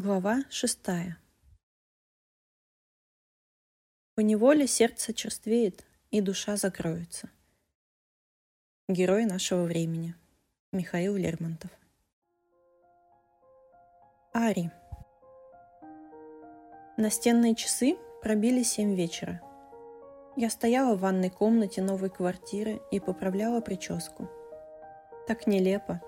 Глава шестая. По неволе сердце черствеет, и душа закроется. Герой нашего времени. Михаил Лермонтов. Ари. Настенные часы пробили семь вечера. Я стояла в ванной комнате новой квартиры и поправляла прическу. Так нелепо,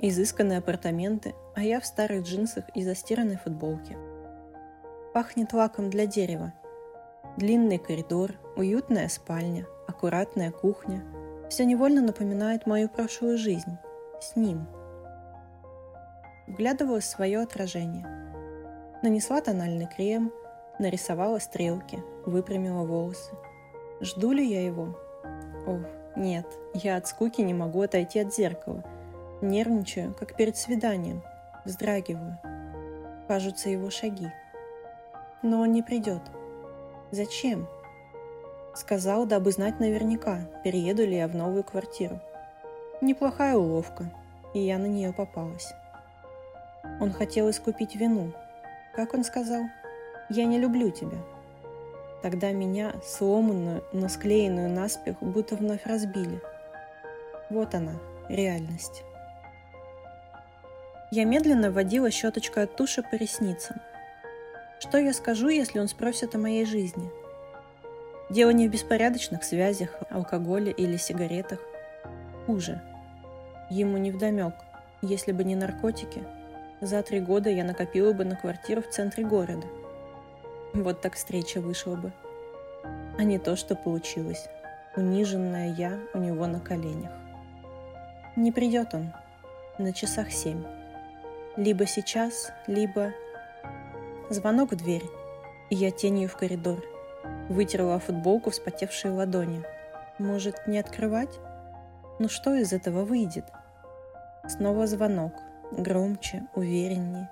изысканные апартаменты, а я в старых джинсах и застиранной футболке. Пахнет лаком для дерева. Длинный коридор, уютная спальня, аккуратная кухня. Все невольно напоминает мою прошлую жизнь. С ним. Вглядывалась в свое отражение. Нанесла тональный крем, нарисовала стрелки, выпрямила волосы. Жду ли я его? Ох, нет, я от скуки не могу отойти от зеркала – Нервничаю, как перед свиданием. Вздрагиваю. Кажутся его шаги. Но он не придет. Зачем? Сказал, дабы знать наверняка, перееду ли я в новую квартиру. Неплохая уловка, и я на нее попалась. Он хотел искупить вину. Как он сказал? «Я не люблю тебя». Тогда меня, сломанную, но склеенную наспех, будто вновь разбили. Вот она, реальность. Я медленно водила щеточкой от туши по ресницам. Что я скажу, если он спросит о моей жизни? Дело не в беспорядочных связях, алкоголе или сигаретах. Хуже. Ему не вдомек. Если бы не наркотики, за три года я накопила бы на квартиру в центре города. Вот так встреча вышла бы. А не то, что получилось. Униженная я у него на коленях. Не придет он. На часах семь. Либо сейчас, либо... Звонок в дверь, и я тенью в коридор. Вытерла футболку вспотевшие ладони. Может, не открывать? Ну что из этого выйдет? Снова звонок. Громче, увереннее.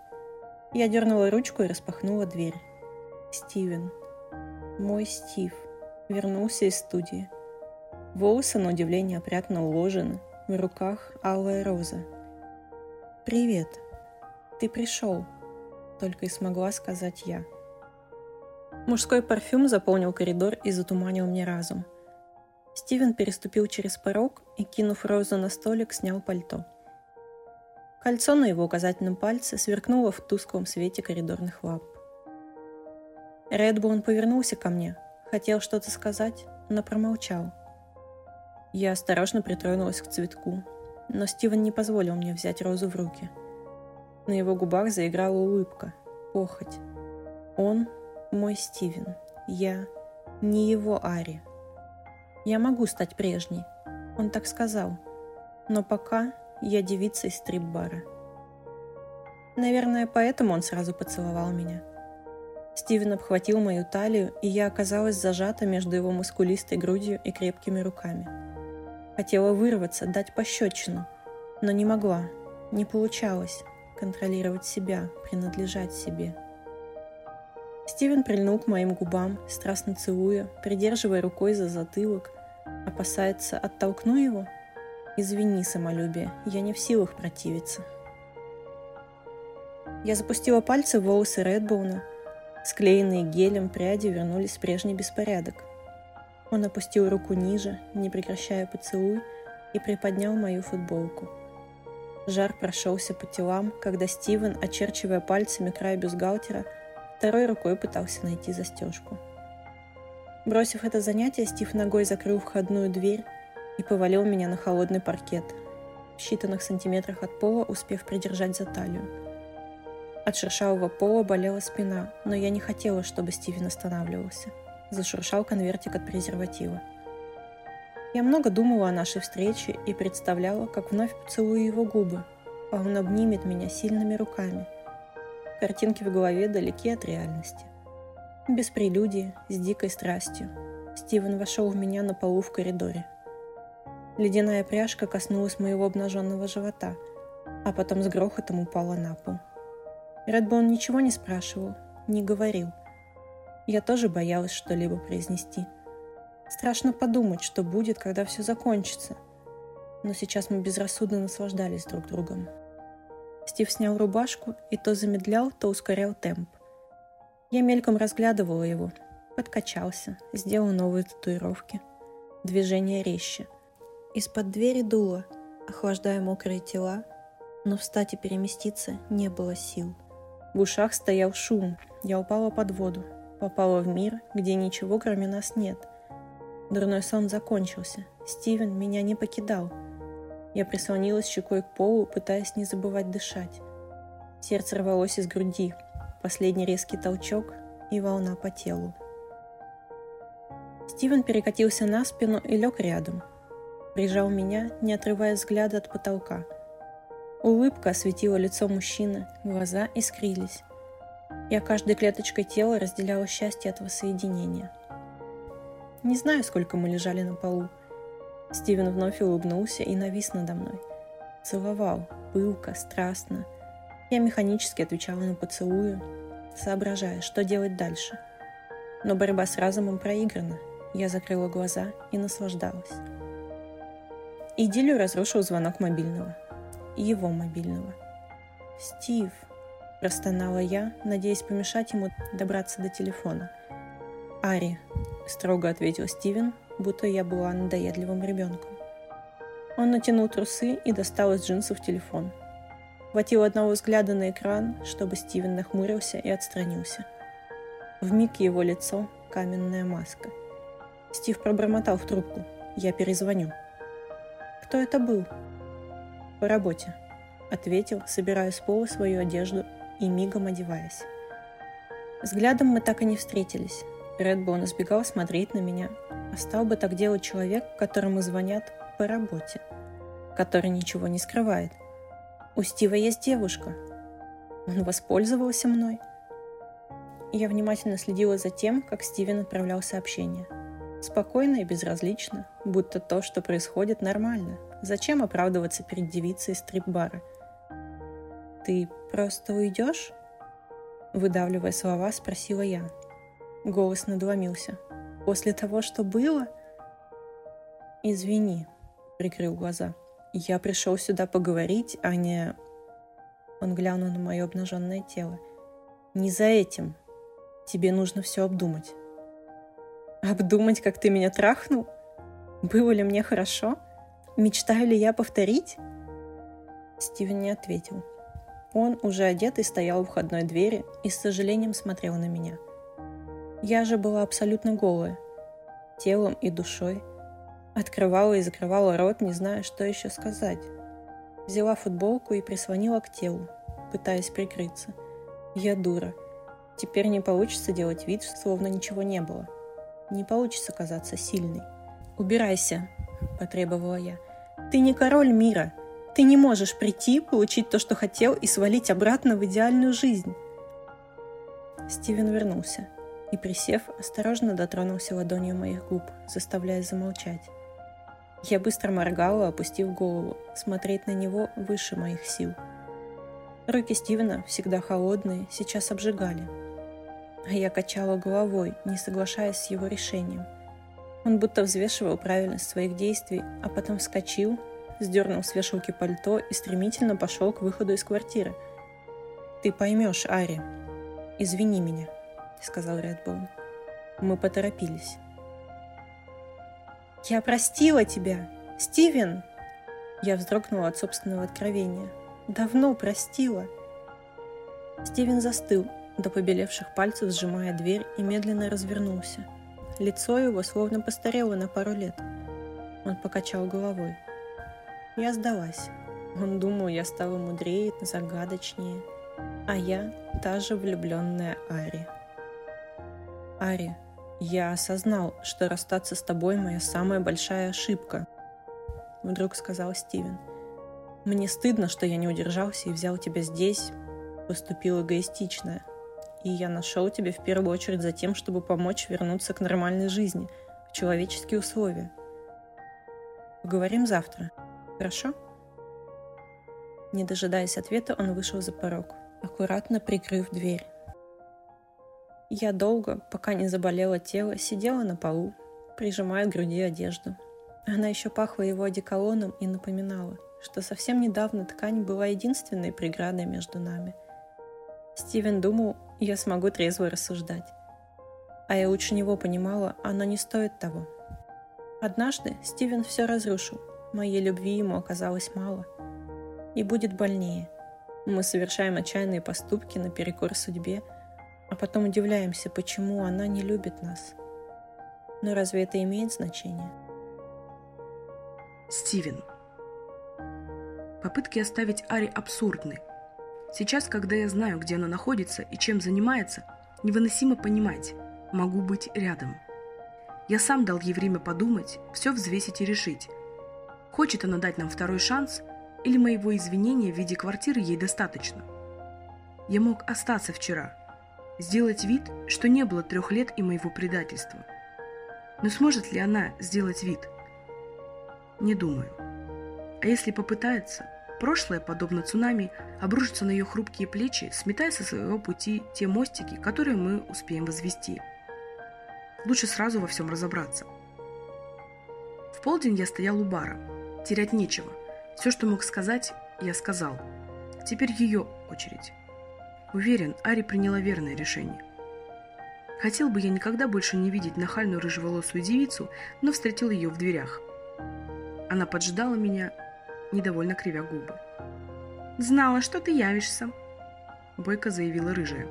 Я дернула ручку и распахнула дверь. Стивен. Мой Стив. Вернулся из студии. Волосы, на удивление, опрятно уложены. В руках алая роза. «Привет», «Ты пришел», — только и смогла сказать я. Мужской парфюм заполнил коридор и затуманил мне разум. Стивен переступил через порог и, кинув розу на столик, снял пальто. Кольцо на его указательном пальце сверкнуло в тусклом свете коридорных лап. Редбоун повернулся ко мне, хотел что-то сказать, но промолчал. Я осторожно притронулась к цветку, но Стивен не позволил мне взять розу в руки – на его губах заиграла улыбка, похоть. Он мой Стивен. Я не его Ари. Я могу стать прежней. Он так сказал. Но пока я девица из стрип-бара. Наверное, поэтому он сразу поцеловал меня. Стивен обхватил мою талию, и я оказалась зажата между его мускулистой грудью и крепкими руками. Хотела вырваться, дать пощечину, но не могла, не получалось контролировать себя, принадлежать себе. Стивен прильнул к моим губам, страстно целуя, придерживая рукой за затылок. Опасается, оттолкну его? Извини, самолюбие, я не в силах противиться. Я запустила пальцы в волосы Редбоуна. Склеенные гелем пряди вернулись в прежний беспорядок. Он опустил руку ниже, не прекращая поцелуй, и приподнял мою футболку – Жар прошелся по телам, когда Стивен, очерчивая пальцами край бюстгальтера, второй рукой пытался найти застежку. Бросив это занятие, Стив ногой закрыл входную дверь и повалил меня на холодный паркет, в считанных сантиметрах от пола успев придержать за талию. От шершавого пола болела спина, но я не хотела, чтобы Стивен останавливался. Зашуршал конвертик от презерватива. Я много думала о нашей встрече и представляла, как вновь поцелую его губы, а он обнимет меня сильными руками. Картинки в голове далеки от реальности. Без прелюдии, с дикой страстью. Стивен вошел в меня на полу в коридоре. Ледяная пряжка коснулась моего обнаженного живота, а потом с грохотом упала на пол. Редбон ничего не спрашивал, не говорил. Я тоже боялась что-либо произнести – Страшно подумать, что будет, когда все закончится. Но сейчас мы безрассудно наслаждались друг другом. Стив снял рубашку и то замедлял, то ускорял темп. Я мельком разглядывала его. Подкачался, сделал новые татуировки. Движение резче. Из-под двери дуло, охлаждая мокрые тела, но встать и переместиться не было сил. В ушах стоял шум. Я упала под воду. Попала в мир, где ничего кроме нас нет. Дурной сон закончился. Стивен меня не покидал. Я прислонилась щекой к полу, пытаясь не забывать дышать. Сердце рвалось из груди. Последний резкий толчок и волна по телу. Стивен перекатился на спину и лег рядом. Прижал меня, не отрывая взгляда от потолка – Улыбка осветила лицо мужчины, глаза искрились. Я каждой клеточкой тела разделяла счастье от воссоединения. Не знаю, сколько мы лежали на полу. Стивен вновь улыбнулся и навис надо мной. Целовал, пылко, страстно. Я механически отвечала на поцелуи, соображая, что делать дальше. Но борьба с разумом проиграна. Я закрыла глаза и наслаждалась. Идиллию разрушил звонок мобильного – его мобильного. «Стив!» – простонала я, надеясь помешать ему добраться до телефона. «Ари!» – строго ответил Стивен, будто я была надоедливым ребенком. Он натянул трусы и достал из джинсов телефон. Хватил одного взгляда на экран, чтобы Стивен нахмурился и отстранился. В миг его лицо – каменная маска. Стив пробормотал в трубку. «Я перезвоню». «Кто это был?» «По работе», — ответил, собирая с пола свою одежду и мигом одеваясь. Взглядом мы так и не встретились. Редбоун избегал смотреть на меня, а стал бы так делать человек, которому звонят по работе, который ничего не скрывает. У Стива есть девушка. Он воспользовался мной. Я внимательно следила за тем, как Стивен отправлял сообщение. Спокойно и безразлично, будто то, что происходит, нормально – Зачем оправдываться перед девицей из стрип-бара? «Ты просто уйдешь?» Выдавливая слова, спросила я. Голос надломился. «После того, что было?» «Извини», — прикрыл глаза. «Я пришел сюда поговорить, а не...» Он глянул на мое обнаженное тело. «Не за этим. Тебе нужно все обдумать». «Обдумать, как ты меня трахнул? Было ли мне хорошо?» Мечтаю ли я повторить? Стивен не ответил. Он, уже одетый, стоял у входной двери и с сожалением смотрел на меня. Я же была абсолютно голая, телом и душой. Открывала и закрывала рот, не зная, что еще сказать. Взяла футболку и прислонила к телу, пытаясь прикрыться. Я дура. Теперь не получится делать вид, словно ничего не было. Не получится казаться сильной. «Убирайся», – потребовала я. Ты не король мира. Ты не можешь прийти, получить то, что хотел, и свалить обратно в идеальную жизнь. Стивен вернулся и, присев, осторожно дотронулся ладонью моих губ, заставляя замолчать. Я быстро моргала, опустив голову. Смотреть на него выше моих сил. Руки Стивена, всегда холодные, сейчас обжигали. А я качала головой, не соглашаясь с его решением – он будто взвешивал правильность своих действий, а потом вскочил, сдернул с вешалки пальто и стремительно пошел к выходу из квартиры. «Ты поймешь, Ари. Извини меня», — сказал Редбоун. Мы поторопились. «Я простила тебя! Стивен!» Я вздрогнула от собственного откровения. «Давно простила!» Стивен застыл, до побелевших пальцев сжимая дверь и медленно развернулся — Лицо его словно постарело на пару лет. Он покачал головой. Я сдалась. Он думал, я стала мудрее, загадочнее. А я та же влюбленная Ари. Ари, я осознал, что расстаться с тобой моя самая большая ошибка. Вдруг сказал Стивен. Мне стыдно, что я не удержался и взял тебя здесь. Поступил эгоистично, и я нашел тебя в первую очередь за тем, чтобы помочь вернуться к нормальной жизни, в человеческие условия. Поговорим завтра, хорошо? Не дожидаясь ответа, он вышел за порог, аккуратно прикрыв дверь. Я долго, пока не заболело тело, сидела на полу, прижимая к груди одежду. Она еще пахла его одеколоном и напоминала что совсем недавно ткань была единственной преградой между нами. Стивен думал, я смогу трезво рассуждать. А я лучше него понимала, оно не стоит того. Однажды Стивен все разрушил. Моей любви ему оказалось мало. И будет больнее. Мы совершаем отчаянные поступки наперекор судьбе, а потом удивляемся, почему она не любит нас. Но разве это имеет значение? Стивен. Попытки оставить Ари абсурдны. Сейчас, когда я знаю, где она находится и чем занимается, невыносимо понимать, могу быть рядом. Я сам дал ей время подумать, все взвесить и решить. Хочет она дать нам второй шанс, или моего извинения в виде квартиры ей достаточно. Я мог остаться вчера, сделать вид, что не было трех лет и моего предательства. Но сможет ли она сделать вид? Не думаю. А если попытается, прошлое, подобно цунами, обрушится на ее хрупкие плечи, сметая со своего пути те мостики, которые мы успеем возвести. Лучше сразу во всем разобраться. В полдень я стоял у бара. Терять нечего. Все, что мог сказать, я сказал. Теперь ее очередь. Уверен, Ари приняла верное решение. Хотел бы я никогда больше не видеть нахальную рыжеволосую девицу, но встретил ее в дверях. Она поджидала меня, недовольно кривя губы. «Знала, что ты явишься», — бойко заявила рыжая.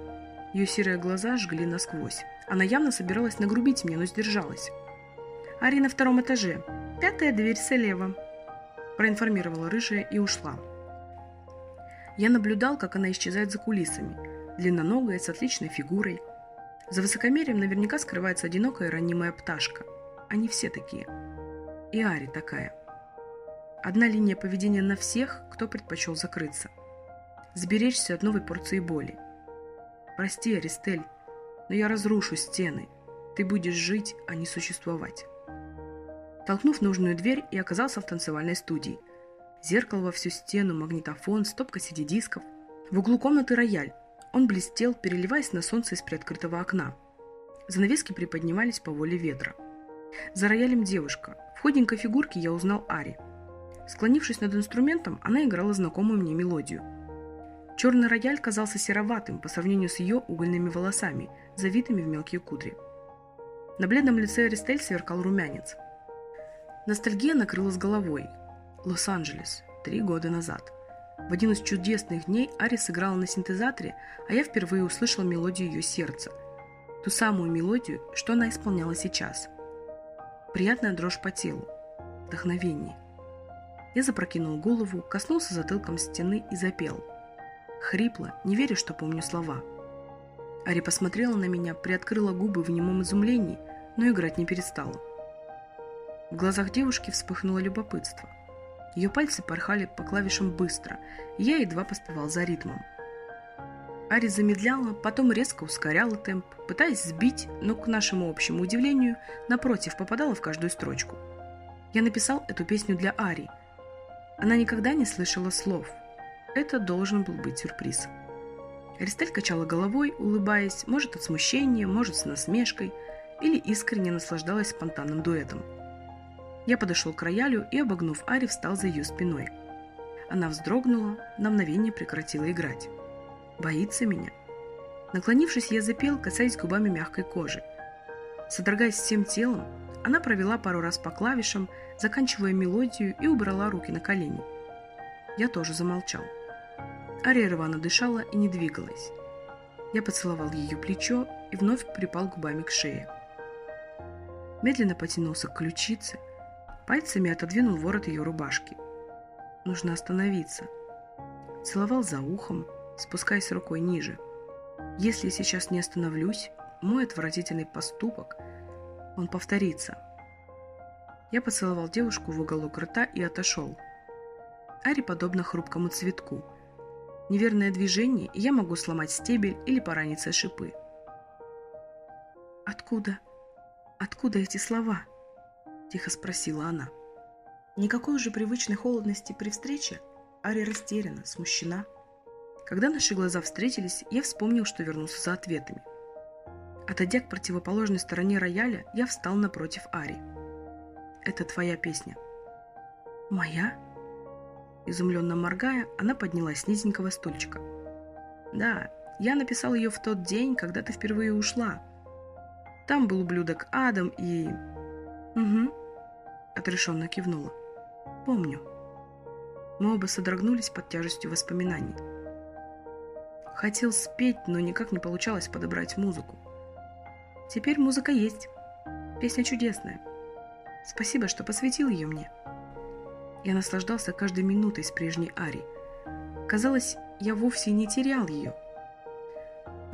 Ее серые глаза жгли насквозь. Она явно собиралась нагрубить мне, но сдержалась. «Ари на втором этаже. Пятая дверь слева», — проинформировала рыжая и ушла. Я наблюдал, как она исчезает за кулисами, длинноногая, с отличной фигурой. За высокомерием наверняка скрывается одинокая ранимая пташка. Они все такие. И Ари такая. Одна линия поведения на всех, кто предпочел закрыться. Сберечься от новой порции боли. Прости, Аристель, но я разрушу стены. Ты будешь жить, а не существовать. Толкнув нужную дверь, я оказался в танцевальной студии. Зеркало во всю стену, магнитофон, стопка CD-дисков. В углу комнаты рояль. Он блестел, переливаясь на солнце из приоткрытого окна. Занавески приподнимались по воле ветра. За роялем девушка. В худенькой фигурке я узнал Ари. Склонившись над инструментом, она играла знакомую мне мелодию. Черный рояль казался сероватым по сравнению с ее угольными волосами, завитыми в мелкие кудри. На бледном лице Аристель сверкал румянец. Ностальгия накрыла с головой. Лос-Анджелес. Три года назад. В один из чудесных дней Ари сыграла на синтезаторе, а я впервые услышал мелодию ее сердца. Ту самую мелодию, что она исполняла сейчас. Приятная дрожь по телу. Вдохновение. Я запрокинул голову, коснулся затылком стены и запел. Хрипло, не веря, что помню слова. Ари посмотрела на меня, приоткрыла губы в немом изумлении, но играть не перестала. В глазах девушки вспыхнуло любопытство. Ее пальцы порхали по клавишам быстро, я едва поспевал за ритмом. Ари замедляла, потом резко ускоряла темп, пытаясь сбить, но, к нашему общему удивлению, напротив попадала в каждую строчку. Я написал эту песню для Ари – она никогда не слышала слов. Это должен был быть сюрприз. Аристель качала головой, улыбаясь, может от смущения, может с насмешкой, или искренне наслаждалась спонтанным дуэтом. Я подошел к роялю и, обогнув Ари, встал за ее спиной. Она вздрогнула, на мгновение прекратила играть. Боится меня. Наклонившись, я запел, касаясь губами мягкой кожи. Содрогаясь всем телом, она провела пару раз по клавишам, заканчивая мелодию и убрала руки на колени. Я тоже замолчал. Ария рвано дышала и не двигалась. Я поцеловал ее плечо и вновь припал губами к шее. Медленно потянулся к ключице, пальцами отодвинул ворот ее рубашки. Нужно остановиться. Целовал за ухом, спускаясь рукой ниже. Если сейчас не остановлюсь, мой отвратительный поступок, он повторится – я поцеловал девушку в уголок рта и отошел. Ари подобно хрупкому цветку. Неверное движение, и я могу сломать стебель или пораниться шипы. «Откуда? Откуда эти слова?» – тихо спросила она. Никакой уже привычной холодности при встрече. Ари растеряна, смущена. Когда наши глаза встретились, я вспомнил, что вернулся за ответами. Отойдя к противоположной стороне рояля, я встал напротив Ари – это твоя песня. Моя? Изумленно моргая, она поднялась с низенького стульчика. «Да, я написал ее в тот день, когда ты впервые ушла. Там был ублюдок Адам и...» «Угу», — отрешенно кивнула. «Помню». Мы оба содрогнулись под тяжестью воспоминаний. Хотел спеть, но никак не получалось подобрать музыку. Теперь музыка есть. Песня чудесная. Спасибо, что посвятил ее мне. Я наслаждался каждой минутой с прежней Ари. Казалось, я вовсе не терял ее.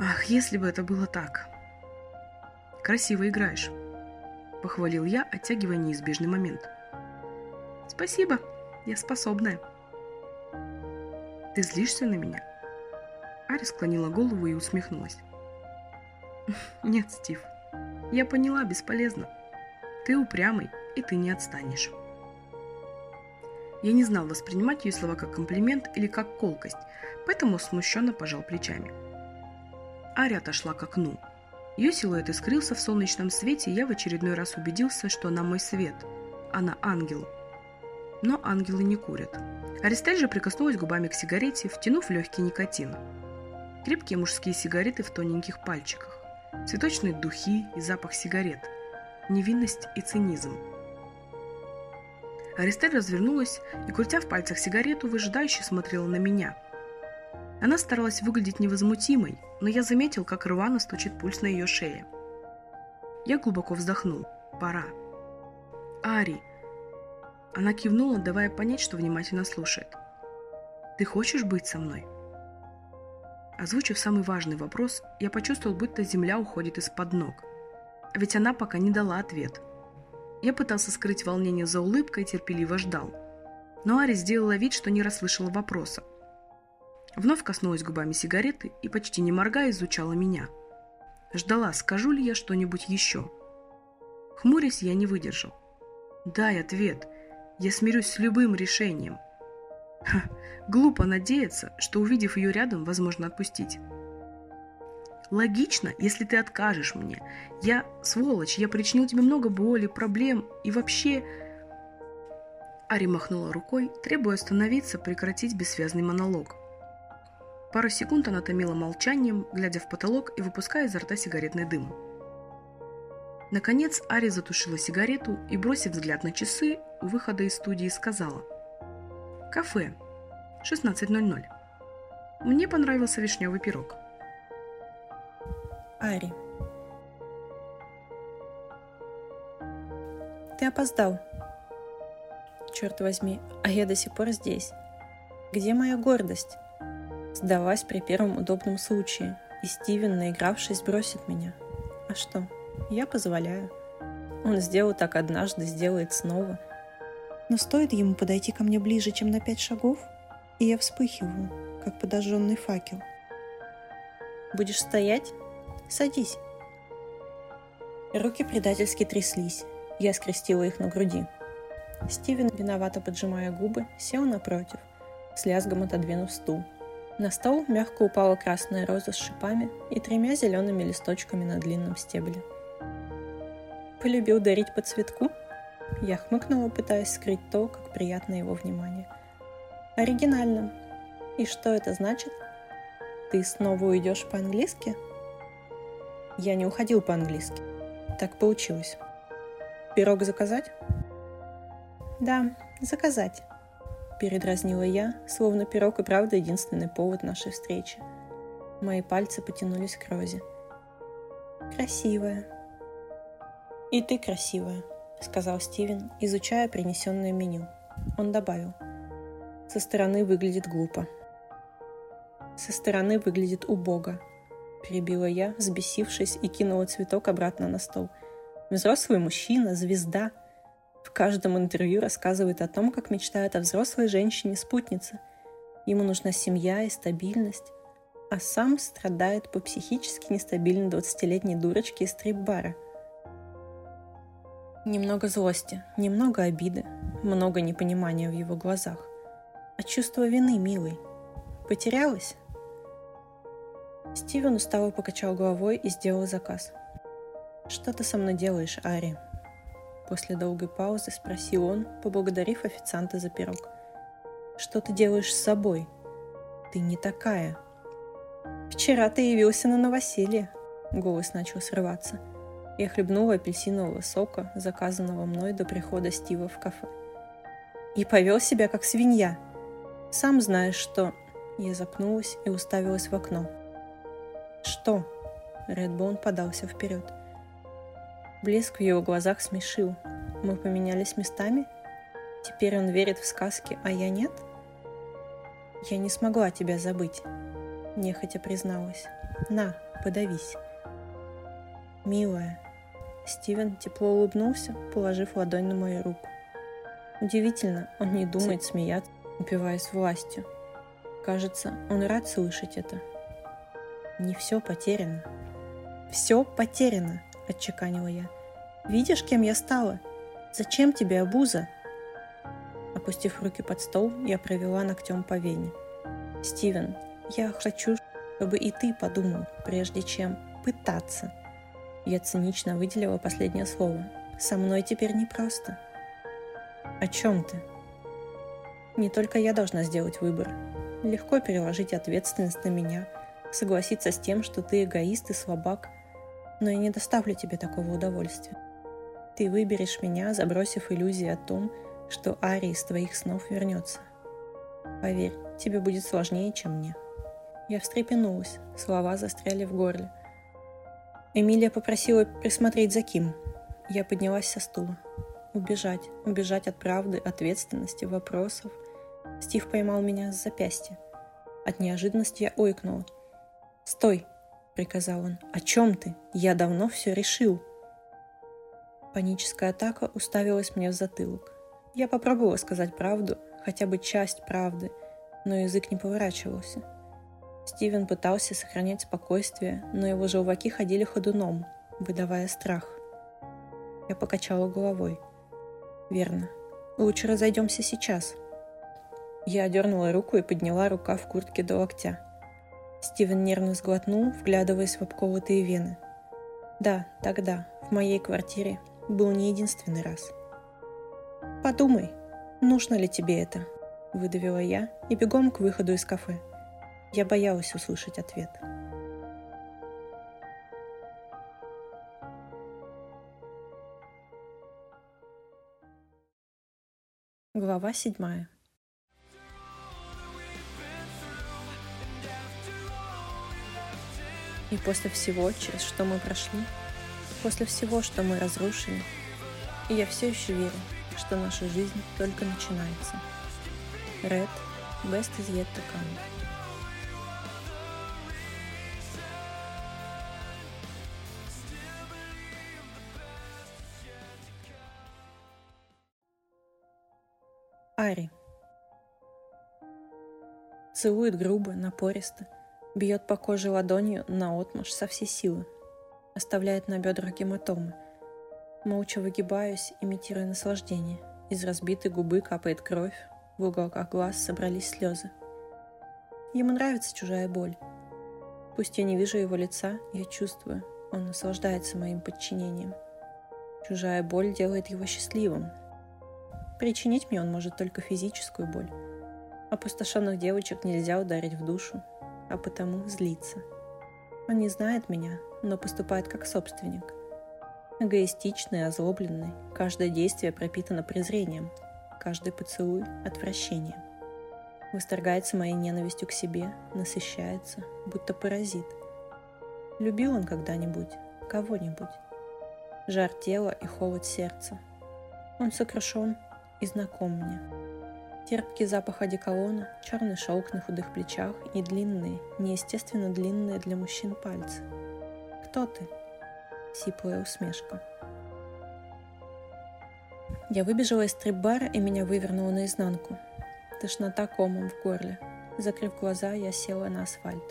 Ах, если бы это было так. Красиво играешь, похвалил я, оттягивая неизбежный момент. Спасибо, я способная. Ты злишься на меня? Ари склонила голову и усмехнулась. Нет, Стив, я поняла, бесполезно. Ты упрямый, и ты не отстанешь. Я не знал, воспринимать ее слова как комплимент или как колкость, поэтому смущенно пожал плечами. Ари отошла к окну. Ее силуэт искрился в солнечном свете, и я в очередной раз убедился, что она мой свет. Она ангел. Но ангелы не курят. Аристель же прикоснулась губами к сигарете, втянув легкий никотин. Крепкие мужские сигареты в тоненьких пальчиках. Цветочные духи и запах сигарет. Невинность и цинизм. Аристель развернулась и, крутя в пальцах сигарету, выжидающе смотрела на меня. Она старалась выглядеть невозмутимой, но я заметил, как рвано стучит пульс на ее шее. Я глубоко вздохнул. Пора. «Ари!» Она кивнула, давая понять, что внимательно слушает. «Ты хочешь быть со мной?» Озвучив самый важный вопрос, я почувствовал, будто земля уходит из-под ног. А ведь она пока не дала ответ. Я пытался скрыть волнение за улыбкой и терпеливо ждал. Но Ари сделала вид, что не расслышала вопроса. Вновь коснулась губами сигареты и, почти не моргая, изучала меня. Ждала, скажу ли я что-нибудь еще. Хмурясь, я не выдержал. «Дай ответ. Я смирюсь с любым решением». Ха, глупо надеяться, что увидев ее рядом, возможно отпустить. Логично, если ты откажешь мне. Я сволочь, я причинил тебе много боли, проблем и вообще... Ари махнула рукой, требуя остановиться, прекратить бессвязный монолог. Пару секунд она томила молчанием, глядя в потолок и выпуская изо рта сигаретный дым. Наконец Ари затушила сигарету и, бросив взгляд на часы, у выхода из студии сказала – Кафе. 16.00. Мне понравился вишневый пирог. Ари. Ты опоздал. Черт возьми, а я до сих пор здесь. Где моя гордость? Сдалась при первом удобном случае, и Стивен, наигравшись, бросит меня. А что? Я позволяю. Он сделал так однажды, сделает снова – но стоит ему подойти ко мне ближе, чем на пять шагов, и я вспыхиваю, как подожженный факел. «Будешь стоять? Садись!» Руки предательски тряслись. Я скрестила их на груди. Стивен, виновато поджимая губы, сел напротив, с лязгом отодвинув стул. На стол мягко упала красная роза с шипами и тремя зелеными листочками на длинном стебле. «Полюбил дарить по цветку?» Я хмыкнула, пытаясь скрыть то, как приятно его внимание. Оригинально. И что это значит? Ты снова уйдешь по-английски? Я не уходил по-английски. Так получилось. Пирог заказать? Да, заказать. Передразнила я, словно пирог и правда единственный повод нашей встречи. Мои пальцы потянулись к Розе. Красивая. И ты красивая сказал Стивен, изучая принесенное меню. Он добавил. Со стороны выглядит глупо. Со стороны выглядит убого. Перебила я, взбесившись, и кинула цветок обратно на стол. Взрослый мужчина, звезда. В каждом интервью рассказывает о том, как мечтает о взрослой женщине-спутнице. Ему нужна семья и стабильность. А сам страдает по психически нестабильной 20-летней дурочке из стрип-бара – Немного злости, немного обиды, много непонимания в его глазах. А чувство вины, милый. Потерялась? Стивен устало покачал головой и сделал заказ. «Что ты со мной делаешь, Ари?» После долгой паузы спросил он, поблагодарив официанта за пирог. Что ты делаешь с собой? Ты не такая. Вчера ты явился на новоселье. Голос начал срываться. Я хлебнула апельсинового сока, заказанного мной до прихода Стива в кафе. И повел себя как свинья. Сам знаешь, что... Я запнулась и уставилась в окно. «Что?» Редбоун подался вперед. Блеск в его глазах смешил. Мы поменялись местами? Теперь он верит в сказки, а я нет? Я не смогла тебя забыть, нехотя призналась. На, подавись. Милая. Стивен тепло улыбнулся, положив ладонь на мою руку. Удивительно, он не думает смеяться, упиваясь властью. Кажется, он рад слышать это. Не все потеряно. Все потеряно, отчеканила я. Видишь, кем я стала? Зачем тебе обуза? Опустив руки под стол, я провела ногтем по вене. Стивен, я хочу, чтобы и ты подумал, прежде чем пытаться. Я цинично выделила последнее слово. Со мной теперь непросто. О чем ты? Не только я должна сделать выбор. Легко переложить ответственность на меня, согласиться с тем, что ты эгоист и слабак, но я не доставлю тебе такого удовольствия. Ты выберешь меня, забросив иллюзии о том, что Ари из твоих снов вернется. Поверь, тебе будет сложнее, чем мне. Я встрепенулась, слова застряли в горле. Эмилия попросила присмотреть за Ким. Я поднялась со стула. Убежать, убежать от правды, ответственности, вопросов. Стив поймал меня с запястья. От неожиданности я ойкнула. «Стой!» — приказал он. «О чем ты? Я давно все решил!» Паническая атака уставилась мне в затылок. Я попробовала сказать правду, хотя бы часть правды, но язык не поворачивался. Стивен пытался сохранять спокойствие, но его желваки ходили ходуном, выдавая страх. Я покачала головой. «Верно. Лучше разойдемся сейчас». Я одернула руку и подняла рука в куртке до локтя. Стивен нервно сглотнул, вглядываясь в обколотые вены. Да, тогда, в моей квартире, был не единственный раз. «Подумай, нужно ли тебе это?» – выдавила я и бегом к выходу из кафе. Я боялась услышать ответ. Глава седьмая. И после всего, через что мы прошли, после всего, что мы разрушили, и я все еще верю, что наша жизнь только начинается. Red Best is yet to come. Ари. Целует грубо, напористо, бьет по коже ладонью на отмашь со всей силы, оставляет на бедрах гематомы. Молча выгибаюсь, имитируя наслаждение. Из разбитой губы капает кровь, в уголках глаз собрались слезы. Ему нравится чужая боль. Пусть я не вижу его лица, я чувствую, он наслаждается моим подчинением. Чужая боль делает его счастливым. Причинить мне он может только физическую боль. Опустошенных девочек нельзя ударить в душу, а потому злиться. Он не знает меня, но поступает как собственник. Эгоистичный, озлобленный, каждое действие пропитано презрением, каждый поцелуй – отвращением. Восторгается моей ненавистью к себе, насыщается, будто паразит. Любил он когда-нибудь, кого-нибудь. Жар тела и холод сердца. Он сокрушен и знаком мне. Терпкий запах одеколона, черный шелк на худых плечах и длинные, неестественно длинные для мужчин пальцы. «Кто ты?» Сиплая усмешка. Я выбежала из стрип-бара и меня вывернуло наизнанку. Тошнота комом в горле. Закрыв глаза, я села на асфальт.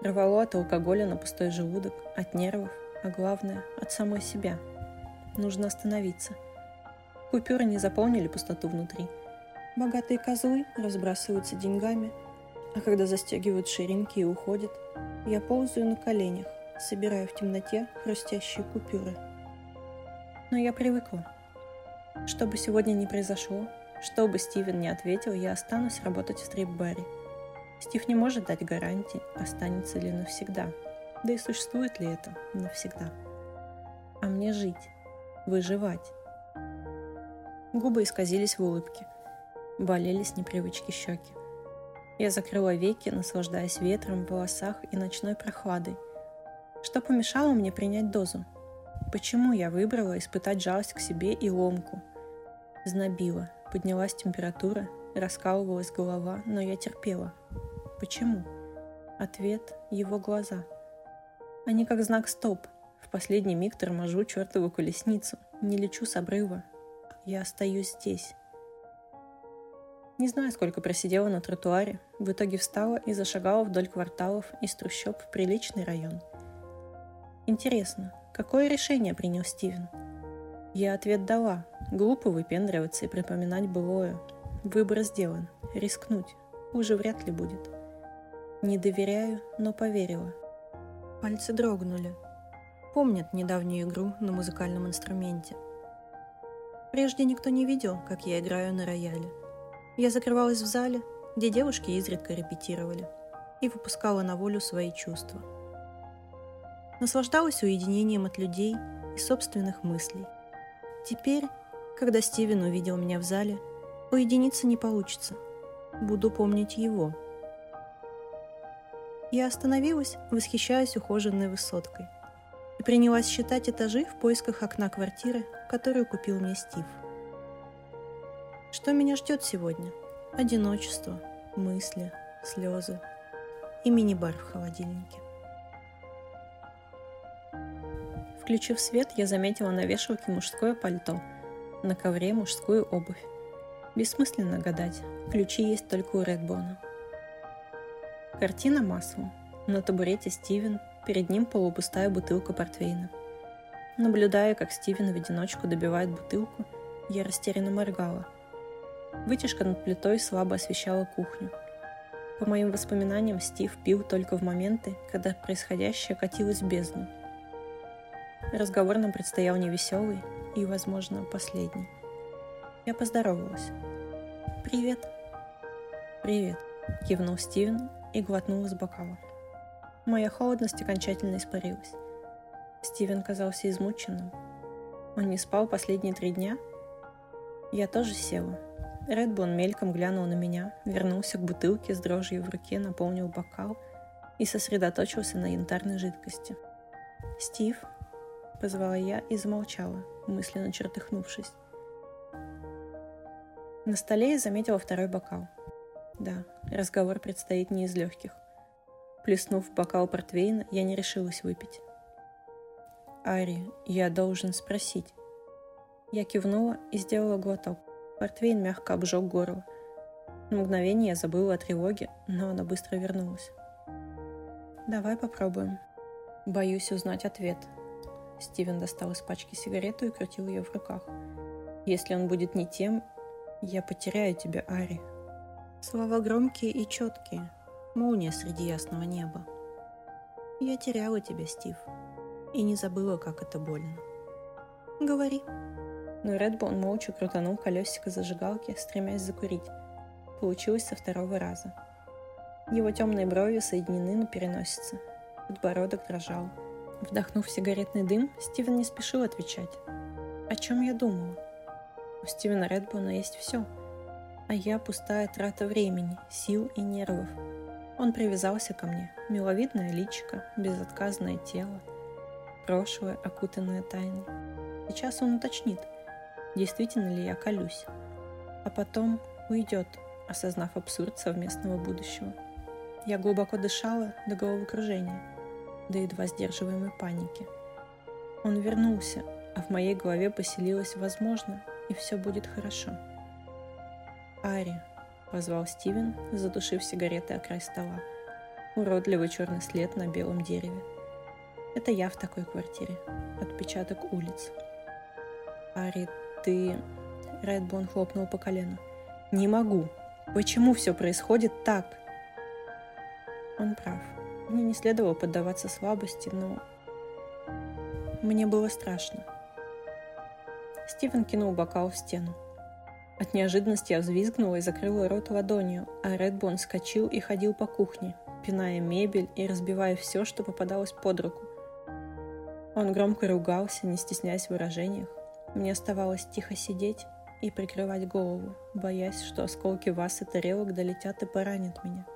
Рвало от алкоголя на пустой желудок, от нервов, а главное, от самой себя. Нужно остановиться. Купюры не заполнили пустоту внутри – Богатые козлы разбрасываются деньгами, а когда застегивают ширинки и уходят, я ползаю на коленях, собирая в темноте хрустящие купюры. Но я привыкла. Что бы сегодня ни произошло, Что бы Стивен не ответил, я останусь работать в стрип-баре. Стив не может дать гарантии, останется ли навсегда. Да и существует ли это навсегда. А мне жить, выживать. Губы исказились в улыбке. Болели с непривычки щеки. Я закрыла веки, наслаждаясь ветром в волосах и ночной прохладой. Что помешало мне принять дозу? Почему я выбрала испытать жалость к себе и ломку? Знобила, поднялась температура, раскалывалась голова, но я терпела. Почему? Ответ – его глаза. Они как знак «стоп». В последний миг торможу чертову колесницу, не лечу с обрыва. Я остаюсь здесь. Не знаю, сколько просидела на тротуаре, в итоге встала и зашагала вдоль кварталов из трущоб в приличный район. Интересно, какое решение принял Стивен? Я ответ дала. Глупо выпендриваться и припоминать былое. Выбор сделан. Рискнуть. Уже вряд ли будет. Не доверяю, но поверила. Пальцы дрогнули. Помнят недавнюю игру на музыкальном инструменте. Прежде никто не видел, как я играю на рояле – я закрывалась в зале, где девушки изредка репетировали, и выпускала на волю свои чувства. Наслаждалась уединением от людей и собственных мыслей. Теперь, когда Стивен увидел меня в зале, уединиться не получится. Буду помнить его. Я остановилась, восхищаясь ухоженной высоткой, и принялась считать этажи в поисках окна квартиры, которую купил мне Стив. Что меня ждет сегодня? Одиночество, мысли, слезы и мини-бар в холодильнике. Включив свет, я заметила на вешалке мужское пальто, на ковре мужскую обувь. Бессмысленно гадать, ключи есть только у Редбона. Картина маслом. На табурете Стивен, перед ним полупустая бутылка портвейна. Наблюдая, как Стивен в одиночку добивает бутылку, я растерянно моргала – Вытяжка над плитой слабо освещала кухню. По моим воспоминаниям, Стив пил только в моменты, когда происходящее катилось в бездну. Разговор нам предстоял невеселый и, возможно, последний. Я поздоровалась. «Привет». «Привет», — кивнул Стивен и глотнул из бокала. Моя холодность окончательно испарилась. Стивен казался измученным. Он не спал последние три дня. Я тоже села, Редбон мельком глянул на меня, вернулся к бутылке с дрожью в руке, наполнил бокал и сосредоточился на янтарной жидкости. «Стив?» – позвала я и замолчала, мысленно чертыхнувшись. На столе я заметила второй бокал. Да, разговор предстоит не из легких. Плеснув в бокал портвейна, я не решилась выпить. «Ари, я должен спросить». Я кивнула и сделала глоток. Портвейн мягко обжег горло. На мгновение я забыла о тревоге, но она быстро вернулась. «Давай попробуем». Боюсь узнать ответ. Стивен достал из пачки сигарету и крутил ее в руках. «Если он будет не тем, я потеряю тебя, Ари». Слова громкие и четкие. Молния среди ясного неба. Я теряла тебя, Стив. И не забыла, как это больно. «Говори», но Редбон молча крутанул колесико зажигалки, стремясь закурить. Получилось со второго раза. Его темные брови соединены на переносице. Подбородок дрожал. Вдохнув сигаретный дым, Стивен не спешил отвечать. О чем я думала? У Стивена Редбона есть все. А я пустая трата времени, сил и нервов. Он привязался ко мне. Миловидное личико, безотказное тело, прошлое, окутанное тайной. Сейчас он уточнит – действительно ли я колюсь. А потом уйдет, осознав абсурд совместного будущего. Я глубоко дышала до головокружения, до едва сдерживаемой паники. Он вернулся, а в моей голове поселилось «возможно», и все будет хорошо. «Ари», — позвал Стивен, задушив сигареты о край стола. Уродливый черный след на белом дереве. Это я в такой квартире. Отпечаток улиц. Ари, ты...» Редбон хлопнул по колену. «Не могу. Почему все происходит так?» Он прав. Мне не следовало поддаваться слабости, но... Мне было страшно. Стивен кинул бокал в стену. От неожиданности я взвизгнула и закрыла рот ладонью, а Редбон скочил и ходил по кухне, пиная мебель и разбивая все, что попадалось под руку. Он громко ругался, не стесняясь в выражениях. Мне оставалось тихо сидеть и прикрывать голову, боясь, что осколки ваз и тарелок долетят и поранят меня.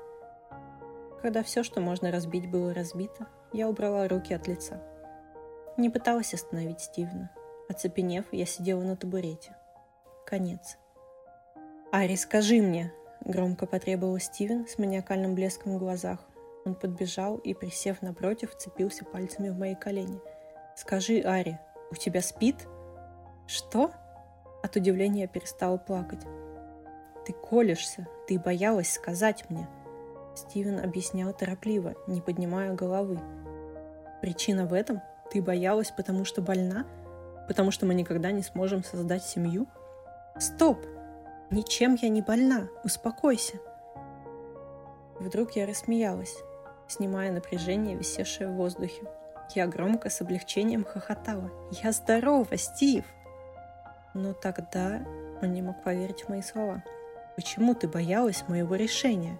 Когда все, что можно разбить, было разбито, я убрала руки от лица. Не пыталась остановить Стивена. Оцепенев, я сидела на табурете. Конец. «Ари, скажи мне!» – громко потребовал Стивен с маниакальным блеском в глазах. Он подбежал и, присев напротив, цепился пальцами в мои колени. «Скажи, Ари, у тебя спит?» «Что?» От удивления перестала плакать. «Ты колешься, ты боялась сказать мне!» Стивен объяснял торопливо, не поднимая головы. «Причина в этом? Ты боялась, потому что больна? Потому что мы никогда не сможем создать семью?» «Стоп!» Ничем я не больна, успокойся. Вдруг я рассмеялась, снимая напряжение, висевшее в воздухе. Я громко с облегчением хохотала. «Я здорова, Стив!» Но тогда он не мог поверить в мои слова. «Почему ты боялась моего решения?»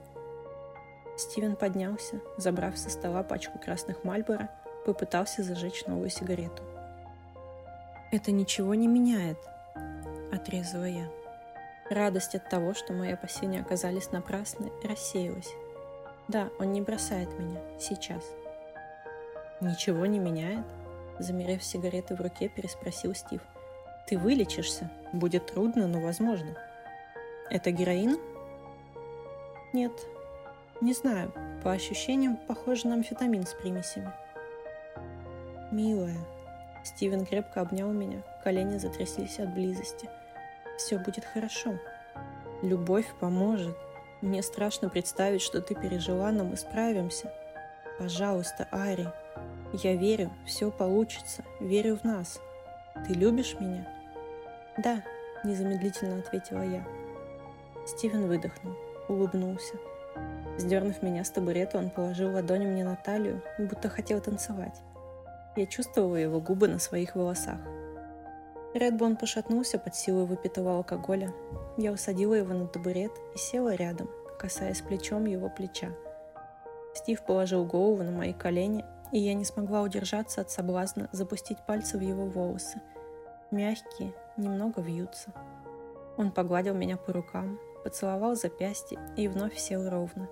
Стивен поднялся, забрав со стола пачку красных Мальбора, попытался зажечь новую сигарету. «Это ничего не меняет», — отрезала я. Радость от того, что мои опасения оказались напрасны, рассеялась. Да, он не бросает меня сейчас. Ничего не меняет? Замерев сигареты в руке, переспросил Стив. Ты вылечишься. Будет трудно, но возможно. Это героин? Нет. Не знаю. По ощущениям, похоже на амфетамин с примесями. Милая. Стивен крепко обнял меня, колени затряслись от близости – все будет хорошо. Любовь поможет. Мне страшно представить, что ты пережила, но мы справимся. Пожалуйста, Ари. Я верю, все получится. Верю в нас. Ты любишь меня? Да, незамедлительно ответила я. Стивен выдохнул, улыбнулся. Сдернув меня с табурета, он положил ладонь мне на талию, будто хотел танцевать. Я чувствовала его губы на своих волосах. Редбон пошатнулся под силой выпитого алкоголя. Я усадила его на табурет и села рядом, касаясь плечом его плеча. Стив положил голову на мои колени, и я не смогла удержаться от соблазна запустить пальцы в его волосы. Мягкие, немного вьются. Он погладил меня по рукам, поцеловал запястье и вновь сел ровно.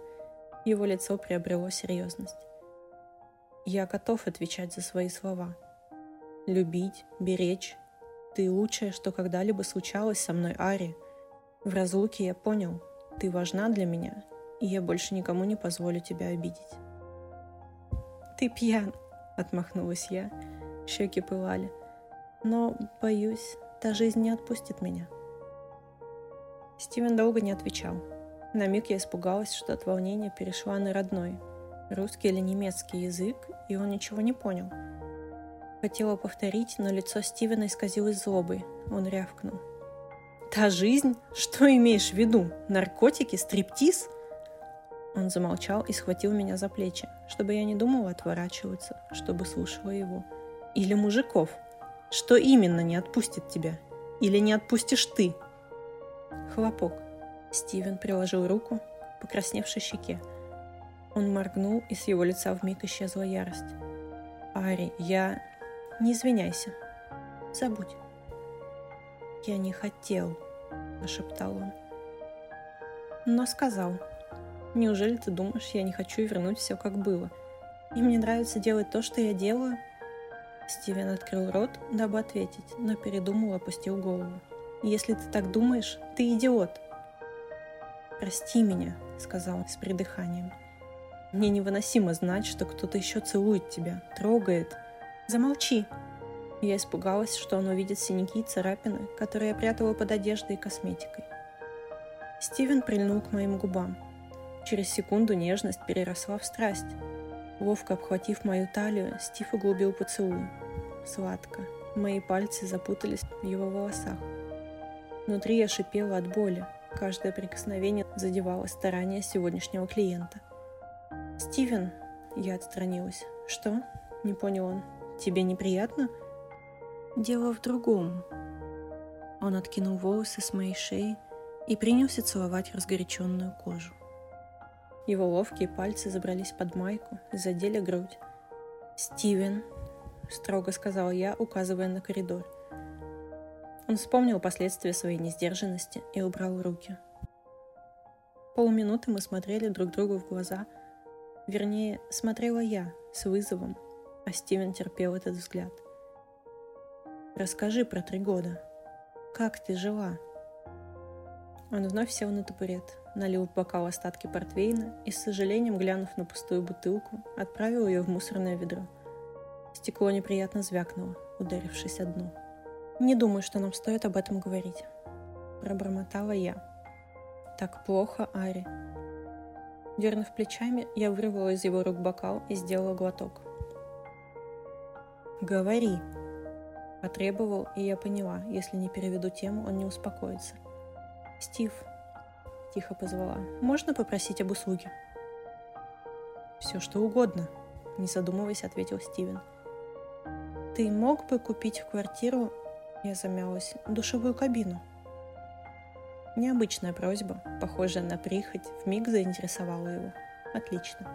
Его лицо приобрело серьезность. Я готов отвечать за свои слова. Любить, беречь, ты лучшее, что когда-либо случалось со мной, Ари. В разлуке я понял, ты важна для меня, и я больше никому не позволю тебя обидеть. Ты пьян, отмахнулась я. Щеки пылали. Но, боюсь, та жизнь не отпустит меня. Стивен долго не отвечал. На миг я испугалась, что от волнения перешла на родной, русский или немецкий язык, и он ничего не понял – Хотела повторить, но лицо Стивена исказилось злобой. Он рявкнул. «Та жизнь? Что имеешь в виду? Наркотики? Стриптиз?» Он замолчал и схватил меня за плечи, чтобы я не думала отворачиваться, чтобы слушала его. «Или мужиков? Что именно не отпустит тебя? Или не отпустишь ты?» Хлопок. Стивен приложил руку к покрасневшей щеке. Он моргнул, и с его лица вмиг исчезла ярость. «Ари, я...» Не извиняйся. Забудь. Я не хотел, прошептал он. Но сказал. Неужели ты думаешь, я не хочу вернуть все как было? И мне нравится делать то, что я делаю? Стивен открыл рот, дабы ответить, но передумал, опустил голову. «Если ты так думаешь, ты идиот!» «Прости меня», — сказал он с придыханием. «Мне невыносимо знать, что кто-то еще целует тебя, трогает, Замолчи!» Я испугалась, что он увидит синяки и царапины, которые я прятала под одеждой и косметикой. Стивен прильнул к моим губам. Через секунду нежность переросла в страсть. Ловко обхватив мою талию, Стив углубил поцелуй. Сладко. Мои пальцы запутались в его волосах. Внутри я шипела от боли. Каждое прикосновение задевало старания сегодняшнего клиента. «Стивен!» Я отстранилась. «Что?» Не понял он. Тебе неприятно? Дело в другом. Он откинул волосы с моей шеи и принялся целовать разгоряченную кожу. Его ловкие пальцы забрались под майку задели грудь. «Стивен», — строго сказал я, указывая на коридор. Он вспомнил последствия своей несдержанности и убрал руки. Полминуты мы смотрели друг другу в глаза. Вернее, смотрела я с вызовом, а Стивен терпел этот взгляд. «Расскажи про три года. Как ты жила?» Он вновь сел на табурет, налил в бокал остатки портвейна и, с сожалением глянув на пустую бутылку, отправил ее в мусорное ведро. Стекло неприятно звякнуло, ударившись о дно. «Не думаю, что нам стоит об этом говорить», — пробормотала я. «Так плохо, Ари». Дернув плечами, я вырвала из его рук бокал и сделала глоток. «Говори», — потребовал, и я поняла, если не переведу тему, он не успокоится — «Стив», — тихо позвала, — «можно попросить об услуге?» «Все, что угодно», — не задумываясь, ответил Стивен. «Ты мог бы купить в квартиру, я замялась, душевую кабину?» Необычная просьба, похожая на прихоть, вмиг заинтересовала его. Отлично.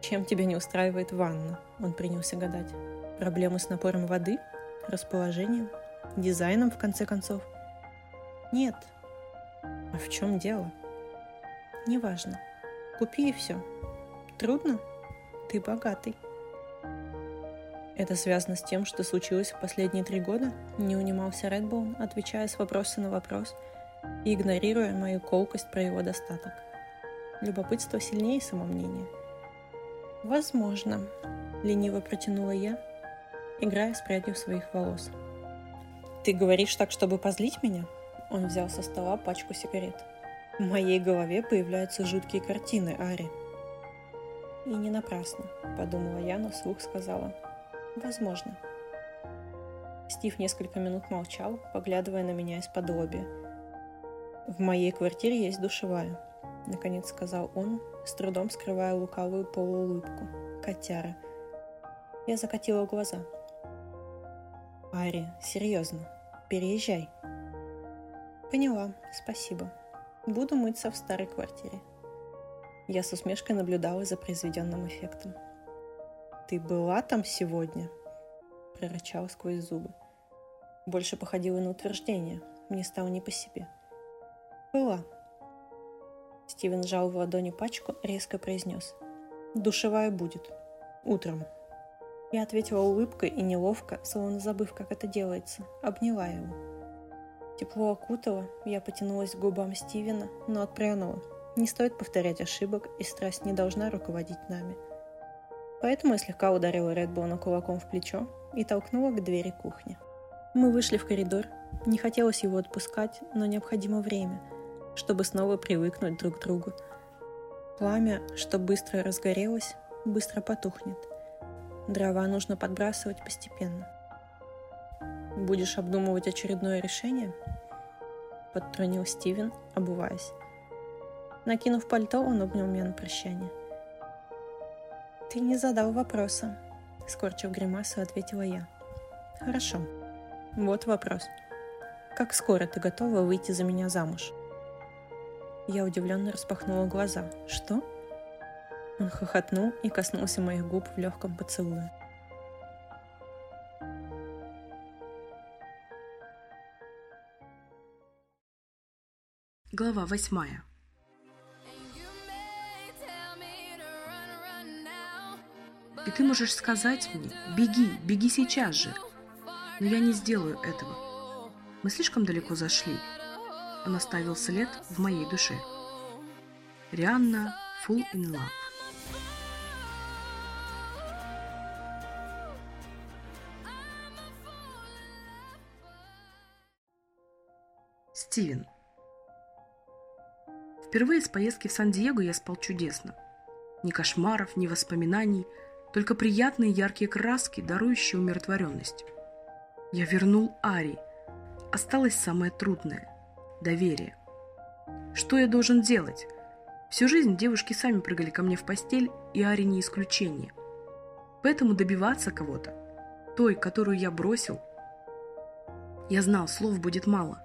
Чем тебя не устраивает ванна? Он принялся гадать. Проблемы с напором воды? Расположением? Дизайном, в конце концов? Нет, а в чем дело? Неважно. Купи и все. Трудно? Ты богатый. Это связано с тем, что случилось в последние три года? Не унимался Редбоун, отвечая с вопроса на вопрос и игнорируя мою колкость про его достаток. Любопытство сильнее самомнения. «Возможно», — лениво протянула я, играя с прядью своих волос. «Ты говоришь так, чтобы позлить меня?» Он взял со стола пачку сигарет. В моей голове появляются жуткие картины Ари. И не напрасно, подумала я, но вслух сказала. Возможно. Стив несколько минут молчал, поглядывая на меня из-под лоби. «В моей квартире есть душевая», — наконец сказал он, с трудом скрывая лукавую полуулыбку. «Котяра». Я закатила глаза. «Ари, серьезно, переезжай», Поняла, спасибо. Буду мыться в старой квартире. Я с усмешкой наблюдала за произведенным эффектом. «Ты была там сегодня?» – прорычала сквозь зубы. Больше походило на утверждение. Мне стало не по себе. «Была». Стивен сжал в ладони пачку, резко произнес. «Душевая будет. Утром». Я ответила улыбкой и неловко, словно забыв, как это делается, обняла его. Тепло окутало, я потянулась к губам Стивена, но отпрянула. Не стоит повторять ошибок, и страсть не должна руководить нами. Поэтому я слегка ударила Редбоуна кулаком в плечо и толкнула к двери кухни. Мы вышли в коридор. Не хотелось его отпускать, но необходимо время, чтобы снова привыкнуть друг к другу. Пламя, что быстро разгорелось, быстро потухнет. Дрова нужно подбрасывать постепенно. Будешь обдумывать очередное решение? Подтронил Стивен, обуваясь. Накинув пальто, он обнял меня на прощание. «Ты не задал вопроса», — скорчив гримасу, ответила я. «Хорошо. Вот вопрос. Как скоро ты готова выйти за меня замуж?» Я удивленно распахнула глаза. «Что?» Он хохотнул и коснулся моих губ в легком поцелуе. Глава восьмая. И ты можешь сказать мне, беги, беги сейчас же. Но я не сделаю этого. Мы слишком далеко зашли. Он оставил след в моей душе. Рианна Full in Love. Стивен. Впервые с поездки в Сан-Диего я спал чудесно. Ни кошмаров, ни воспоминаний, только приятные яркие краски, дарующие умиротворенность. Я вернул Ари. Осталось самое трудное – доверие. Что я должен делать? Всю жизнь девушки сами прыгали ко мне в постель, и Ари не исключение. Поэтому добиваться кого-то, той, которую я бросил, Я знал, слов будет мало.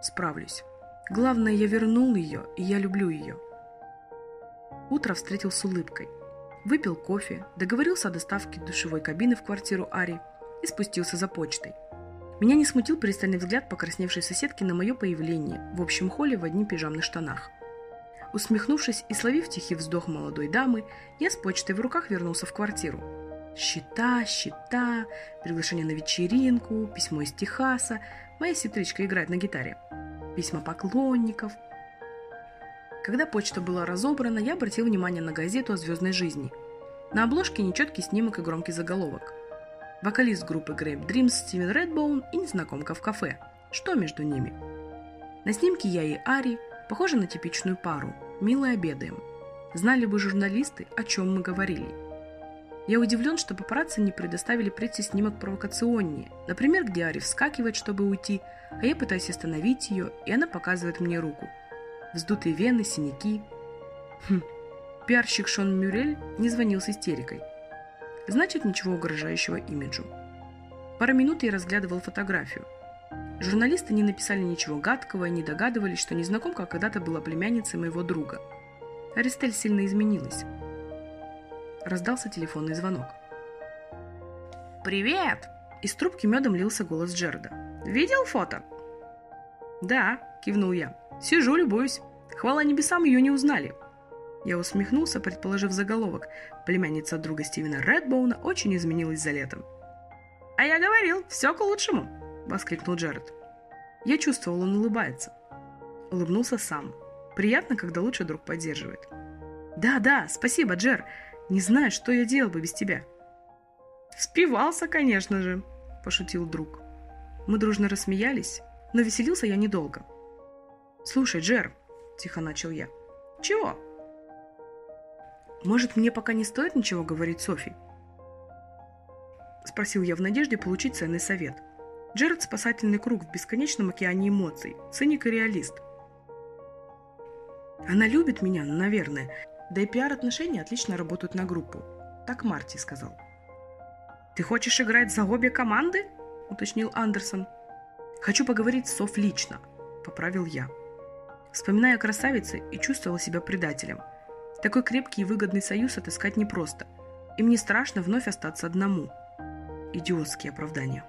Справлюсь. Главное, я вернул ее, и я люблю ее. Утро встретил с улыбкой. Выпил кофе, договорился о доставке душевой кабины в квартиру Ари и спустился за почтой. Меня не смутил пристальный взгляд покрасневшей соседки на мое появление в общем холле в одних пижамных штанах. Усмехнувшись и словив тихий вздох молодой дамы, я с почтой в руках вернулся в квартиру. Счета, счета, приглашение на вечеринку, письмо из Техаса, моя сестричка играет на гитаре, письма поклонников. Когда почта была разобрана, я обратил внимание на газету о звездной жизни. На обложке нечеткий снимок и громкий заголовок. Вокалист группы Grape Dreams Стивен Редбоун и незнакомка в кафе. Что между ними? На снимке я и Ари – Похоже на типичную пару. Мило обедаем. Знали бы журналисты, о чем мы говорили. Я удивлен, что папарацци не предоставили прийти снимок провокационнее. Например, где Ари вскакивает, чтобы уйти, а я пытаюсь остановить ее, и она показывает мне руку. Вздутые вены, синяки. Хм. Пиарщик Шон Мюрель не звонил с истерикой. Значит, ничего угрожающего имиджу. Пару минут я разглядывал фотографию – Журналисты не написали ничего гадкого и не догадывались, что незнакомка когда-то была племянницей моего друга. Аристель сильно изменилась. Раздался телефонный звонок. «Привет!» Из трубки медом лился голос Джерда. «Видел фото?» «Да», — кивнул я. «Сижу, любуюсь. Хвала небесам, ее не узнали». Я усмехнулся, предположив заголовок. Племянница друга Стивена Редбоуна очень изменилась за летом. «А я говорил, все к лучшему!» – воскликнул Джаред. Я чувствовал, он улыбается. Улыбнулся сам. Приятно, когда лучший друг поддерживает. «Да, да, спасибо, Джер. Не знаю, что я делал бы без тебя». «Спивался, конечно же», – пошутил друг. Мы дружно рассмеялись, но веселился я недолго. «Слушай, Джер», – тихо начал я. «Чего?» «Может, мне пока не стоит ничего говорить Софи?» Спросил я в надежде получить ценный совет – Джеред – спасательный круг в бесконечном океане эмоций, циник и реалист. Она любит меня, наверное, да и пиар-отношения отлично работают на группу. Так Марти сказал. «Ты хочешь играть за обе команды?» – уточнил Андерсон. «Хочу поговорить с Соф лично», – поправил я. Вспоминая красавицы и чувствовала себя предателем. Такой крепкий и выгодный союз отыскать непросто. И мне страшно вновь остаться одному. Идиотские оправдания.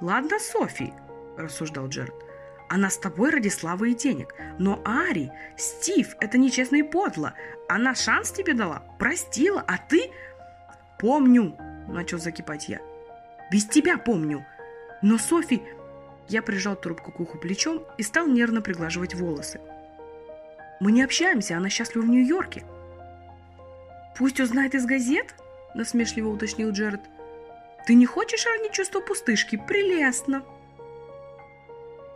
«Ладно, Софи», – рассуждал Джерд. «Она с тобой ради славы и денег. Но Ари, Стив, это нечестно и подло. Она шанс тебе дала, простила, а ты...» «Помню», – начал закипать я. «Без тебя помню. Но Софи...» Я прижал трубку к уху плечом и стал нервно приглаживать волосы. «Мы не общаемся, она счастлива в Нью-Йорке». «Пусть узнает из газет?» – насмешливо уточнил Джеред. Ты не хочешь ранить чувство пустышки? Прелестно!»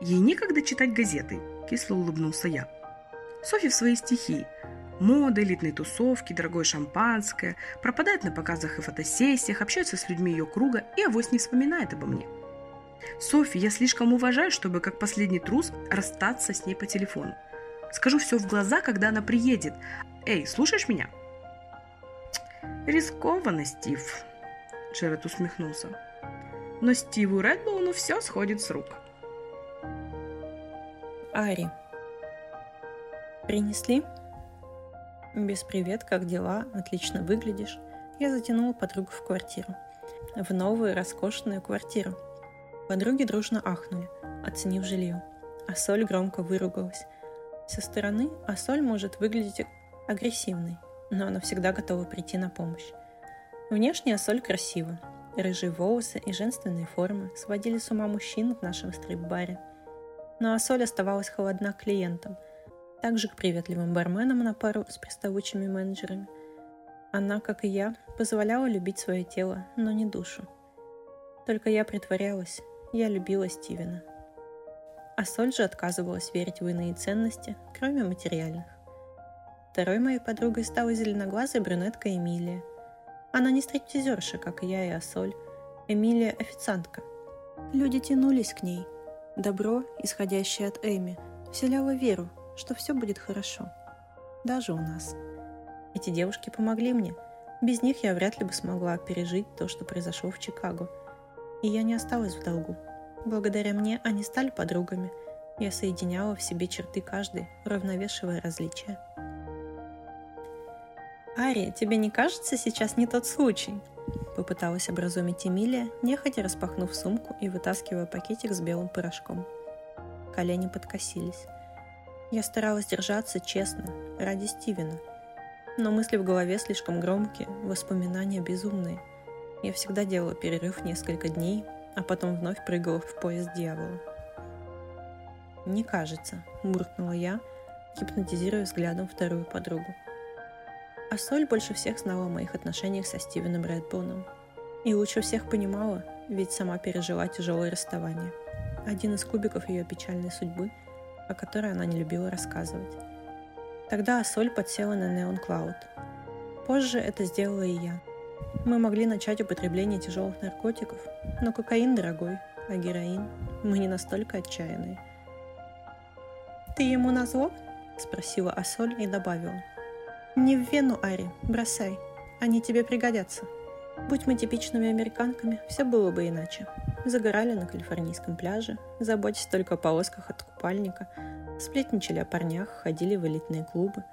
Ей некогда читать газеты, кисло улыбнулся я. Софи в своей стихии. Мода, элитные тусовки, дорогое шампанское, пропадает на показах и фотосессиях, общается с людьми ее круга и авось не вспоминает обо мне. Софи я слишком уважаю, чтобы как последний трус расстаться с ней по телефону. Скажу все в глаза, когда она приедет. Эй, слушаешь меня? Рискованно, Стив, Джеред усмехнулся. Но Стиву Редбоуну все сходит с рук. Ари. Принесли? Без привет, как дела? Отлично выглядишь. Я затянула подругу в квартиру. В новую роскошную квартиру. Подруги дружно ахнули, оценив жилье. А Соль громко выругалась. Со стороны Асоль может выглядеть агрессивной, но она всегда готова прийти на помощь. Внешне Асоль красива. Рыжие волосы и женственные формы сводили с ума мужчин в нашем стрип-баре. Но Асоль оставалась холодна клиентам, также к приветливым барменам на пару с приставучими менеджерами. Она, как и я, позволяла любить свое тело, но не душу. Только я притворялась, я любила Стивена. А Соль же отказывалась верить в иные ценности, кроме материальных. Второй моей подругой стала зеленоглазая брюнетка Эмилия – она не стриптизерша, как и я и Асоль. Эмилия – официантка. Люди тянулись к ней. Добро, исходящее от Эми, вселяло веру, что все будет хорошо. Даже у нас. Эти девушки помогли мне. Без них я вряд ли бы смогла пережить то, что произошло в Чикаго. И я не осталась в долгу. Благодаря мне они стали подругами. Я соединяла в себе черты каждой, уравновешивая различия. «Ария, тебе не кажется сейчас не тот случай?» Попыталась образумить Эмилия, нехотя распахнув сумку и вытаскивая пакетик с белым порошком. Колени подкосились. Я старалась держаться честно, ради Стивена. Но мысли в голове слишком громкие, воспоминания безумные. Я всегда делала перерыв несколько дней, а потом вновь прыгала в поезд дьявола. «Не кажется», – буркнула я, гипнотизируя взглядом вторую подругу. А Соль больше всех знала о моих отношениях со Стивеном Редбоуном. И лучше всех понимала, ведь сама пережила тяжелое расставание. Один из кубиков ее печальной судьбы, о которой она не любила рассказывать. Тогда Асоль подсела на Neon Cloud. Позже это сделала и я. Мы могли начать употребление тяжелых наркотиков, но кокаин дорогой, а героин мы не настолько отчаянные. «Ты ему назло?» – спросила Асоль и добавила – не в Вену, Ари, бросай. Они тебе пригодятся. Будь мы типичными американками, все было бы иначе. Загорали на калифорнийском пляже, заботясь только о полосках от купальника, сплетничали о парнях, ходили в элитные клубы,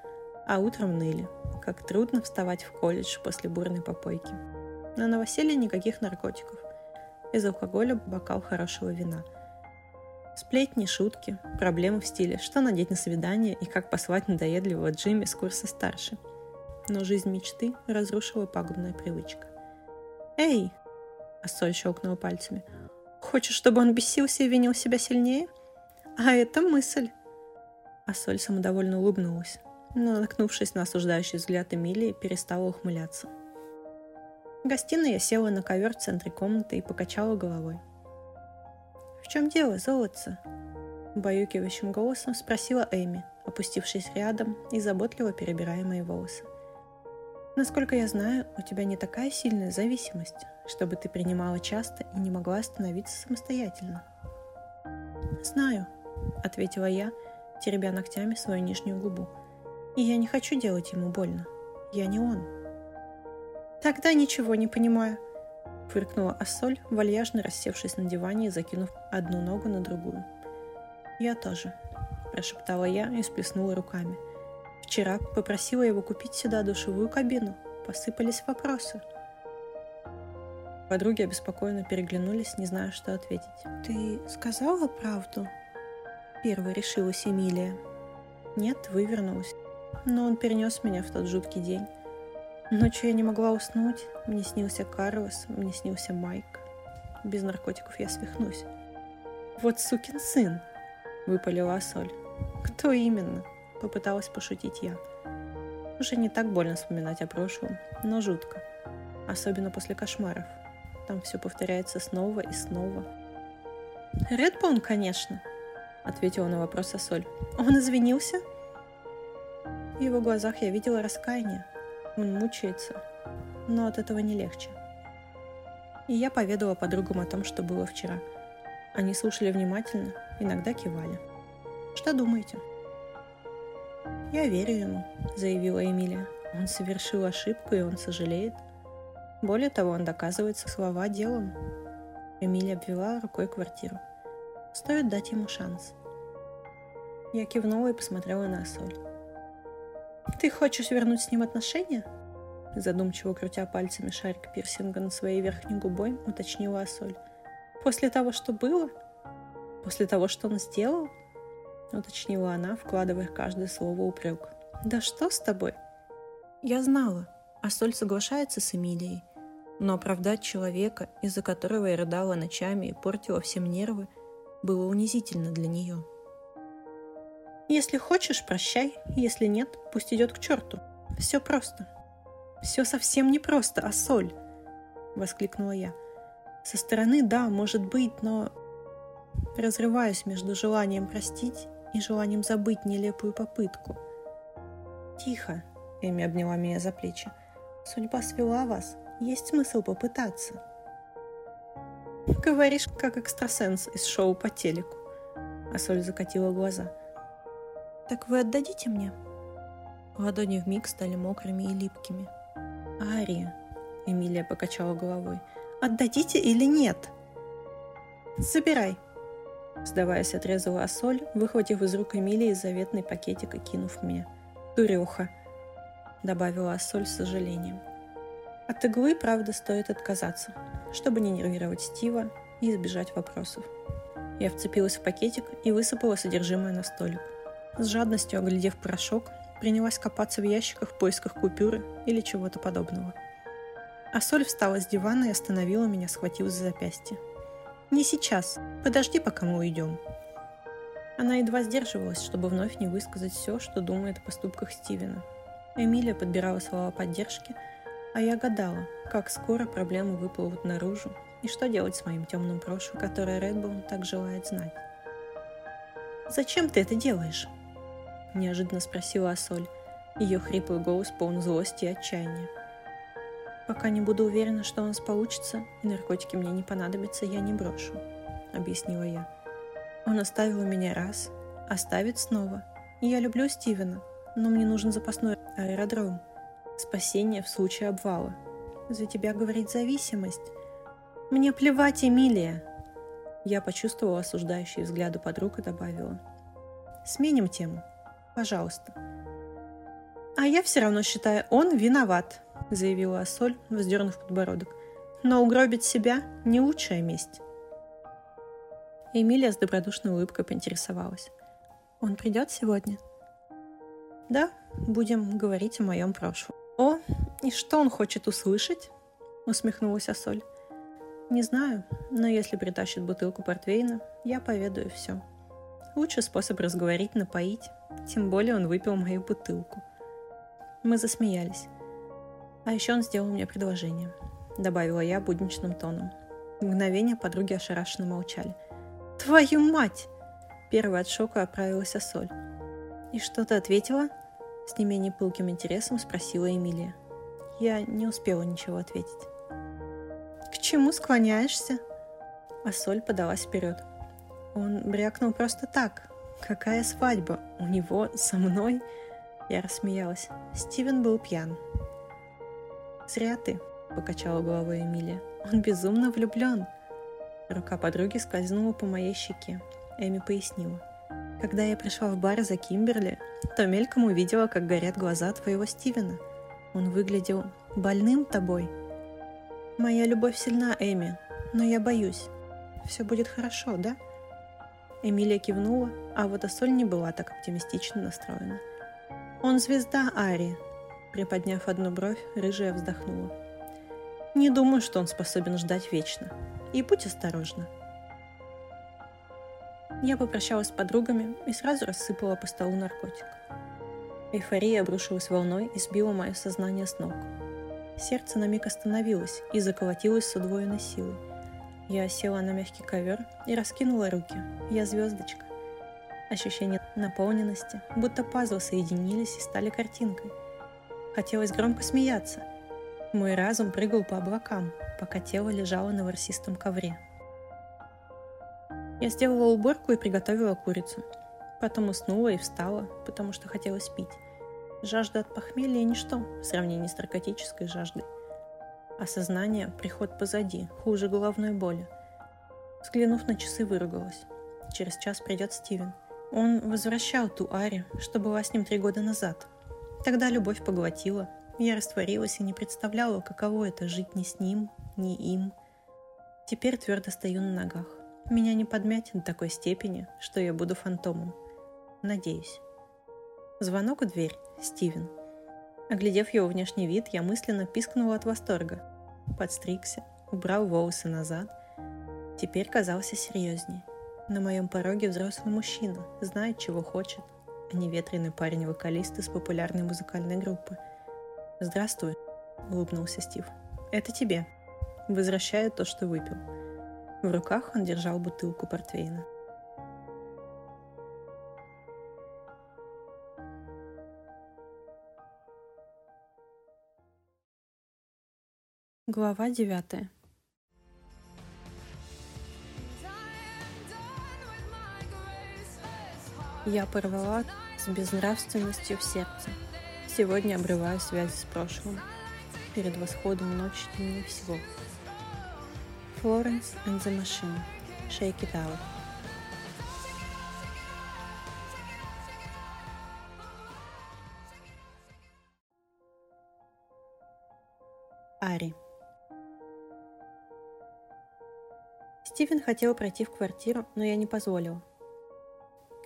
а утром ныли, как трудно вставать в колледж после бурной попойки. На новоселье никаких наркотиков. Из алкоголя бокал хорошего вина – Сплетни, шутки, проблемы в стиле, что надеть на свидание и как послать надоедливого Джимми с курса старше. Но жизнь мечты разрушила пагубная привычка. «Эй!» – Ассоль щелкнула пальцами. «Хочешь, чтобы он бесился и винил себя сильнее? А это мысль!» Ассоль самодовольно улыбнулась, но, наткнувшись на осуждающий взгляд Эмилии, перестала ухмыляться. В гостиной я села на ковер в центре комнаты и покачала головой – «В чем дело, золотце?» Баюкивающим голосом спросила Эми, опустившись рядом и заботливо перебирая мои волосы. «Насколько я знаю, у тебя не такая сильная зависимость, чтобы ты принимала часто и не могла остановиться самостоятельно». «Знаю», — ответила я, теребя ногтями свою нижнюю губу. «И я не хочу делать ему больно. Я не он». «Тогда ничего не понимаю», фыркнула Ассоль, вальяжно рассевшись на диване и закинув одну ногу на другую. «Я тоже», – прошептала я и сплеснула руками. «Вчера попросила его купить сюда душевую кабину. Посыпались вопросы». Подруги обеспокоенно переглянулись, не зная, что ответить. «Ты сказала правду?» Первой решилась Эмилия. «Нет, вывернулась. Но он перенес меня в тот жуткий день. Ночью я не могла уснуть. Мне снился Карлос, мне снился Майк. Без наркотиков я свихнусь. «Вот сукин сын!» – выпалила Соль. «Кто именно?» – попыталась пошутить я. Уже не так больно вспоминать о прошлом, но жутко. Особенно после кошмаров. Там все повторяется снова и снова. «Редбоун, конечно», — ответила на вопрос Асоль. «Он извинился?» В его глазах я видела раскаяние, он мучается, но от этого не легче. И я поведала подругам о том, что было вчера. Они слушали внимательно, иногда кивали. «Что думаете?» «Я верю ему», — заявила Эмилия. «Он совершил ошибку, и он сожалеет. Более того, он доказывает слова делом». Эмилия обвела рукой квартиру. «Стоит дать ему шанс». Я кивнула и посмотрела на Соль. «Ты хочешь вернуть с ним отношения?» Задумчиво крутя пальцами шарик пирсинга на своей верхней губой, уточнила Асоль. «После того, что было? После того, что он сделал?» Уточнила она, вкладывая каждое слово упрек. «Да что с тобой?» Я знала. Асоль соглашается с Эмилией. Но оправдать человека, из-за которого я рыдала ночами и портила всем нервы, было унизительно для нее. Если хочешь, прощай. Если нет, пусть идет к черту. Все просто. Все совсем не просто, а соль. Воскликнула я. Со стороны, да, может быть, но... Разрываюсь между желанием простить и желанием забыть нелепую попытку. Тихо, Эми обняла меня за плечи. Судьба свела вас. Есть смысл попытаться. Говоришь, как экстрасенс из шоу по телеку. А Соль закатила глаза. «Так вы отдадите мне?» Ладони вмиг стали мокрыми и липкими. «Ария!» — Эмилия покачала головой. «Отдадите или нет?» Забирай!» Сдаваясь, отрезала Ассоль, выхватив из рук Эмилии заветный пакетик и кинув мне. «Дуреха!» — добавила Ассоль с сожалением. От иглы, правда, стоит отказаться, чтобы не нервировать Стива и избежать вопросов. Я вцепилась в пакетик и высыпала содержимое на столик. С жадностью оглядев порошок, принялась копаться в ящиках в поисках купюры или чего-то подобного. А Соль встала с дивана и остановила меня, схватив за запястье. «Не сейчас. Подожди, пока мы уйдем». Она едва сдерживалась, чтобы вновь не высказать все, что думает о поступках Стивена. Эмилия подбирала слова поддержки, а я гадала, как скоро проблемы выплывут наружу и что делать с моим темным прошлым, которое Редбоун так желает знать. «Зачем ты это делаешь?» – неожиданно спросила Асоль. Ее хриплый голос полон злости и отчаяния. «Пока не буду уверена, что у нас получится, и наркотики мне не понадобятся, я не брошу», — объяснила я. «Он оставил меня раз, оставит снова. Я люблю Стивена, но мне нужен запасной аэродром. Спасение в случае обвала. За тебя говорит зависимость. Мне плевать, Эмилия!» Я почувствовала осуждающие взгляды подруг и добавила. «Сменим тему. Пожалуйста». «А я все равно считаю, он виноват», — заявила Ассоль, вздернув подбородок. «Но угробить себя — не лучшая месть». Эмилия с добродушной улыбкой поинтересовалась. «Он придет сегодня?» «Да, будем говорить о моем прошлом». «О, и что он хочет услышать?» — усмехнулась Ассоль. «Не знаю, но если притащит бутылку портвейна, я поведаю все. Лучший способ разговорить — напоить, тем более он выпил мою бутылку». Мы засмеялись. А еще он сделал мне предложение, добавила я будничным тоном. Мгновение подруги ошарашенно молчали. «Твою мать!» Первая от шока оправилась Соль. «И что ты ответила?» С не менее пылким интересом спросила Эмилия. Я не успела ничего ответить. «К чему склоняешься?» А Соль подалась вперед. Он брякнул просто так. Какая свадьба? У него со мной? Я рассмеялась. Стивен был пьян. «Зря ты», — покачала головой Эмилия. «Он безумно влюблен». Рука подруги скользнула по моей щеке. Эми пояснила. «Когда я пришла в бар за Кимберли, то мельком увидела, как горят глаза твоего Стивена. Он выглядел больным тобой. Моя любовь сильна, Эми, но я боюсь. Все будет хорошо, да?» Эмилия кивнула, а вот Ассоль не была так оптимистично настроена. «Он звезда Ари», Приподняв одну бровь, рыжая вздохнула. «Не думаю, что он способен ждать вечно. И будь осторожна». Я попрощалась с подругами и сразу рассыпала по столу наркотик. Эйфория обрушилась волной и сбила мое сознание с ног. Сердце на миг остановилось и заколотилось с удвоенной силой. Я села на мягкий ковер и раскинула руки. Я звездочка. Ощущение наполненности, будто пазлы соединились и стали картинкой – Хотелось громко смеяться. Мой разум прыгал по облакам, пока тело лежало на ворсистом ковре. Я сделала уборку и приготовила курицу. Потом уснула и встала, потому что хотелось пить. Жажда от похмелья – ничто в сравнении с наркотической жаждой. Осознание – приход позади, хуже головной боли. Взглянув на часы, выругалась. Через час придет Стивен. Он возвращал ту Ари, что была с ним три года назад – Тогда любовь поглотила, я растворилась и не представляла, каково это жить ни с ним, ни им. Теперь твердо стою на ногах. Меня не подмять до такой степени, что я буду фантомом. Надеюсь. Звонок в дверь. Стивен. Оглядев его внешний вид, я мысленно пискнула от восторга. Подстригся, убрал волосы назад. Теперь казался серьезнее. На моем пороге взрослый мужчина, знает, чего хочет, а не ветреный парень-вокалист из популярной музыкальной группы. «Здравствуй», — улыбнулся Стив. «Это тебе. Возвращаю то, что выпил». В руках он держал бутылку портвейна. Глава девятая. Я порвала с безнравственностью в сердце. Сегодня обрываю связь с прошлым. Перед восходом ночи темнее всего. Florence and the Machine. Shake It Out. Ари. Стивен хотел пройти в квартиру, но я не позволила.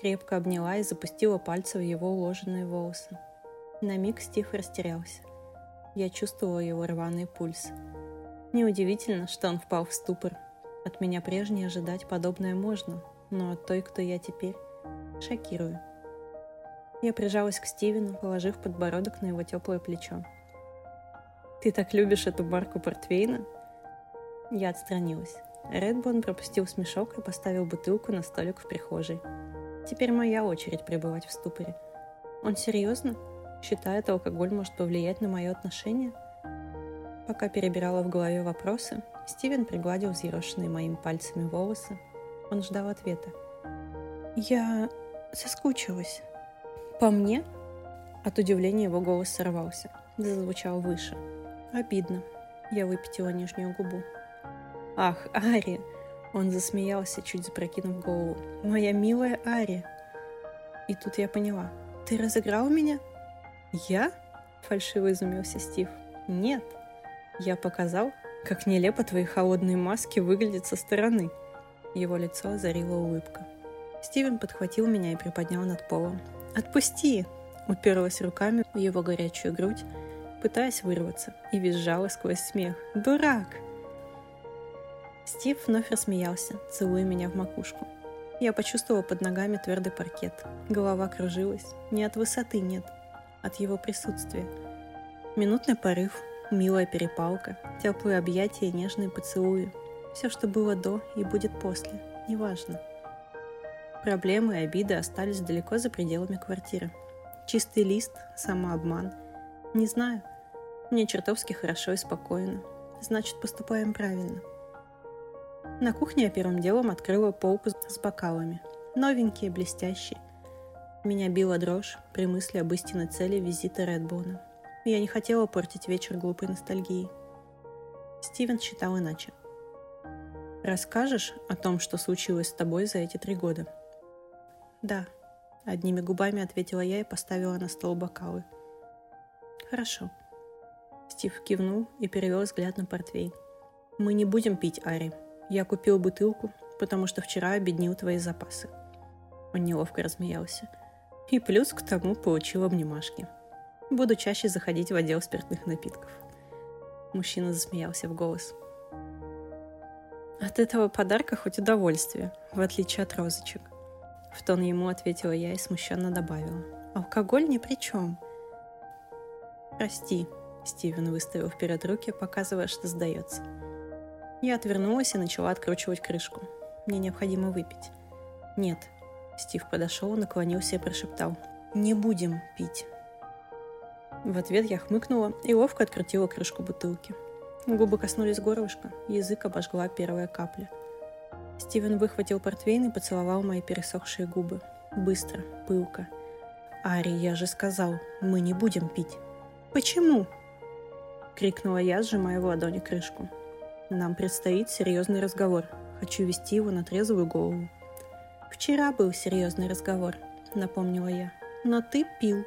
Крепко обняла и запустила пальцы в его уложенные волосы. На миг Стив растерялся. Я чувствовала его рваный пульс. Неудивительно, что он впал в ступор. От меня прежней ожидать подобное можно, но от той, кто я теперь, шокирую. Я прижалась к Стивену, положив подбородок на его теплое плечо. «Ты так любишь эту марку портвейна?» Я отстранилась. Редбон пропустил смешок и поставил бутылку на столик в прихожей. Теперь моя очередь пребывать в ступоре. Он серьезно? Считает, алкоголь может повлиять на мое отношение? Пока перебирала в голове вопросы, Стивен пригладил взъерошенные моими пальцами волосы. Он ждал ответа. «Я соскучилась». «По мне?» От удивления его голос сорвался, зазвучал выше. Обидно. Я выпятила нижнюю губу. «Ах, Ари!» Он засмеялся, чуть запрокинув голову. «Моя милая Ари!» И тут я поняла. «Ты разыграл меня?» «Я?» – фальшиво изумился Стив. «Нет. Я показал, как нелепо твои холодные маски выглядят со стороны». Его лицо озарила улыбка. Стивен подхватил меня и приподнял над полом. «Отпусти!» – уперлась руками в его горячую грудь, пытаясь вырваться, и визжала сквозь смех. «Дурак!» Стив вновь рассмеялся, целуя меня в макушку. Я почувствовала под ногами твердый паркет. Голова кружилась. Не от высоты нет, от его присутствия. Минутный порыв, милая перепалка, теплые объятия нежные поцелуи. Все, что было до и будет после, неважно. Проблемы и обиды остались далеко за пределами квартиры. Чистый лист, самообман – не знаю. Мне чертовски хорошо и спокойно. Значит, поступаем правильно. На кухне я первым делом открыла полку с бокалами. Новенькие, блестящие. Меня била дрожь при мысли об истинной цели визита Редбона. Я не хотела портить вечер глупой ностальгией. Стивен считал иначе. «Расскажешь о том, что случилось с тобой за эти три года?» «Да», — одними губами ответила я и поставила на стол бокалы — «Хорошо». Стив кивнул и перевел взгляд на портвейн. «Мы не будем пить, Ари. Я купил бутылку, потому что вчера обеднил твои запасы». Он неловко размеялся. И плюс к тому получил обнимашки. Буду чаще заходить в отдел спиртных напитков. Мужчина засмеялся в голос. От этого подарка хоть удовольствие, в отличие от розочек. В тон ему ответила я и смущенно добавила. Алкоголь ни при чем. «Прости», — Стивен выставил вперед руки, показывая, что сдается. Я отвернулась и начала откручивать крышку. Мне необходимо выпить. «Нет». Стив подошел, наклонился и прошептал. «Не будем пить». В ответ я хмыкнула и ловко открутила крышку бутылки. Губы коснулись горлышка, язык обожгла первая капля. Стивен выхватил портвейн и поцеловал мои пересохшие губы. Быстро, пылко. «Ари, я же сказал, мы не будем пить». «Почему?» — крикнула я, сжимая в ладони крышку. «Нам предстоит серьезный разговор. Хочу вести его на трезвую голову». «Вчера был серьезный разговор», — напомнила я. «Но ты пил».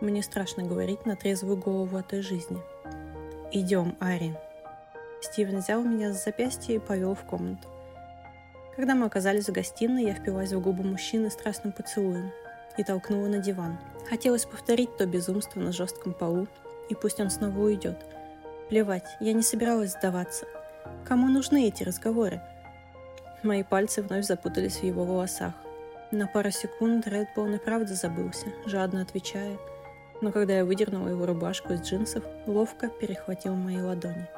Мне страшно говорить на трезвую голову о той жизни. «Идем, Ари». Стивен взял меня за запястье и повел в комнату. Когда мы оказались в гостиной, я впилась в губы мужчины страстным поцелуем и толкнула на диван. Хотелось повторить то безумство на жестком полу, и пусть он снова уйдет. Плевать, я не собиралась сдаваться. Кому нужны эти разговоры? Мои пальцы вновь запутались в его волосах. На пару секунд Редбоун и правда забылся, жадно отвечая, но когда я выдернула его рубашку из джинсов, ловко перехватил мои ладони.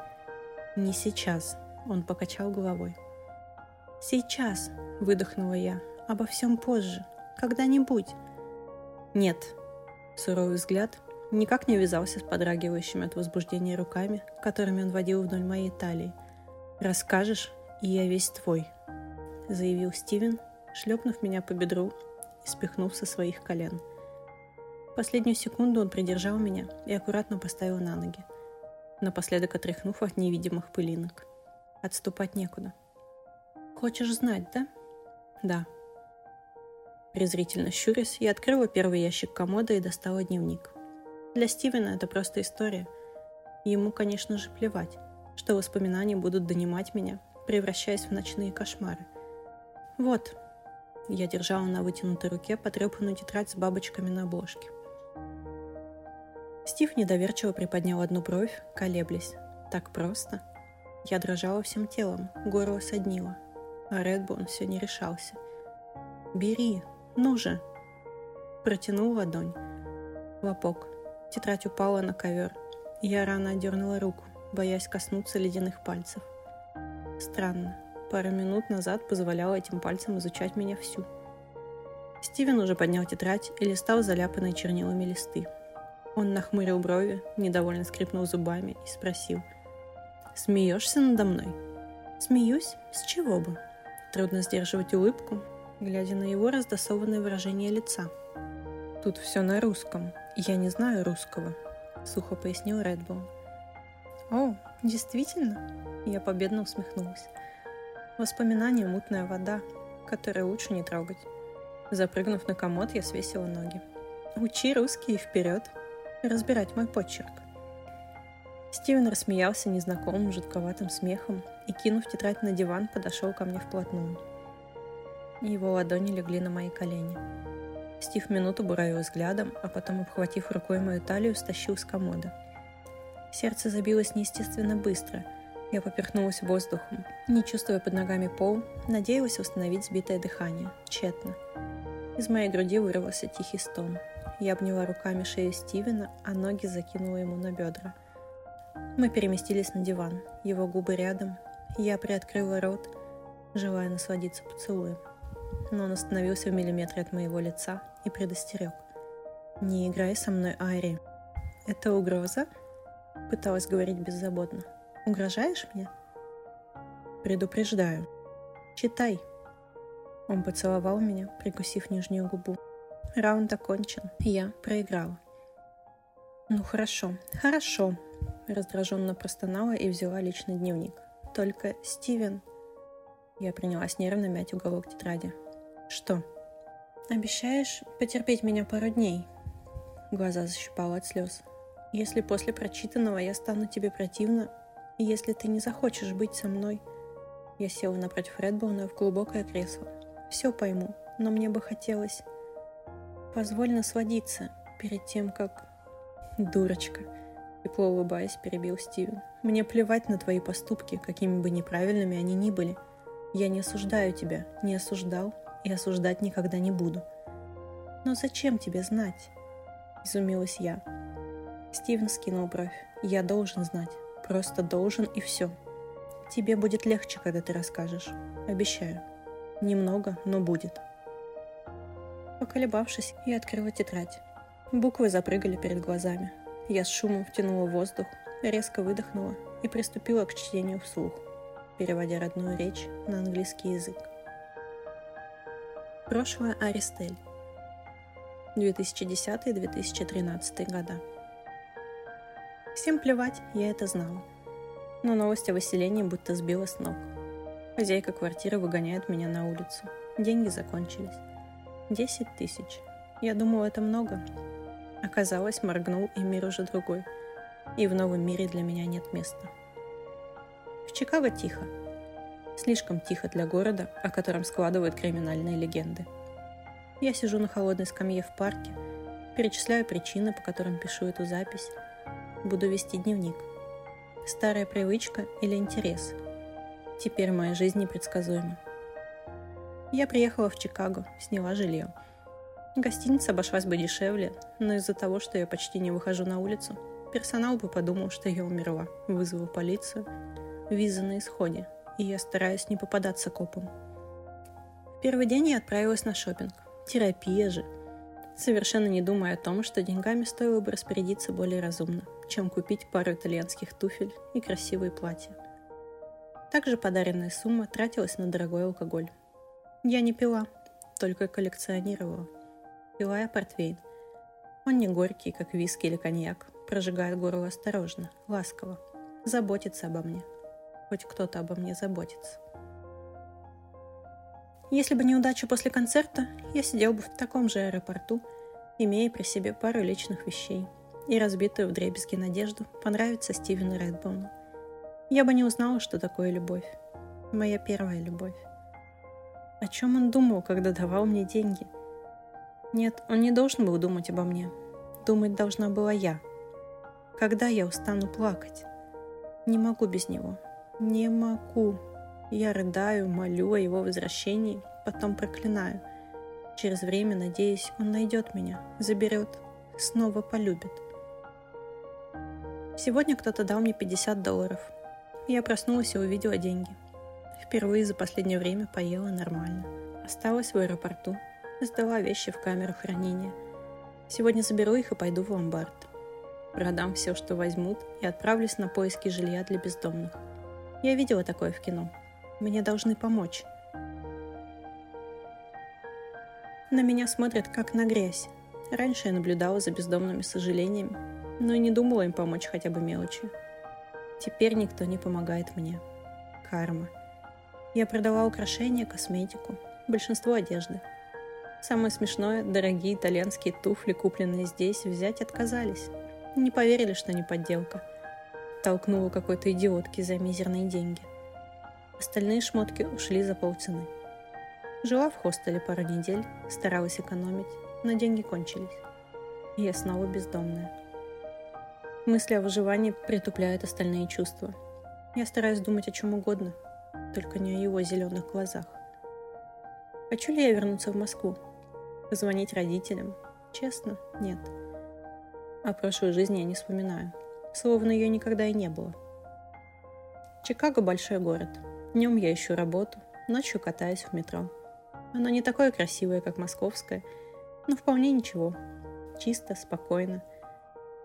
«Не сейчас», — он покачал головой. «Сейчас», — выдохнула я, — «обо всем позже, когда-нибудь». «Нет». Суровый взгляд никак не вязался с подрагивающими от возбуждения руками, которыми он водил вдоль моей талии. «Расскажешь, и я весь твой», — заявил Стивен, шлепнув меня по бедру и спихнув со своих колен. Последнюю секунду он придержал меня и аккуратно поставил на ноги, напоследок отряхнув от невидимых пылинок. Отступать некуда. Хочешь знать, да? Да. Презрительно щурясь, я открыла первый ящик комода и достала дневник. Для Стивена это просто история. Ему, конечно же, плевать, что воспоминания будут донимать меня, превращаясь в ночные кошмары. Вот, я держала на вытянутой руке потрепанную тетрадь с бабочками на обложке. Стив недоверчиво приподнял одну бровь, колеблясь. Так просто? Я дрожала всем телом, горло соднило. А Редбон все не решался. «Бери, ну же!» Протянул ладонь. Лопок. Тетрадь упала на ковер. Я рано отдернула руку, боясь коснуться ледяных пальцев. Странно. Пару минут назад позволяла этим пальцем изучать меня всю. Стивен уже поднял тетрадь и листал заляпанные чернилами листы. Он нахмурил брови, недовольно скрипнул зубами и спросил. «Смеешься надо мной?» «Смеюсь? С чего бы?» Трудно сдерживать улыбку, глядя на его раздосованное выражение лица. «Тут все на русском. Я не знаю русского», — сухо пояснил Редбоун. «О, действительно?» Я победно усмехнулась. Воспоминания — мутная вода, которую лучше не трогать. Запрыгнув на комод, я свесила ноги. «Учи русский и вперед! Разбирать мой почерк!» Стивен рассмеялся незнакомым жутковатым смехом и, кинув тетрадь на диван, подошел ко мне вплотную. Его ладони легли на мои колени. Стив минуту буравил взглядом, а потом, обхватив рукой мою талию, стащил с комода. Сердце забилось неестественно быстро. Я поперхнулась воздухом. Не чувствуя под ногами пол, надеялась восстановить сбитое дыхание. Тщетно. Из моей груди вырвался тихий стон. Я обняла руками шею Стивена, а ноги закинула ему на бедра. Мы переместились на диван. Его губы рядом, я приоткрыла рот, желая насладиться поцелуем. Но он остановился в миллиметре от моего лица и предостерег. «Не играй со мной, Айри». «Это угроза?» Пыталась говорить беззаботно. «Угрожаешь мне?» «Предупреждаю. Читай». Он поцеловал меня, прикусив нижнюю губу. Раунд окончен. Я проиграла. «Ну хорошо, хорошо», — раздраженно простонала и взяла личный дневник. Только Стивен... Я принялась нервно мять уголок тетради. Что? Обещаешь потерпеть меня пару дней? Глаза защипала от слез. Если после прочитанного я стану тебе противна, и если ты не захочешь быть со мной... Я села напротив Редбоуна в глубокое кресло. Все пойму, но мне бы хотелось... Позволь насладиться перед тем, как... Дурочка. Тепло улыбаясь, перебил Стивен. «Мне плевать на твои поступки, какими бы неправильными они ни были. Я не осуждаю тебя, не осуждал и осуждать никогда не буду». «Но зачем тебе знать?» – изумилась я. Стивен скинул бровь. «Я должен знать. Просто должен и все. Тебе будет легче, когда ты расскажешь. Обещаю. Немного, но будет». Поколебавшись, я открыла тетрадь. Буквы запрыгали перед глазами. Я с шумом втянула воздух, резко выдохнула и приступила к чтению вслух, переводя родную речь на английский язык. Прошлое Аристель. 2010-2013 года. Всем плевать, я это знала. Но новость о выселении будто сбила с ног. Хозяйка квартиры выгоняет меня на улицу. Деньги закончились. Десять тысяч. Я думала, это много, Оказалось, моргнул, и мир уже другой. И в новом мире для меня нет места. В Чикаго тихо. Слишком тихо для города, о котором складывают криминальные легенды. Я сижу на холодной скамье в парке, перечисляю причины, по которым пишу эту запись. Буду вести дневник. Старая привычка или интерес? Теперь моя жизнь непредсказуема. Я приехала в Чикаго, сняла жилье – Гостиница обошлась бы дешевле, но из-за того, что я почти не выхожу на улицу, персонал бы подумал, что я умерла, вызвал полицию. Виза на исходе, и я стараюсь не попадаться копам. В первый день я отправилась на шопинг. Терапия же. Совершенно не думая о том, что деньгами стоило бы распорядиться более разумно, чем купить пару итальянских туфель и красивые платья. Также подаренная сумма тратилась на дорогой алкоголь. Я не пила, только коллекционировала – Пила я портвейн. Он не горький, как виски или коньяк. Прожигает горло осторожно, ласково. Заботится обо мне. Хоть кто-то обо мне заботится. Если бы неудача после концерта, я сидел бы в таком же аэропорту, имея при себе пару личных вещей и разбитую вдребезги надежду понравиться Стивену Редбоуну. Я бы не узнала, что такое любовь. Моя первая любовь. О чем он думал, когда давал мне деньги? Нет, он не должен был думать обо мне. Думать должна была я. Когда я устану плакать? Не могу без него. Не могу. Я рыдаю, молю о его возвращении, потом проклинаю. Через время, надеюсь, он найдет меня, заберет, снова полюбит. Сегодня кто-то дал мне 50 долларов. Я проснулась и увидела деньги. Впервые за последнее время поела нормально. Осталась в аэропорту, сдала вещи в камеру хранения. Сегодня заберу их и пойду в ломбард. Продам все, что возьмут, и отправлюсь на поиски жилья для бездомных. Я видела такое в кино. Мне должны помочь. На меня смотрят как на грязь. Раньше я наблюдала за бездомными сожалениями, но и не думала им помочь хотя бы мелочью. Теперь никто не помогает мне. Карма. Я продала украшения, косметику, большинство одежды. Самое смешное, дорогие итальянские туфли, купленные здесь, взять отказались. Не поверили, что не подделка. Толкнула какой-то идиотки за мизерные деньги. Остальные шмотки ушли за полцены. Жила в хостеле пару недель, старалась экономить, но деньги кончились. И я снова бездомная. Мысли о выживании притупляют остальные чувства. Я стараюсь думать о чем угодно, только не о его зеленых глазах. Хочу ли я вернуться в Москву? Позвонить родителям? Честно, нет. О прошлой жизни я не вспоминаю. Словно ее никогда и не было. Чикаго – большой город. Днем я ищу работу, ночью катаюсь в метро. Оно не такое красивое, как московское, но вполне ничего. Чисто, спокойно –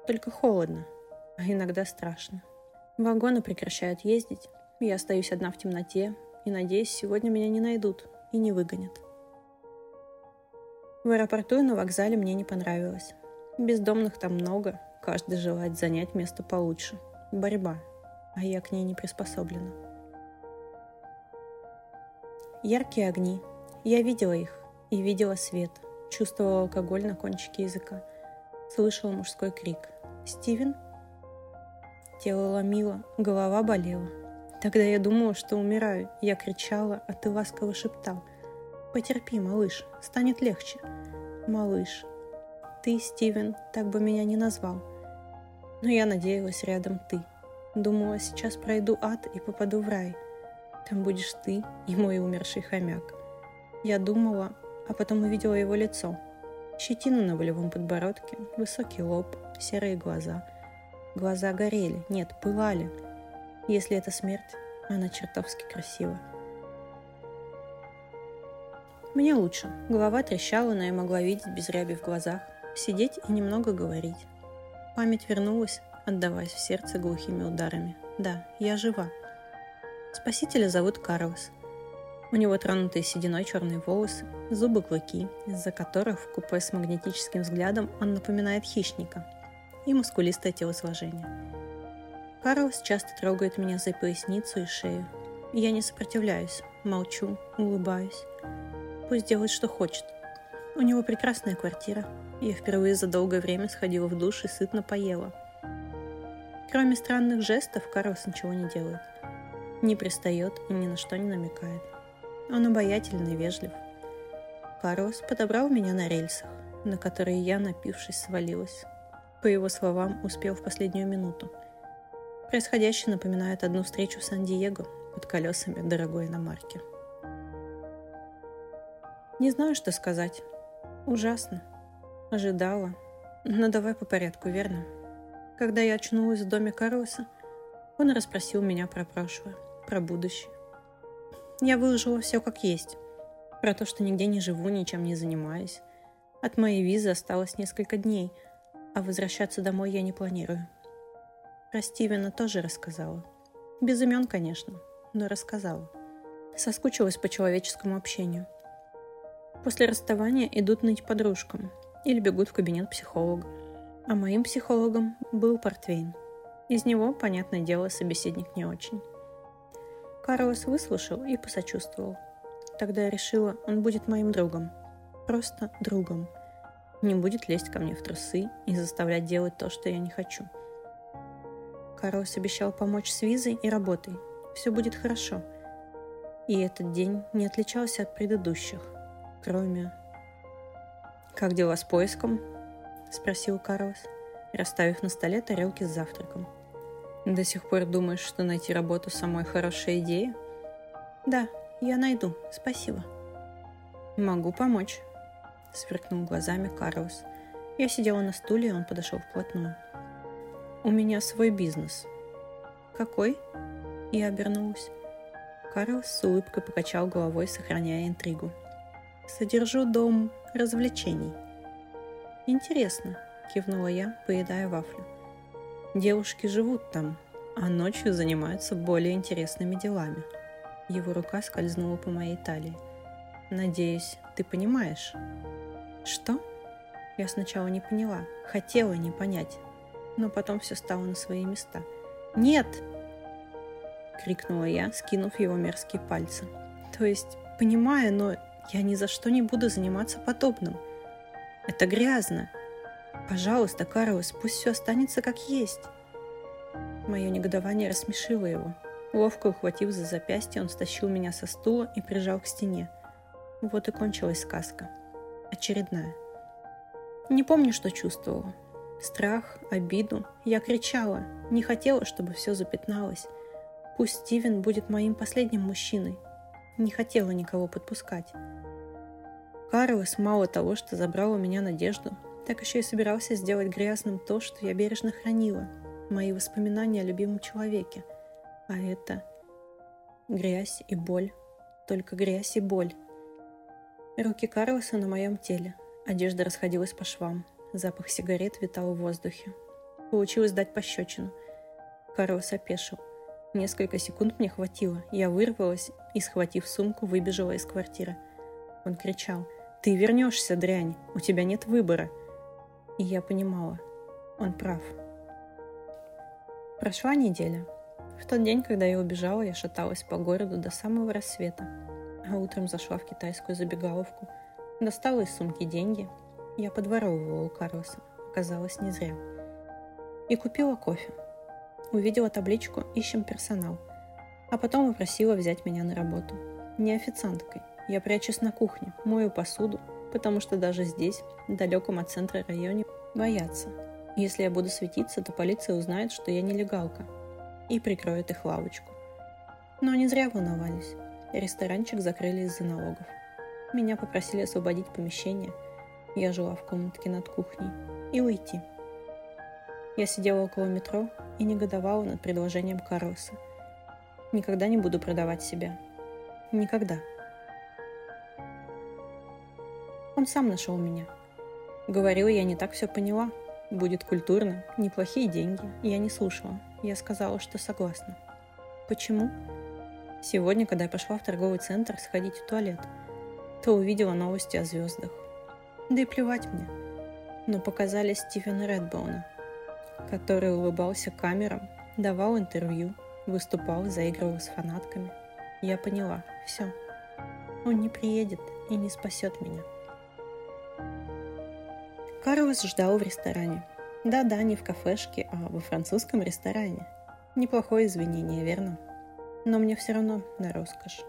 только холодно, а иногда страшно. Вагоны прекращают ездить, я остаюсь одна в темноте и надеюсь, сегодня меня не найдут и не выгонят. В аэропорту и на вокзале мне не понравилось. Бездомных там много, каждый желает занять место получше. Борьба, а я к ней не приспособлена. Яркие огни. Я видела их и видела свет. Чувствовала алкоголь на кончике языка. Слышала мужской крик – Стивен? Тело ломило, голова болела. Тогда я думала, что умираю. Я кричала, а ты ласково шептал. «Потерпи, малыш, станет легче». «Малыш, ты, Стивен, так бы меня не назвал». Но я надеялась, рядом ты. Думала, сейчас пройду ад и попаду в рай. Там будешь ты и мой умерший хомяк. Я думала, а потом увидела его лицо. Щетину на волевом подбородке, высокий лоб, серые глаза. Глаза горели, нет, пылали. Если это смерть, она чертовски красива. Мне лучше. Голова трещала, но я могла видеть без ряби в глазах, сидеть и немного говорить. Память вернулась, отдаваясь в сердце глухими ударами. Да, я жива. Спасителя зовут Карлос. У него тронутые сединой черные волосы, зубы клыки, из-за которых в купе с магнетическим взглядом он напоминает хищника – и мускулистое телосложение. Карлос часто трогает меня за поясницу и шею. Я не сопротивляюсь, молчу, улыбаюсь. Пусть делает, что хочет. У него прекрасная квартира. Я впервые за долгое время сходила в душ и сытно поела. Кроме странных жестов, Карлос ничего не делает. Не пристает и ни на что не намекает. Он обаятельный и вежлив. Карлос подобрал меня на рельсах, на которые я, напившись, свалилась по его словам, успел в последнюю минуту. Происходящее напоминает одну встречу в Сан-Диего под колесами дорогой иномарки. Не знаю, что сказать. Ужасно. Ожидала. Но давай по порядку, верно? Когда я очнулась в доме Карлоса, он расспросил меня про прошлое, про будущее. Я выложила все как есть. Про то, что нигде не живу, ничем не занимаюсь. От моей визы осталось несколько дней – а возвращаться домой я не планирую. Про Стивена тоже рассказала. Без имен, конечно, но рассказала. Соскучилась по человеческому общению. После расставания идут ныть подружкам или бегут в кабинет психолога. А моим психологом был Портвейн. Из него, понятное дело, собеседник не очень. Карлос выслушал и посочувствовал. Тогда я решила, он будет моим другом. Просто другом. Не будет лезть ко мне в трусы и заставлять делать то, что я не хочу. Карлос обещал помочь с визой и работой. Все будет хорошо. И этот день не отличался от предыдущих, кроме... «Как дела с поиском?» – спросил Карлос, расставив на столе тарелки с завтраком. «До сих пор думаешь, что найти работу – самая хорошая идея?» «Да, я найду, спасибо». «Могу помочь», – сверкнул глазами Карлос. Я сидела на стуле, и он подошел вплотную. «У меня свой бизнес». «Какой?» Я обернулась. Карлос с улыбкой покачал головой, сохраняя интригу. «Содержу дом развлечений». «Интересно», – кивнула я, поедая вафлю. «Девушки живут там, а ночью занимаются более интересными делами». Его рука скользнула по моей талии. «Надеюсь, ты понимаешь?» «Что?» Я сначала не поняла, хотела не понять, но потом все стало на свои места. «Нет!» — крикнула я, скинув его мерзкие пальцы. «То есть, понимаю, но я ни за что не буду заниматься подобным. Это грязно. Пожалуйста, Карлос, пусть все останется как есть». Мое негодование рассмешило его. Ловко ухватив за запястье, он стащил меня со стула и прижал к стене. Вот и кончилась сказка. Очередная. Не помню, что чувствовала. Страх, обиду. Я кричала. Не хотела, чтобы все запятналось. Пусть Стивен будет моим последним мужчиной. Не хотела никого подпускать. Карлос мало того, что забрал у меня надежду, так еще и собирался сделать грязным то, что я бережно хранила. Мои воспоминания о любимом человеке – а это грязь и боль. Только грязь и боль. Руки Карлоса на моем теле. Одежда расходилась по швам. Запах сигарет витал в воздухе. Получилось дать пощечину. Карлос опешил. Несколько секунд мне хватило. Я вырвалась и, схватив сумку, выбежала из квартиры. Он кричал. «Ты вернешься, дрянь! У тебя нет выбора!» И я понимала. Он прав. Прошла неделя. В тот день, когда я убежала, я шаталась по городу до самого рассвета, а утром зашла в китайскую забегаловку, достала из сумки деньги. Я подворовывала у Карлоса, оказалось не зря. И купила кофе. Увидела табличку «Ищем персонал», а потом попросила взять меня на работу. Не официанткой, я прячусь на кухне, мою посуду, потому что даже здесь, далеком от центра районе, боятся. Если я буду светиться, то полиция узнает, что я нелегалка, и прикроют их лавочку. Но не зря волновались. Ресторанчик закрыли из-за налогов. Меня попросили освободить помещение. Я жила в комнатке над кухней. И уйти. Я сидела около метро и негодовала над предложением Карлоса. Никогда не буду продавать себя. Никогда. Он сам нашел меня. Говорила, я не так все поняла. Будет культурно, неплохие деньги. Я не слушала. Я сказала, что согласна. Почему? Сегодня, когда я пошла в торговый центр сходить в туалет, то увидела новости о звездах. Да и плевать мне. Но показали Стивена Редбоуна, который улыбался камерам, давал интервью, выступал, заигрывал с фанатками. Я поняла, все. Он не приедет и не спасет меня. Карлос ждал в ресторане, да-да, не в кафешке, а во французском ресторане. Неплохое извинение, верно? Но мне все равно на роскошь.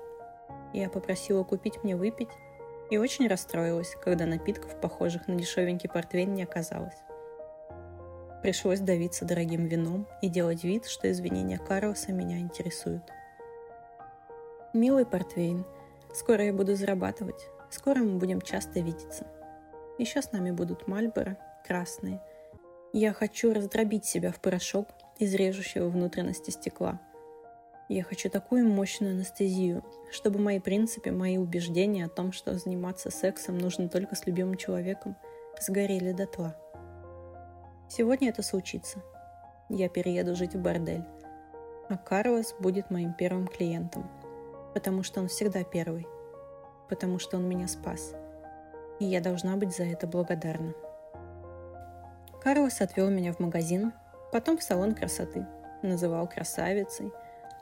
Я попросила купить мне выпить и очень расстроилась, когда напитков, похожих на дешевенький портвейн, не оказалось. Пришлось давиться дорогим вином и делать вид, что извинения Карлоса меня интересуют. Милый портвейн, скоро я буду зарабатывать, скоро мы будем часто видеться. Еще с нами будут Мальборо, красные, я хочу раздробить себя в порошок из режущего внутренности стекла. Я хочу такую мощную анестезию, чтобы мои принципы, мои убеждения о том, что заниматься сексом нужно только с любимым человеком, сгорели дотла. Сегодня это случится. Я перееду жить в бордель. А Карлос будет моим первым клиентом. Потому что он всегда первый. Потому что он меня спас. И я должна быть за это благодарна. Карлос отвел меня в магазин, потом в салон красоты, называл красавицей,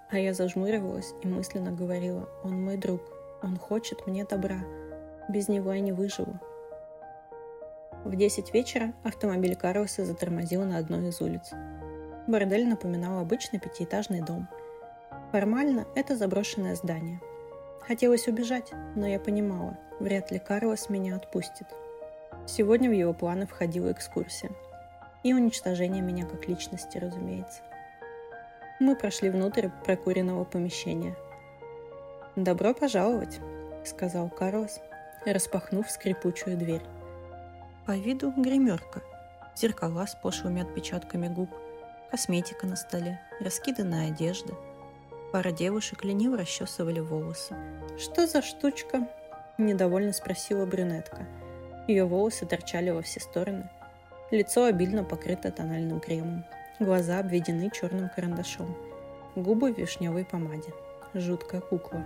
а я зажмуривалась и мысленно говорила «Он мой друг, Он хочет мне добра. Без него я не выживу. В 10 вечера автомобиль Карлоса затормозил на одной из улиц. Бордель напоминал обычный пятиэтажный дом. Формально это заброшенное здание. Хотелось убежать, но я понимала, вряд ли Карлос меня отпустит. Сегодня в его планы входила экскурсия. И уничтожение меня как личности, разумеется. Мы прошли внутрь прокуренного помещения. «Добро пожаловать», — сказал Карлос, распахнув скрипучую дверь. По виду гримерка. Зеркала с пошлыми отпечатками губ, косметика на столе, раскиданная одежда. Пара девушек лениво расчесывали волосы. «Что за штучка?» – недовольно спросила брюнетка. Ее волосы торчали во все стороны. Лицо обильно покрыто тональным кремом. Глаза обведены черным карандашом. Губы в вишневой помаде. Жуткая кукла.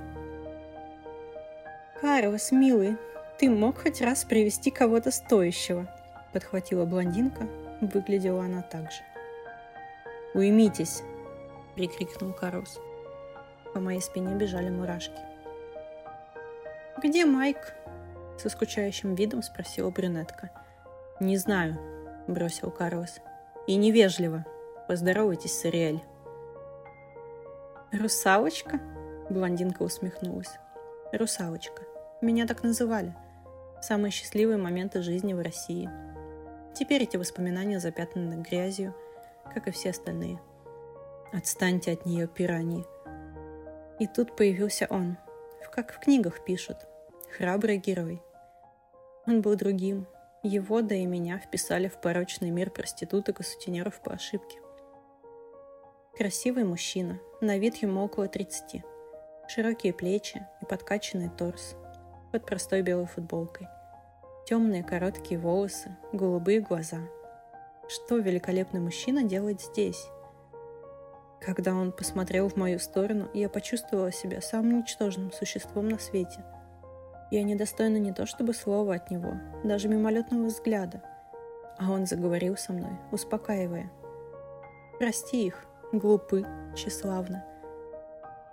«Карлос, милый, ты мог хоть раз привести кого-то стоящего?» Подхватила блондинка. Выглядела она так же. «Уймитесь!» – прикрикнул Карлос. По моей спине бежали мурашки. «Где Майк?» – со скучающим видом спросила брюнетка. «Не знаю», – бросил Карлос. «И невежливо. Поздоровайтесь с Ариэль». «Русалочка?» – блондинка усмехнулась. «Русалочка. Меня так называли. Самые счастливые моменты жизни в России. Теперь эти воспоминания запятнаны грязью, как и все остальные. Отстаньте от нее, пираньи. И тут появился он, как в книгах пишут. Храбрый герой. Он был другим. Его, да и меня вписали в порочный мир проституток и сутенеров по ошибке. Красивый мужчина, на вид ему около 30. Широкие плечи и подкачанный торс под простой белой футболкой. Темные короткие волосы, голубые глаза. Что великолепный мужчина делает здесь? Когда он посмотрел в мою сторону, я почувствовала себя самым ничтожным существом на свете. Я недостойна не то чтобы слова от него, даже мимолетного взгляда. А он заговорил со мной, успокаивая. «Прости их, глупы, тщеславны».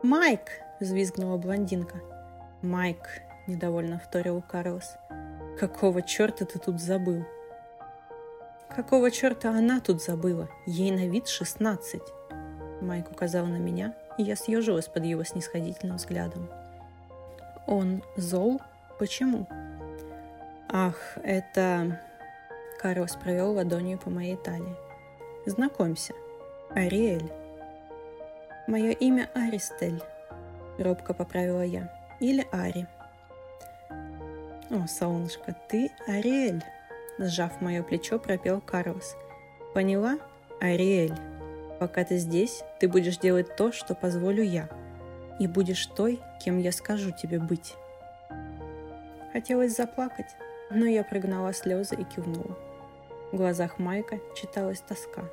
«Майк!» – взвизгнула блондинка. «Майк!» – недовольно вторил Карлос. «Какого черта ты тут забыл?» «Какого черта она тут забыла? Ей на вид шестнадцать!» Майк указал на меня, и я съежилась под его снисходительным взглядом. «Он зол? Почему?» «Ах, это...» Карлос провел ладонью по моей талии. «Знакомься, Ариэль». «Мое имя Аристель», — робко поправила я. «Или Ари». «О, солнышко, ты Ариэль», — сжав мое плечо, пропел Карлос. «Поняла, Ариэль?» Пока ты здесь, ты будешь делать то, что позволю я, и будешь той, кем я скажу тебе быть. Хотелось заплакать, но я прогнала слезы и кивнула. В глазах Майка читалась тоска.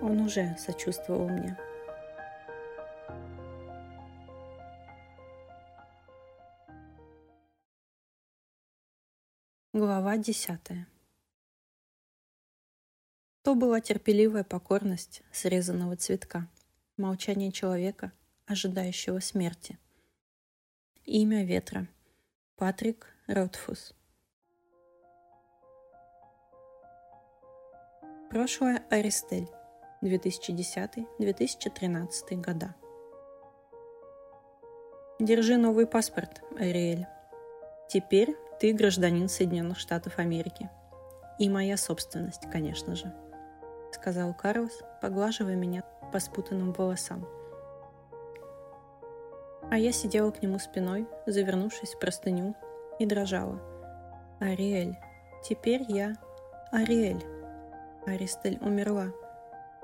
Он уже сочувствовал мне. Глава десятая. То была терпеливая покорность срезанного цветка, молчание человека, ожидающего смерти. Имя ветра. Патрик Ротфус. Прошлое Аристель. 2010-2013 года. Держи новый паспорт, Ариэль. Теперь ты гражданин Соединенных Штатов Америки. И моя собственность, конечно же сказал Карлос, поглаживая меня по спутанным волосам. А я сидела к нему спиной, завернувшись в простыню, и дрожала. «Ариэль, теперь я Ариэль». Аристель умерла.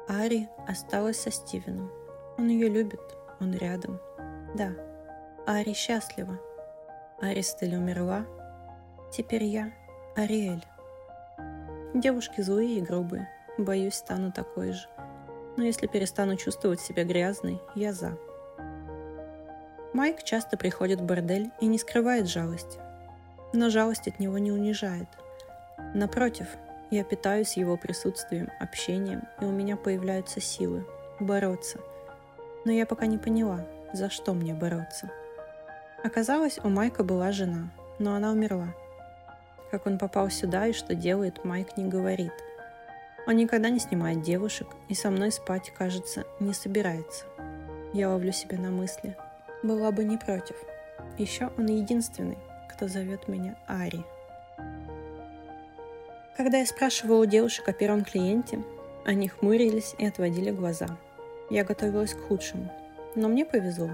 Ари осталась со Стивеном. Он ее любит, он рядом. Да, Ари счастлива. Аристель умерла. Теперь я Ариэль. Девушки злые и грубые, Боюсь, стану такой же. Но если перестану чувствовать себя грязной, я за. Майк часто приходит в бордель и не скрывает жалости. Но жалость от него не унижает. Напротив, я питаюсь его присутствием, общением, и у меня появляются силы бороться. Но я пока не поняла, за что мне бороться. Оказалось, у Майка была жена, но она умерла. Как он попал сюда и что делает, Майк не говорит. Он никогда не снимает девушек и со мной спать, кажется, не собирается. Я ловлю себя на мысли. Была бы не против. Еще он единственный, кто зовет меня Ари. Когда я спрашивала у девушек о первом клиенте, они хмурились и отводили глаза. Я готовилась к худшему. Но мне повезло.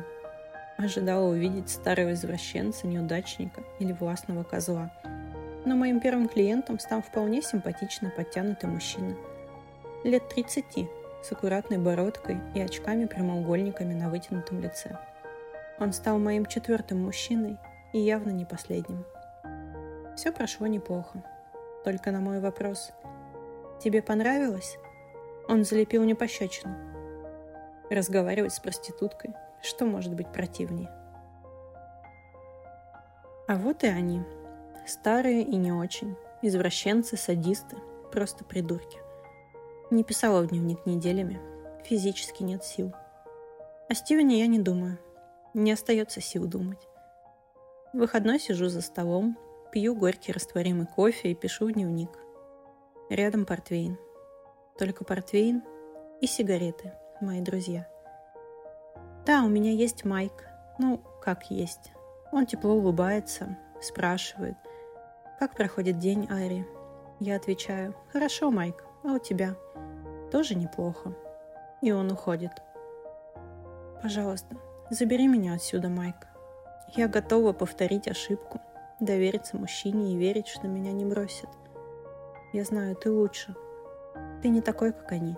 Ожидала увидеть старого извращенца, неудачника или властного козла. Но моим первым клиентом стал вполне симпатично подтянутый мужчина. Лет 30, с аккуратной бородкой и очками-прямоугольниками на вытянутом лице. Он стал моим четвертым мужчиной и явно не последним. Все прошло неплохо. Только на мой вопрос «Тебе понравилось?» Он залепил мне пощечину. Разговаривать с проституткой, что может быть противнее? А вот и они. Старые и не очень. Извращенцы, садисты, просто придурки. Не писала в дневник неделями. Физически нет сил. О Стивене я не думаю. Не остается сил думать. В выходной сижу за столом, пью горький растворимый кофе и пишу в дневник. Рядом портвейн – только портвейн и сигареты, мои друзья. Да, у меня есть Майк. Ну, как есть. Он тепло улыбается, спрашивает, как проходит день, Айри. Я отвечаю, хорошо, Майк, а у тебя? Тоже неплохо. И он уходит. Пожалуйста, забери меня отсюда, Майк. Я готова повторить ошибку, довериться мужчине и верить, что меня не бросит. Я знаю, ты лучше – ты не такой, как они.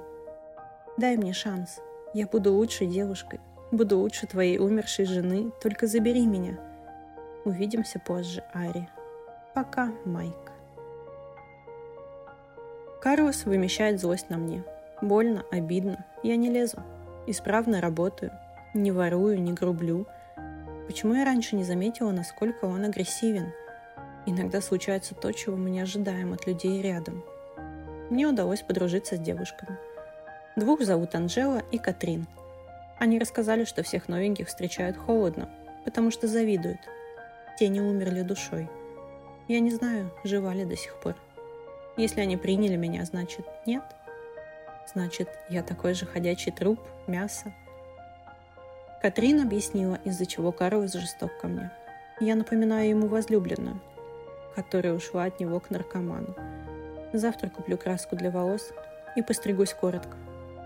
Дай мне шанс. Я буду лучшей девушкой. Буду лучше твоей умершей жены. Только забери меня. Увидимся позже, Ари. Пока, Майк. Карлос вымещает злость на мне. Больно, обидно. Я не лезу. Исправно работаю. Не ворую, не грублю. Почему я раньше не заметила, насколько он агрессивен? Иногда случается то, чего мы не ожидаем от людей рядом – мне удалось подружиться с девушками. Двух зовут Анжела и Катрин. Они рассказали, что всех новеньких встречают холодно, потому что завидуют. Те не умерли душой. Я не знаю, жива ли до сих пор. Если они приняли меня, значит нет. Значит, я такой же ходячий труп, мясо. Катрин объяснила, из-за чего Карлос жесток ко мне. Я напоминаю ему возлюбленную, которая ушла от него к наркоману. Завтра куплю краску для волос и постригусь коротко.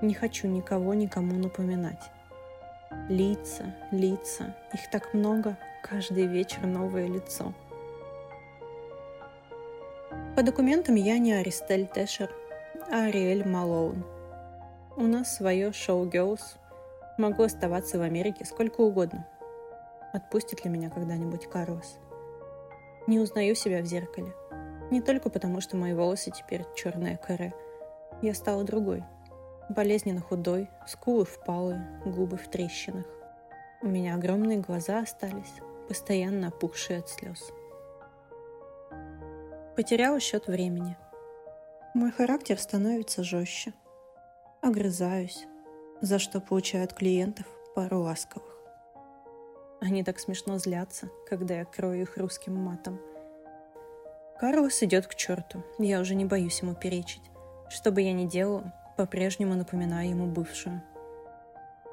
Не хочу никого никому напоминать. Лица, лица, их так много, каждый вечер новое лицо. По документам я не Аристель Тэшер, а Ариэль Малоун. У нас свое шоу Girls. Могу оставаться в Америке сколько угодно. Отпустит ли меня когда-нибудь Карлос? Не узнаю себя в зеркале – не только потому, что мои волосы теперь черная каре. Я стала другой. Болезненно худой, скулы впалые, губы в трещинах. У меня огромные глаза остались, постоянно опухшие от слез. Потеряла счет времени. Мой характер становится жестче. Огрызаюсь, за что получаю от клиентов пару ласковых. Они так смешно злятся, когда я крою их русским матом – Карлос идет к черту. Я уже не боюсь ему перечить. Что бы я ни делала, по-прежнему напоминаю ему бывшую.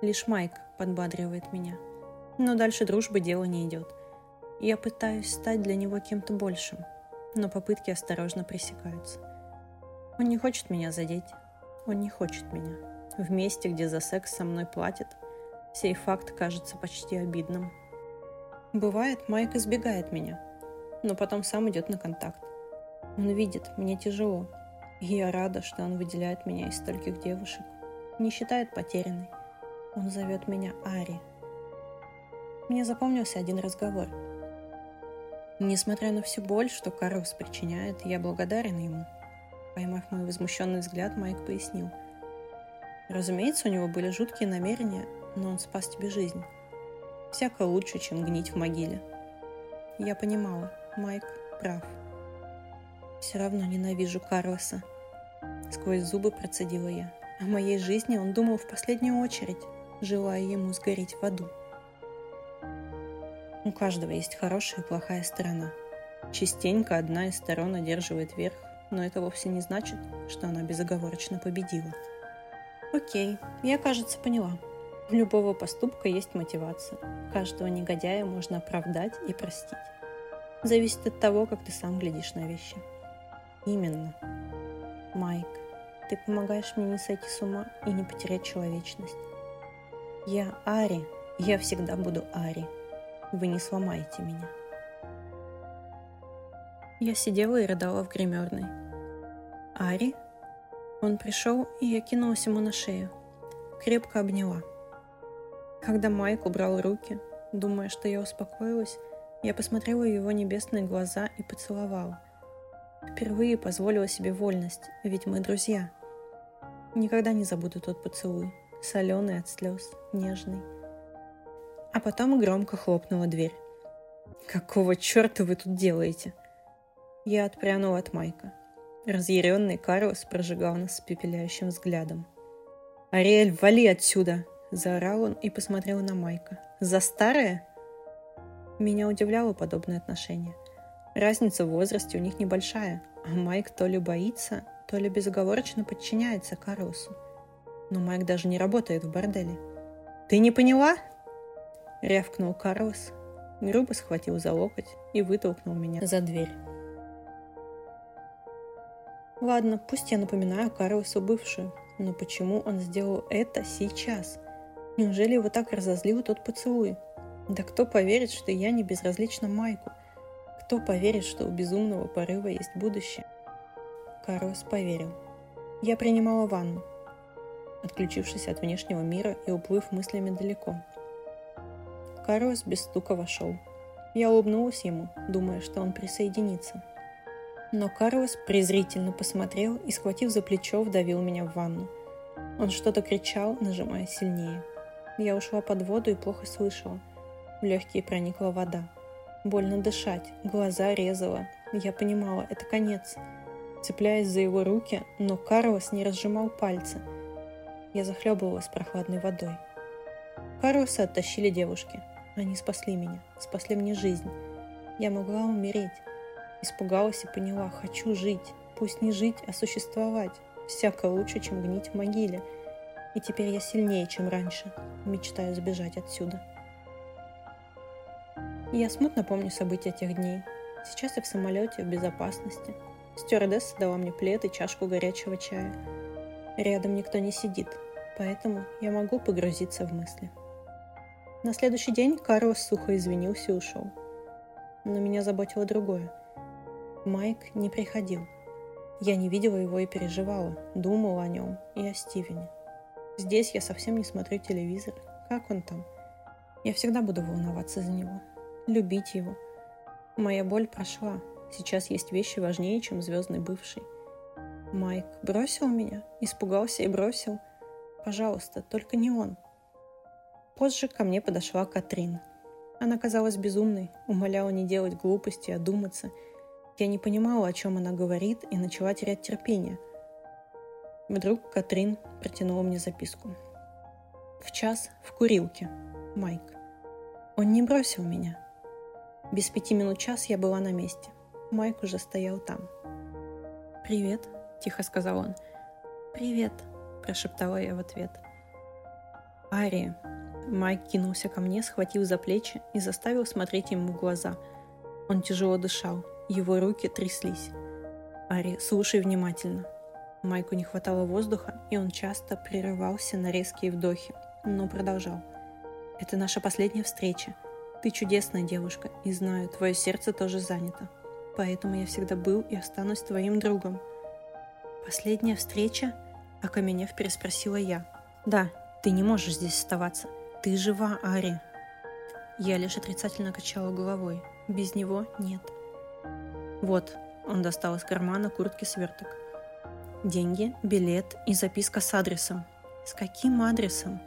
Лишь Майк подбадривает меня. Но дальше дружбы дело не идет. Я пытаюсь стать для него кем-то большим, но попытки осторожно пресекаются. Он не хочет меня задеть. Он не хочет меня. В месте, где за секс со мной платят, сей факт кажется почти обидным. Бывает, Майк избегает меня – но потом сам идет на контакт. Он видит, мне тяжело, и я рада, что он выделяет меня из стольких девушек. Не считает потерянной. Он зовет меня Ари. Мне запомнился один разговор. Несмотря на всю боль, что Карлос причиняет, я благодарен ему. Поймав мой возмущенный взгляд, Майк пояснил. Разумеется, у него были жуткие намерения, но он спас тебе жизнь. Всяко лучше, чем гнить в могиле. Я понимала, Майк прав. Все равно ненавижу Карлоса. Сквозь зубы процедила я. О моей жизни он думал в последнюю очередь, желая ему сгореть в аду. У каждого есть хорошая и плохая сторона. Частенько одна из сторон одерживает верх, но это вовсе не значит, что она безоговорочно победила. Окей, я, кажется, поняла. У любого поступка есть мотивация. Каждого негодяя можно оправдать и простить. Зависит от того, как ты сам глядишь на вещи. Именно. Майк, ты помогаешь мне не сойти с ума и не потерять человечность. Я Ари, я всегда буду Ари. Вы не сломаете меня. Я сидела и рыдала в гримерной. Ари? Он пришел, и я кинулась ему на шею. Крепко обняла. Когда Майк убрал руки, думая, что я успокоилась, я посмотрела в его небесные глаза и поцеловала. Впервые позволила себе вольность, ведь мы друзья. Никогда не забуду тот поцелуй, соленый от слез, нежный. А потом громко хлопнула дверь. «Какого черта вы тут делаете?» Я отпрянула от Майка. Разъяренный Карлос прожигал нас пепеляющим взглядом. «Ариэль, вали отсюда!» – заорал он и посмотрел на Майка. «За старое?» Меня удивляло подобное отношение. Разница в возрасте у них небольшая, а Майк то ли боится, то ли безоговорочно подчиняется Карлосу. Но Майк даже не работает в борделе. «Ты не поняла?» – рявкнул Карлос, грубо схватил за локоть и вытолкнул меня за дверь. Ладно, пусть я напоминаю Карлосу бывшую, но почему он сделал это сейчас? Неужели его так разозлил тот поцелуй? Да кто поверит, что я не безразлична Майку? Кто поверит, что у безумного порыва есть будущее? Карлос поверил. Я принимала ванну, отключившись от внешнего мира и уплыв мыслями далеко – Карлос без стука вошел. Я улыбнулась ему, думая, что он присоединится. Но Карлос презрительно посмотрел и, схватив за плечо, вдавил меня в ванну. Он что-то кричал, нажимая сильнее. Я ушла под воду и плохо слышала. В легкие проникла вода. Больно дышать, глаза резала. Я понимала, это конец. Цепляясь за его руки, но Карлос не разжимал пальцы. Я захлебывалась прохладной водой. Карлоса оттащили девушки – они спасли меня, спасли мне жизнь. Я могла умереть. Испугалась и поняла, хочу жить. Пусть не жить, а существовать. Всяко лучше, чем гнить в могиле. И теперь я сильнее, чем раньше. Мечтаю сбежать отсюда. Я смутно помню события тех дней. Сейчас я в самолете, в безопасности. Стюардесса дала мне плед и чашку горячего чая. Рядом никто не сидит, поэтому я могу погрузиться в мысли. На следующий день Карлос сухо извинился и ушел. Но меня заботило другое. Майк не приходил. Я не видела его и переживала, думала о нем и о Стивене. Здесь я совсем не смотрю телевизор. Как он там? Я всегда буду волноваться за него, любить его. Моя боль прошла. Сейчас есть вещи важнее, чем звездный бывший. Майк бросил меня, испугался и бросил. Пожалуйста, только не он. Позже ко мне подошла Катрин. Она казалась безумной, умоляла не делать глупости, а думаться. Я не понимала, о чем она говорит, и начала терять терпение. Вдруг Катрин протянула мне записку. В час в курилке. Майк. Он не бросил меня. Без пяти минут час я была на месте. Майк уже стоял там. «Привет», – тихо сказал он. «Привет», – прошептала я в ответ. «Ария», Майк кинулся ко мне, схватил за плечи и заставил смотреть ему в глаза. Он тяжело дышал, его руки тряслись. «Ари, слушай внимательно». Майку не хватало воздуха, и он часто прерывался на резкие вдохи, но продолжал. «Это наша последняя встреча. Ты чудесная девушка, и знаю, твое сердце тоже занято. Поэтому я всегда был и останусь твоим другом». «Последняя встреча?» – окаменев переспросила я. «Да, ты не можешь здесь оставаться. «Ты жива, Ари!» Я лишь отрицательно качала головой. Без него нет. Вот, он достал из кармана куртки сверток. Деньги, билет и записка с адресом. С каким адресом?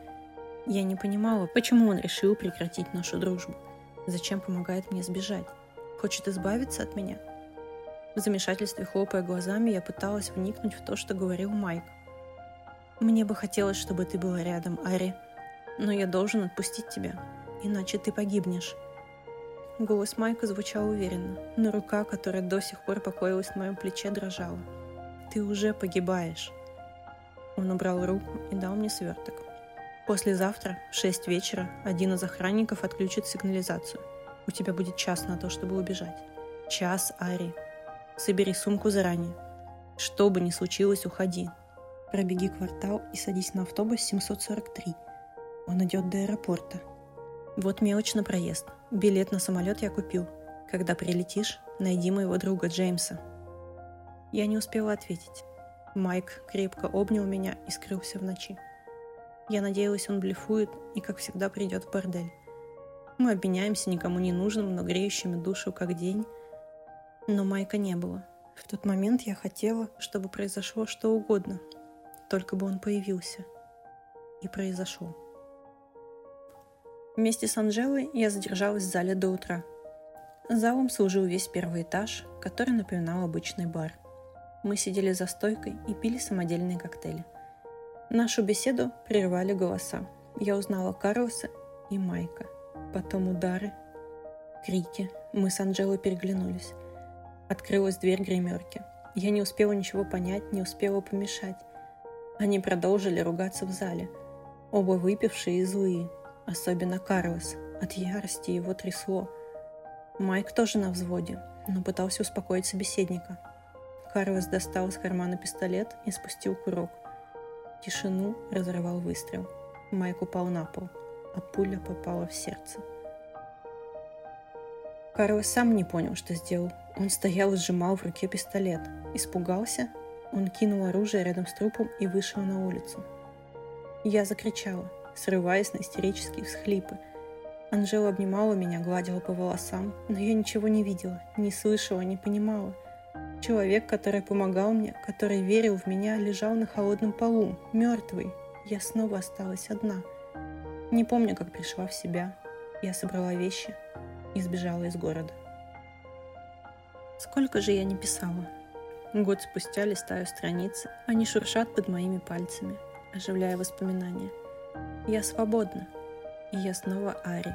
Я не понимала, почему он решил прекратить нашу дружбу. Зачем помогает мне сбежать? Хочет избавиться от меня? В замешательстве, хлопая глазами, я пыталась вникнуть в то, что говорил Майк. «Мне бы хотелось, чтобы ты была рядом, Ари», но я должен отпустить тебя, иначе ты погибнешь. голос Майка звучал уверенно, но рука, которая до сих пор покоилась на моем плече, дрожала. «Ты уже погибаешь!» Он убрал руку и дал мне сверток. «Послезавтра, в шесть вечера, один из охранников отключит сигнализацию. У тебя будет час на то, чтобы убежать. Час, Ари. Собери сумку заранее. Что бы ни случилось, уходи. Пробеги квартал и садись на автобус 743. Он идет до аэропорта. Вот мелочь на проезд. Билет на самолет я купил. Когда прилетишь, найди моего друга Джеймса. Я не успела ответить. Майк крепко обнял меня и скрылся в ночи. Я надеялась, он блефует и, как всегда, придет в бордель. Мы обменяемся никому не нужным, но греющими душу как день. Но Майка не было. В тот момент я хотела, чтобы произошло что угодно, только бы он появился. И произошел. Вместе с Анжелой я задержалась в зале до утра. Залом служил весь первый этаж, который напоминал обычный бар. Мы сидели за стойкой и пили самодельные коктейли. Нашу беседу прервали голоса. Я узнала Карлоса и Майка. Потом удары, крики. Мы с Анжелой переглянулись. Открылась дверь гримерки. Я не успела ничего понять, не успела помешать. Они продолжили ругаться в зале. Оба выпившие и злые – особенно Карлос. От ярости его трясло. Майк тоже на взводе, но пытался успокоить собеседника. Карлос достал из кармана пистолет и спустил курок. Тишину разрывал выстрел. Майк упал на пол, а пуля попала в сердце. Карлос сам не понял, что сделал. Он стоял и сжимал в руке пистолет. Испугался, он кинул оружие рядом с трупом и вышел на улицу. Я закричала – срываясь на истерические всхлипы. Анжела обнимала меня, гладила по волосам, но я ничего не видела, не слышала, не понимала. Человек, который помогал мне, который верил в меня, лежал на холодном полу, мертвый. Я снова осталась одна. Не помню, как пришла в себя. Я собрала вещи и сбежала из города. Сколько же я не писала. Год спустя листаю страницы, они шуршат под моими пальцами, оживляя воспоминания – я свободна. И я снова Ари.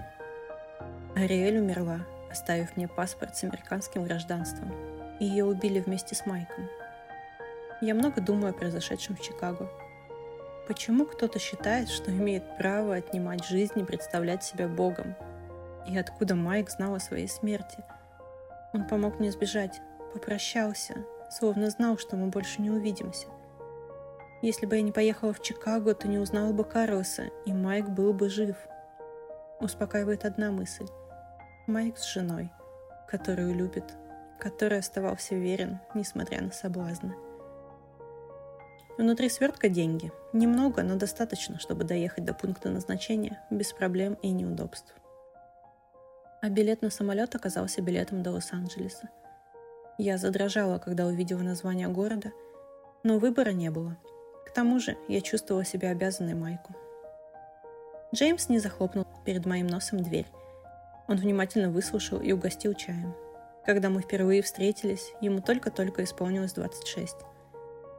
Ариэль умерла, оставив мне паспорт с американским гражданством. И ее убили вместе с Майком. Я много думаю о произошедшем в Чикаго. Почему кто-то считает, что имеет право отнимать жизнь и представлять себя Богом? И откуда Майк знал о своей смерти? Он помог мне сбежать, попрощался, словно знал, что мы больше не увидимся. Если бы я не поехала в Чикаго, то не узнала бы Карлоса, и Майк был бы жив. Успокаивает одна мысль. Майк с женой, которую любит, который оставался верен, несмотря на соблазны. Внутри свертка деньги. Немного, но достаточно, чтобы доехать до пункта назначения без проблем и неудобств. А билет на самолет оказался билетом до Лос-Анджелеса. Я задрожала, когда увидела название города, но выбора не было – к тому же я чувствовала себя обязанной Майку. Джеймс не захлопнул перед моим носом дверь. Он внимательно выслушал и угостил чаем. Когда мы впервые встретились, ему только-только исполнилось 26.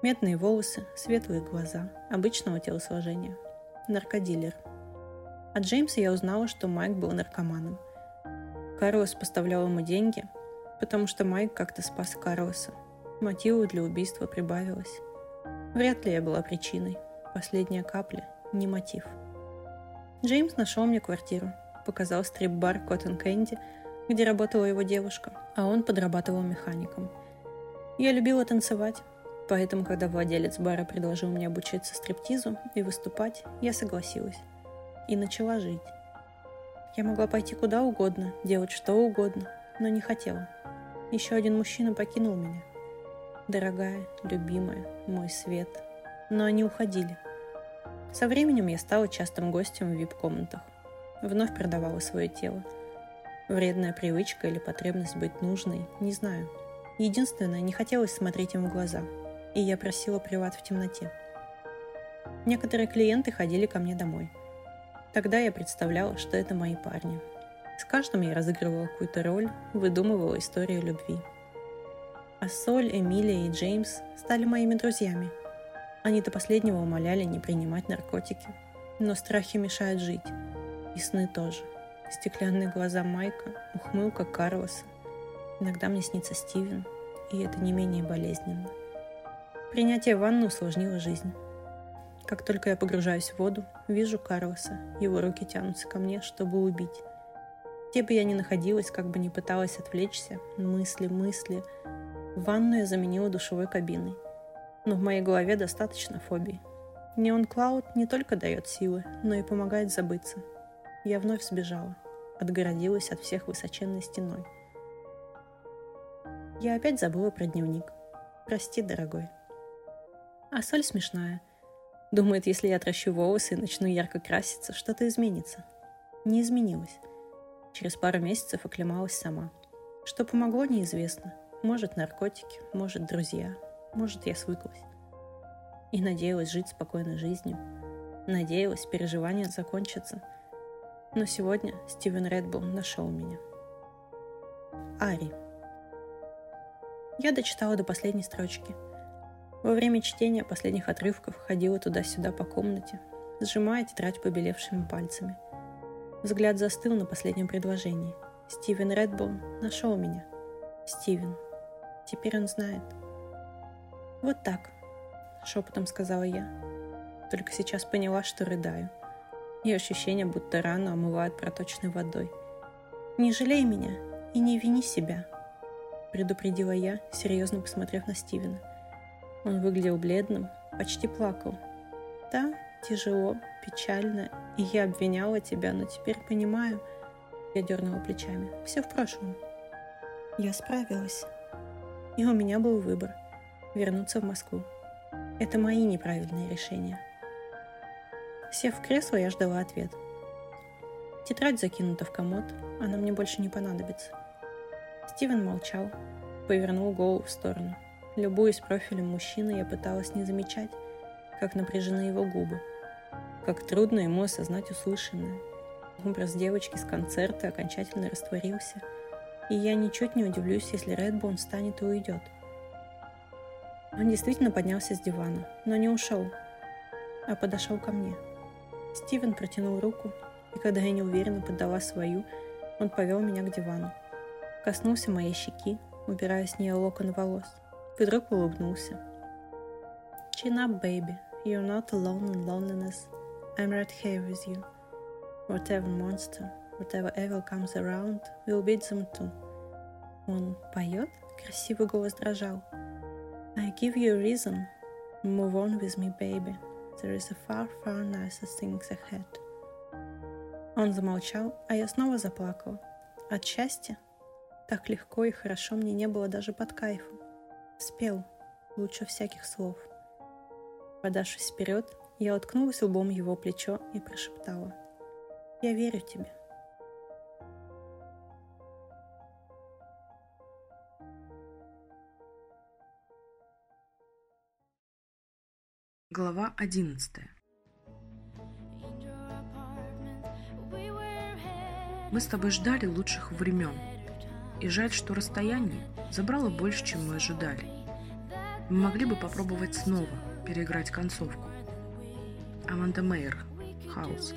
Медные волосы, светлые глаза, обычного телосложения. Наркодилер. От Джеймса я узнала, что Майк был наркоманом. Карлос поставлял ему деньги, потому что Майк как-то спас Карлоса. Мотивов для убийства прибавилось. Вряд ли я была причиной. Последняя капля – не мотив. Джеймс нашел мне квартиру, показал стрип-бар Cotton Candy, где работала его девушка, а он подрабатывал механиком. Я любила танцевать, поэтому, когда владелец бара предложил мне обучиться стриптизу и выступать, я согласилась. И начала жить. Я могла пойти куда угодно, делать что угодно, но не хотела. Еще один мужчина покинул меня дорогая, любимая, мой свет. Но они уходили. Со временем я стала частым гостем в вип-комнатах. Вновь продавала свое тело. Вредная привычка или потребность быть нужной, не знаю. Единственное, не хотелось смотреть им в глаза. И я просила приват в темноте. Некоторые клиенты ходили ко мне домой. Тогда я представляла, что это мои парни. С каждым я разыгрывала какую-то роль, выдумывала историю любви – а Соль, Эмилия и Джеймс стали моими друзьями. Они до последнего умоляли не принимать наркотики. Но страхи мешают жить. И сны тоже. стеклянные глаза Майка, ухмылка Карлоса. Иногда мне снится Стивен, и это не менее болезненно. Принятие ванны усложнило жизнь. Как только я погружаюсь в воду, вижу Карлоса. Его руки тянутся ко мне, чтобы убить. Где бы я ни находилась, как бы ни пыталась отвлечься, мысли, мысли. Ванну я заменила душевой кабиной. Но в моей голове достаточно фобий. Неон Клауд не только дает силы, но и помогает забыться. Я вновь сбежала, отгородилась от всех высоченной стеной. Я опять забыла про дневник. Прости, дорогой. А соль смешная. Думает, если я отращу волосы и начну ярко краситься, что-то изменится. Не изменилось. Через пару месяцев оклемалась сама. Что помогло, неизвестно. Может, наркотики, может, друзья, может, я свыклась. И надеялась жить спокойной жизнью. Надеялась, переживания закончатся. Но сегодня Стивен Редбул нашел меня. Ари. Я дочитала до последней строчки. Во время чтения последних отрывков ходила туда-сюда по комнате, сжимая тетрадь побелевшими пальцами – Взгляд застыл на последнем предложении. Стивен Редбоун нашел меня. Стивен. Теперь он знает. Вот так, шепотом сказала я. Только сейчас поняла, что рыдаю. И ощущение, будто рану омывают проточной водой. Не жалей меня и не вини себя, предупредила я, серьезно посмотрев на Стивена. Он выглядел бледным, почти плакал. Да, тяжело, печально и я обвиняла тебя, но теперь понимаю. Я дернула плечами. Все в прошлом. Я справилась. И у меня был выбор. Вернуться в Москву. Это мои неправильные решения. Сев в кресло, я ждала ответ. Тетрадь закинута в комод, она мне больше не понадобится. Стивен молчал, повернул голову в сторону. Любуясь профилем мужчины, я пыталась не замечать, как напряжены его губы – как трудно ему осознать услышанное. Образ девочки с концерта окончательно растворился, и я ничуть не удивлюсь, если Редбоун встанет и уйдет. Он действительно поднялся с дивана, но не ушел, а подошел ко мне. Стивен протянул руку, и когда я неуверенно поддала свою, он повел меня к дивану. Коснулся моей щеки, убирая с нее локон волос. Вдруг улыбнулся. Chin up, baby. You're not alone in loneliness. I'm right here with you. Whatever monster, whatever evil comes around, we'll beat them too. Он поет, красивый голос дрожал. I give you a reason. Move on with me, baby. There is a far, far nicer things ahead. Он замолчал, а я снова заплакала. От счастья. Так легко и хорошо мне не было даже под кайфом. Спел, лучше всяких слов. Подавшись вперед, я уткнулась лбом его плечо и прошептала. «Я верю тебе». Глава одиннадцатая. Мы с тобой ждали лучших времен. И жаль, что расстояние забрало больше, чем мы ожидали. Мы могли бы попробовать снова переиграть концовку. Аманда Мейер. Хаус.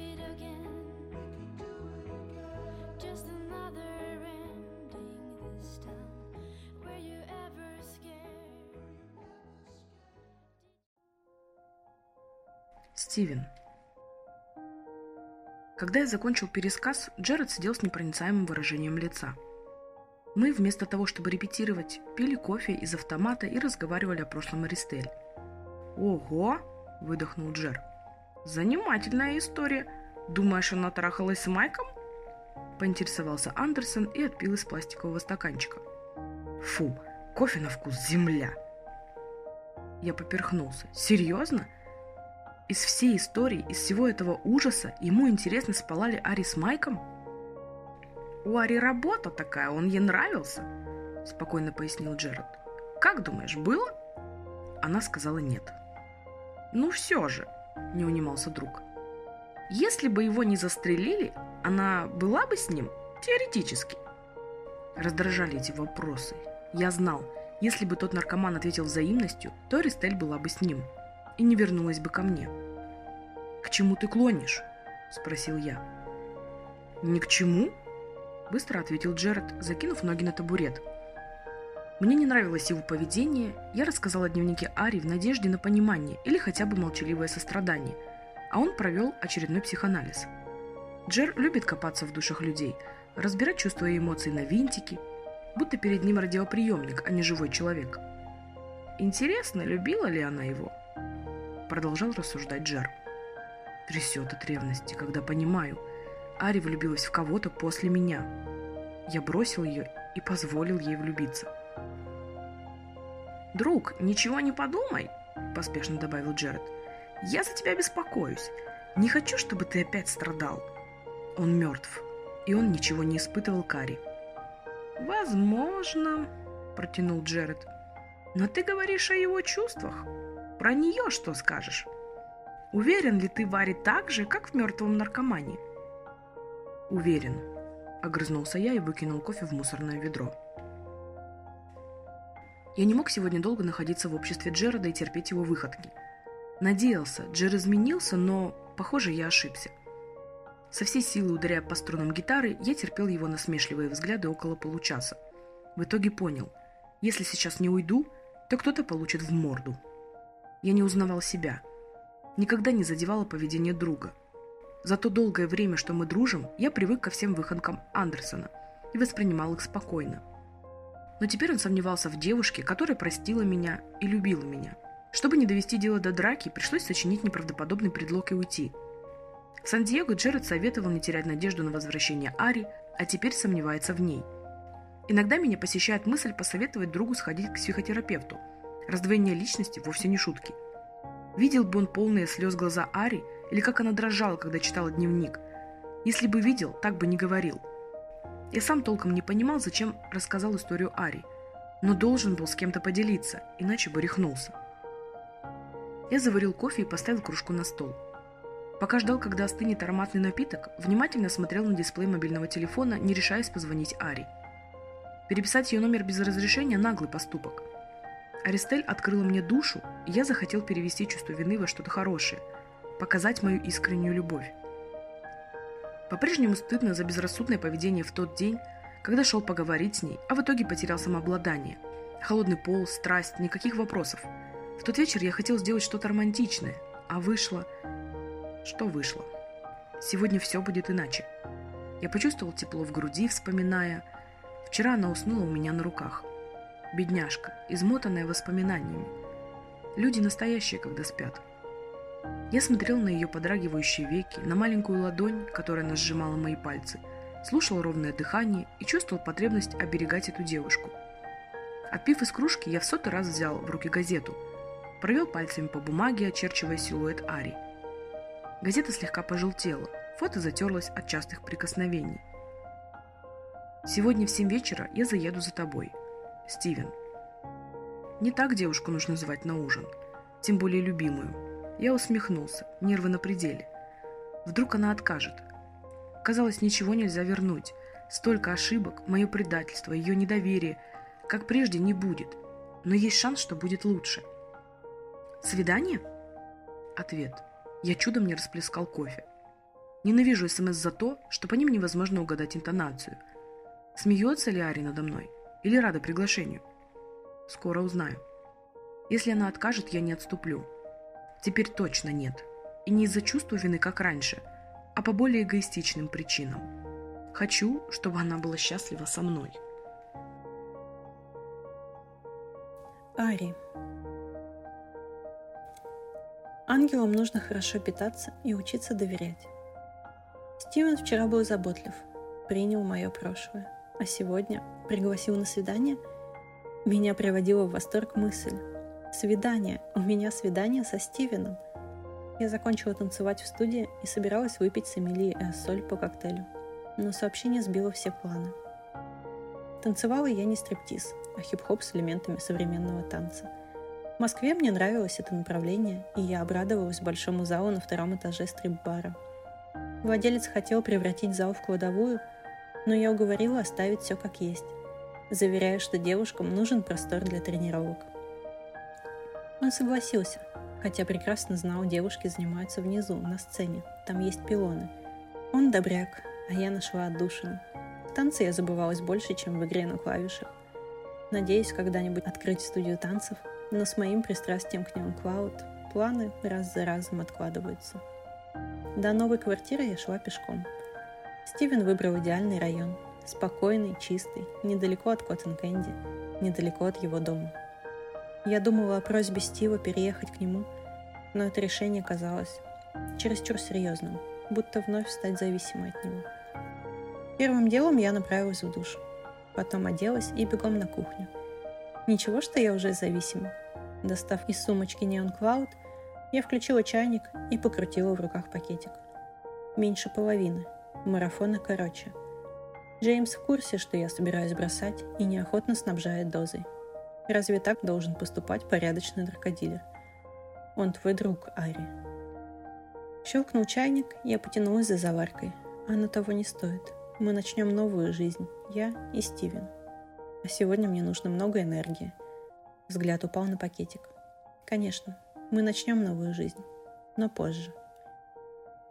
Стивен. Когда я закончил пересказ, Джеред сидел с непроницаемым выражением лица. Мы, вместо того, чтобы репетировать, пили кофе из автомата и разговаривали о прошлом Аристель. «Ого!» – выдохнул Джер. Занимательная история. Думаешь, она трахалась с Майком? Поинтересовался Андерсон и отпил из пластикового стаканчика. Фу, кофе на вкус земля. Я поперхнулся. Серьезно? Из всей истории, из всего этого ужаса, ему интересно, спала ли Ари с Майком? У Ари работа такая, он ей нравился, спокойно пояснил Джеред. Как думаешь, было? Она сказала нет. Ну все же, – не унимался друг. «Если бы его не застрелили, она была бы с ним? Теоретически». Раздражали эти вопросы. Я знал, если бы тот наркоман ответил взаимностью, то Ристель была бы с ним и не вернулась бы ко мне. «К чему ты клонишь?» – спросил я. «Ни к чему?» – быстро ответил Джеред, закинув ноги на табурет. Мне не нравилось его поведение, я рассказала о дневнике Ари в надежде на понимание или хотя бы молчаливое сострадание, а он провел очередной психоанализ. Джер любит копаться в душах людей, разбирать чувства и эмоции на винтики, будто перед ним радиоприемник, а не живой человек. Интересно, любила ли она его? Продолжал рассуждать Джер. Трясет от ревности, когда понимаю, Ари влюбилась в кого-то после меня. Я бросил ее и позволил ей влюбиться. «Друг, ничего не подумай», – поспешно добавил Джеред. «Я за тебя беспокоюсь. Не хочу, чтобы ты опять страдал». Он мертв, и он ничего не испытывал Кари. «Возможно», – протянул Джеред. «Но ты говоришь о его чувствах. Про нее что скажешь? Уверен ли ты, Варе, так же, как в мертвом наркомане?» «Уверен», – огрызнулся я и выкинул кофе в мусорное ведро. Я не мог сегодня долго находиться в обществе Джереда и терпеть его выходки. Надеялся, Джер изменился, но, похоже, я ошибся. Со всей силы ударяя по струнам гитары, я терпел его насмешливые взгляды около получаса. В итоге понял, если сейчас не уйду, то кто-то получит в морду. Я не узнавал себя. Никогда не задевало поведение друга. За то долгое время, что мы дружим, я привык ко всем выходкам Андерсона и воспринимал их спокойно. Но теперь он сомневался в девушке, которая простила меня и любила меня. Чтобы не довести дело до драки, пришлось сочинить неправдоподобный предлог и уйти. В Сан-Диего Джеред советовал не терять надежду на возвращение Ари, а теперь сомневается в ней. Иногда меня посещает мысль посоветовать другу сходить к психотерапевту. Раздвоение личности вовсе не шутки. Видел бы он полные слез глаза Ари, или как она дрожала, когда читала дневник. Если бы видел, так бы не говорил – я сам толком не понимал, зачем рассказал историю Ари, но должен был с кем-то поделиться, иначе бы рехнулся. Я заварил кофе и поставил кружку на стол. Пока ждал, когда остынет ароматный напиток, внимательно смотрел на дисплей мобильного телефона, не решаясь позвонить Ари. Переписать ее номер без разрешения – наглый поступок. Аристель открыла мне душу, и я захотел перевести чувство вины во что-то хорошее, показать мою искреннюю любовь. По-прежнему стыдно за безрассудное поведение в тот день, когда шел поговорить с ней, а в итоге потерял самообладание. Холодный пол, страсть, никаких вопросов. В тот вечер я хотел сделать что-то романтичное, а вышло... Что вышло? Сегодня все будет иначе. Я почувствовал тепло в груди, вспоминая... Вчера она уснула у меня на руках. Бедняжка, измотанная воспоминаниями. Люди настоящие, когда спят. Я смотрел на ее подрагивающие веки, на маленькую ладонь, которая нас сжимала мои пальцы, слушал ровное дыхание и чувствовал потребность оберегать эту девушку. Отпив из кружки, я в сотый раз взял в руки газету, провел пальцами по бумаге, очерчивая силуэт Ари. Газета слегка пожелтела, фото затерлось от частых прикосновений. «Сегодня в семь вечера я заеду за тобой. Стивен». Не так девушку нужно звать на ужин, тем более любимую – я усмехнулся, нервы на пределе. Вдруг она откажет. Казалось, ничего нельзя вернуть. Столько ошибок, мое предательство, ее недоверие, как прежде, не будет. Но есть шанс, что будет лучше. Свидание? Ответ. Я чудом не расплескал кофе. Ненавижу СМС за то, что по ним невозможно угадать интонацию. Смеется ли Ари надо мной? Или рада приглашению? Скоро узнаю. Если она откажет, я не отступлю. Теперь точно нет. И не из-за чувства вины, как раньше, а по более эгоистичным причинам. Хочу, чтобы она была счастлива со мной. Ари. Ангелам нужно хорошо питаться и учиться доверять. Стивен вчера был заботлив, принял мое прошлое, а сегодня пригласил на свидание. Меня приводила в восторг мысль, Свидание. У меня свидание со Стивеном. Я закончила танцевать в студии и собиралась выпить с Эмилией Эссоль по коктейлю. Но сообщение сбило все планы. Танцевала я не стриптиз, а хип-хоп с элементами современного танца. В Москве мне нравилось это направление, и я обрадовалась большому залу на втором этаже стрип-бара. Владелец хотел превратить зал в кладовую, но я уговорила оставить все как есть, заверяя, что девушкам нужен простор для тренировок. Он согласился, хотя прекрасно знал, девушки занимаются внизу, на сцене. Там есть пилоны. Он добряк, а я нашла отдушину. В танце я забывалась больше, чем в игре на клавишах. Надеюсь когда-нибудь открыть студию танцев, но с моим пристрастием к Neon Cloud планы раз за разом откладываются. До новой квартиры я шла пешком. Стивен выбрал идеальный район. Спокойный, чистый, недалеко от Коттон Кэнди, недалеко от его дома. Я думала о просьбе Стива переехать к нему, но это решение казалось чересчур серьезным, будто вновь стать зависимой от него. Первым делом я направилась в душ, потом оделась и бегом на кухню. Ничего, что я уже зависима. Достав из сумочки Neon Cloud, я включила чайник и покрутила в руках пакетик. Меньше половины. Марафона короче. Джеймс в курсе, что я собираюсь бросать и неохотно снабжает дозой. Разве так должен поступать порядочный наркодилер? Он твой друг, Ари. Щелкнул чайник, я потянулась за заваркой. Оно того не стоит. Мы начнем новую жизнь, я и Стивен. А сегодня мне нужно много энергии. Взгляд упал на пакетик. Конечно, мы начнем новую жизнь, но позже.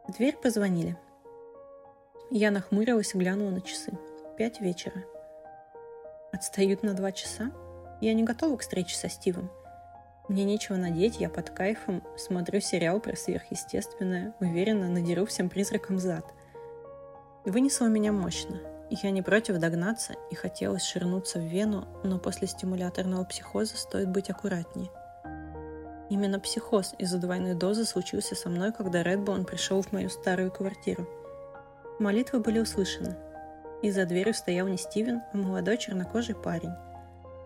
В дверь позвонили. Я нахмурилась и глянула на часы. Пять вечера. Отстают на два часа? Я не готова к встрече со Стивом. Мне нечего надеть, я под кайфом смотрю сериал про сверхъестественное, уверенно надеру всем призракам зад. Вынесло меня мощно. Я не против догнаться и хотелось ширнуться в вену, но после стимуляторного психоза стоит быть аккуратнее. Именно психоз из-за двойной дозы случился со мной, когда Редбоун пришел в мою старую квартиру. Молитвы были услышаны. И за дверью стоял не Стивен, а молодой чернокожий парень.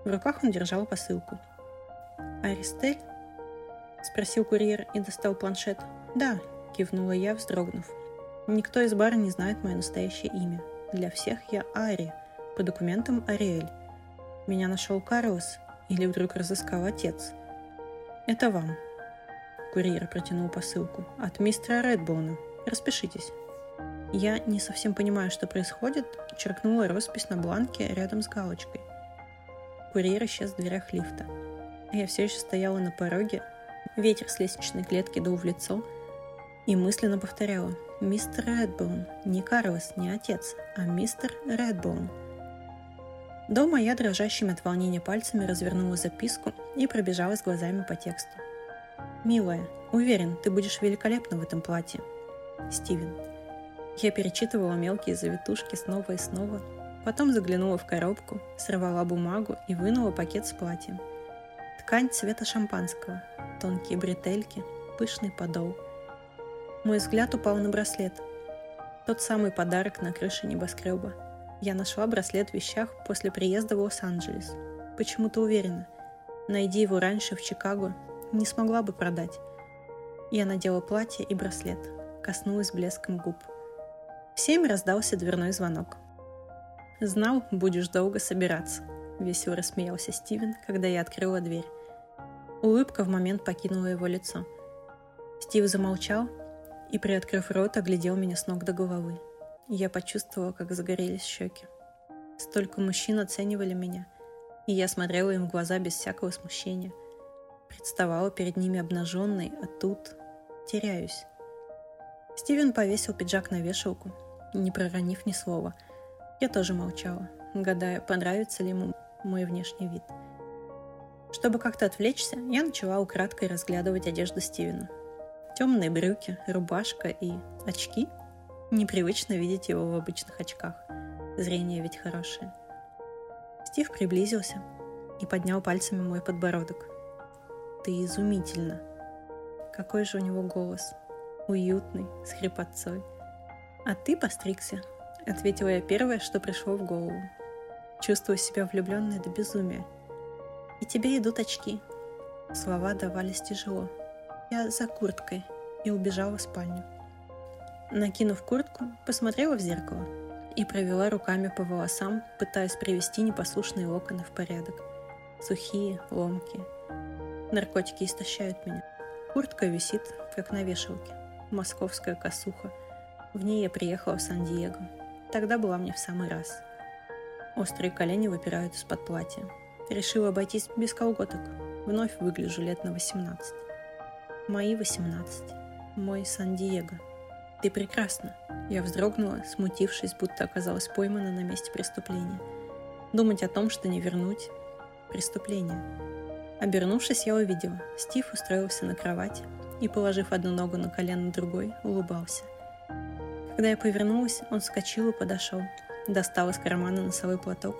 В руках он держал посылку. «Аристель?» – спросил курьер и достал планшет. «Да», – кивнула я, вздрогнув. «Никто из бара не знает мое настоящее имя. Для всех я Ари, по документам Ариэль. Меня нашел Карлос или вдруг разыскал отец. Это вам». Курьер протянул посылку. «От мистера Редбоуна. Распишитесь». Я не совсем понимаю, что происходит, черкнула роспись на бланке рядом с галочкой – Курьер исчез в дверях лифта. Я все еще стояла на пороге, ветер с лестничной клетки дул в лицо, и мысленно повторяла «Мистер Редбоун, не Карлос, не отец, а мистер Редбоун». Дома я дрожащими от волнения пальцами развернула записку и пробежалась глазами по тексту. «Милая, уверен, ты будешь великолепна в этом платье. Стивен». Я перечитывала мелкие завитушки снова и снова, Потом заглянула в коробку, сорвала бумагу и вынула пакет с платьем. Ткань цвета шампанского, тонкие бретельки, пышный подол. Мой взгляд упал на браслет. Тот самый подарок на крыше небоскреба. Я нашла браслет в вещах после приезда в Лос-Анджелес. Почему-то уверена, найди его раньше в Чикаго, не смогла бы продать. Я надела платье и браслет, коснулась блеском губ. В семь раздался дверной звонок. «Знал, будешь долго собираться», — весело рассмеялся Стивен, когда я открыла дверь. Улыбка в момент покинула его лицо. Стив замолчал и, приоткрыв рот, оглядел меня с ног до головы. Я почувствовала, как загорелись щеки. Столько мужчин оценивали меня, и я смотрела им в глаза без всякого смущения. Представала перед ними обнаженной, а тут теряюсь. Стивен повесил пиджак на вешалку, не проронив ни слова — я тоже молчала, гадая, понравится ли ему мой внешний вид. Чтобы как-то отвлечься, я начала украдкой разглядывать одежду Стивена. Темные брюки, рубашка и очки. Непривычно видеть его в обычных очках. Зрение ведь хорошее. Стив приблизился и поднял пальцами мой подбородок. «Ты изумительно!» Какой же у него голос. Уютный, с хрипотцой. «А ты постригся — ответила я первое, что пришло в голову. Чувствую себя влюбленной до безумия. «И тебе идут очки». Слова давались тяжело. Я за курткой и убежала в спальню. Накинув куртку, посмотрела в зеркало и провела руками по волосам, пытаясь привести непослушные локоны в порядок. Сухие, ломкие. Наркотики истощают меня. Куртка висит, как на вешалке. Московская косуха. В ней я приехала в Сан-Диего. Тогда была мне в самый раз. Острые колени выпирают из-под платья. Решила обойтись без колготок. Вновь выгляжу лет на 18. Мои 18. Мой Сан-Диего. Ты прекрасна. Я вздрогнула, смутившись, будто оказалась поймана на месте преступления. Думать о том, что не вернуть – преступление. Обернувшись, я увидела. Стив устроился на кровати и, положив одну ногу на колено другой, улыбался. Когда я повернулась, он вскочил и подошел. Достал из кармана носовой платок,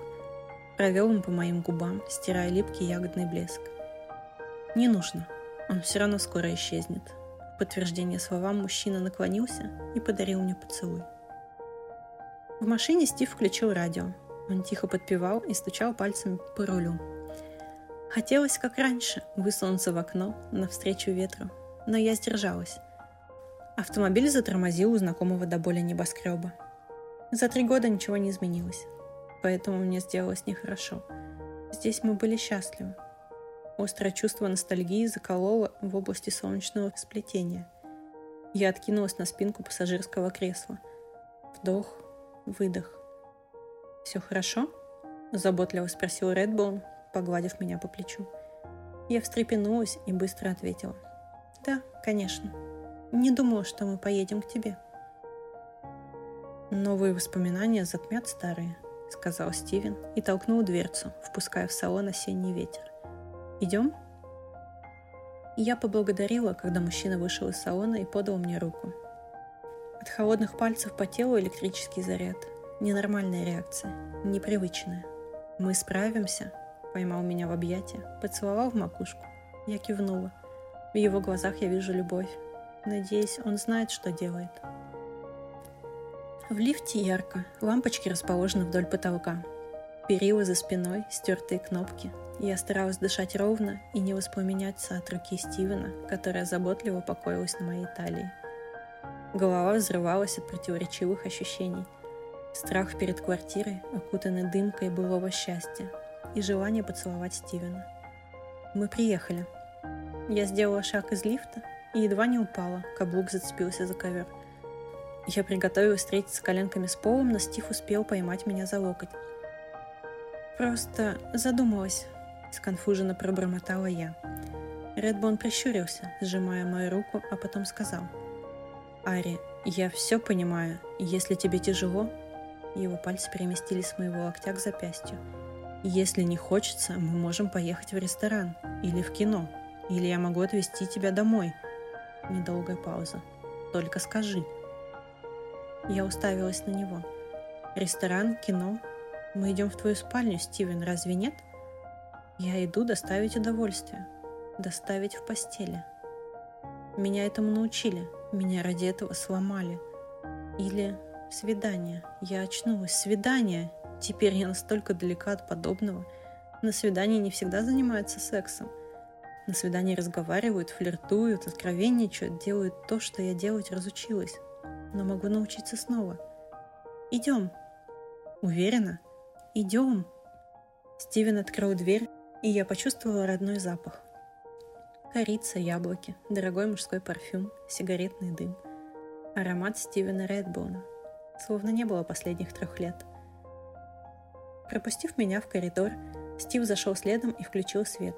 провел им по моим губам, стирая липкий ягодный блеск. «Не нужно. Он все равно скоро исчезнет», в подтверждение словам мужчина наклонился и подарил мне поцелуй. В машине Стив включил радио. Он тихо подпевал и стучал пальцами по рулю. Хотелось, как раньше, высунуться в окно навстречу ветру, но я сдержалась. Автомобиль затормозил у знакомого до боли небоскреба. За три года ничего не изменилось, поэтому мне сделалось нехорошо. Здесь мы были счастливы. Острое чувство ностальгии закололо в области солнечного сплетения. Я откинулась на спинку пассажирского кресла. Вдох, выдох. «Все хорошо?» – заботливо спросил Редбоун, погладив меня по плечу. Я встрепенулась и быстро ответила. «Да, конечно. Не думала, что мы поедем к тебе». «Новые воспоминания затмят старые», — сказал Стивен и толкнул дверцу, впуская в салон осенний ветер. Идем?» Я поблагодарила, когда мужчина вышел из салона и подал мне руку. От холодных пальцев по телу электрический заряд. Ненормальная реакция, непривычная. «Мы справимся», — поймал меня в объятия, поцеловал в макушку. Я кивнула. В его глазах я вижу любовь. Надеюсь, он знает, что делает. В лифте ярко, лампочки расположены вдоль потолка. Перила за спиной, стертые кнопки, я старалась дышать ровно и не воспламеняться от руки Стивена, которая заботливо покоилась на моей талии. Голова взрывалась от противоречивых ощущений. Страх перед квартирой, окутанный дымкой былого счастья, и желание поцеловать Стивена. Мы приехали. Я сделала шаг из лифта и едва не упала, каблук зацепился за ковер. Я приготовилась встретиться коленками с полом, но Стив успел поймать меня за локоть. Просто задумалась, сконфуженно пробормотала я. Редбон прищурился, сжимая мою руку, а потом сказал. «Ари, я все понимаю. Если тебе тяжело...» Его пальцы переместились с моего локтя к запястью. «Если не хочется, мы можем поехать в ресторан. Или в кино. Или я могу отвезти тебя домой». Недолгая пауза. «Только скажи». Я уставилась на него. «Ресторан, кино. Мы идем в твою спальню, Стивен, разве нет?» Я иду доставить удовольствие, доставить в постели. Меня этому научили, меня ради этого сломали. Или свидание. Я очнулась. Свидание. Теперь я настолько далека от подобного. На свидании не всегда занимаются сексом. На свидании разговаривают, флиртуют, откровенничают, делают то, что я делать разучилась. Но могу научиться снова. Идем. Уверена? Идем. Стивен открыл дверь, и я почувствовала родной запах. Корица, яблоки, дорогой мужской парфюм, сигаретный дым. Аромат Стивена Редбоуна. Словно не было последних трех лет. Пропустив меня в коридор, Стив зашел следом и включил свет.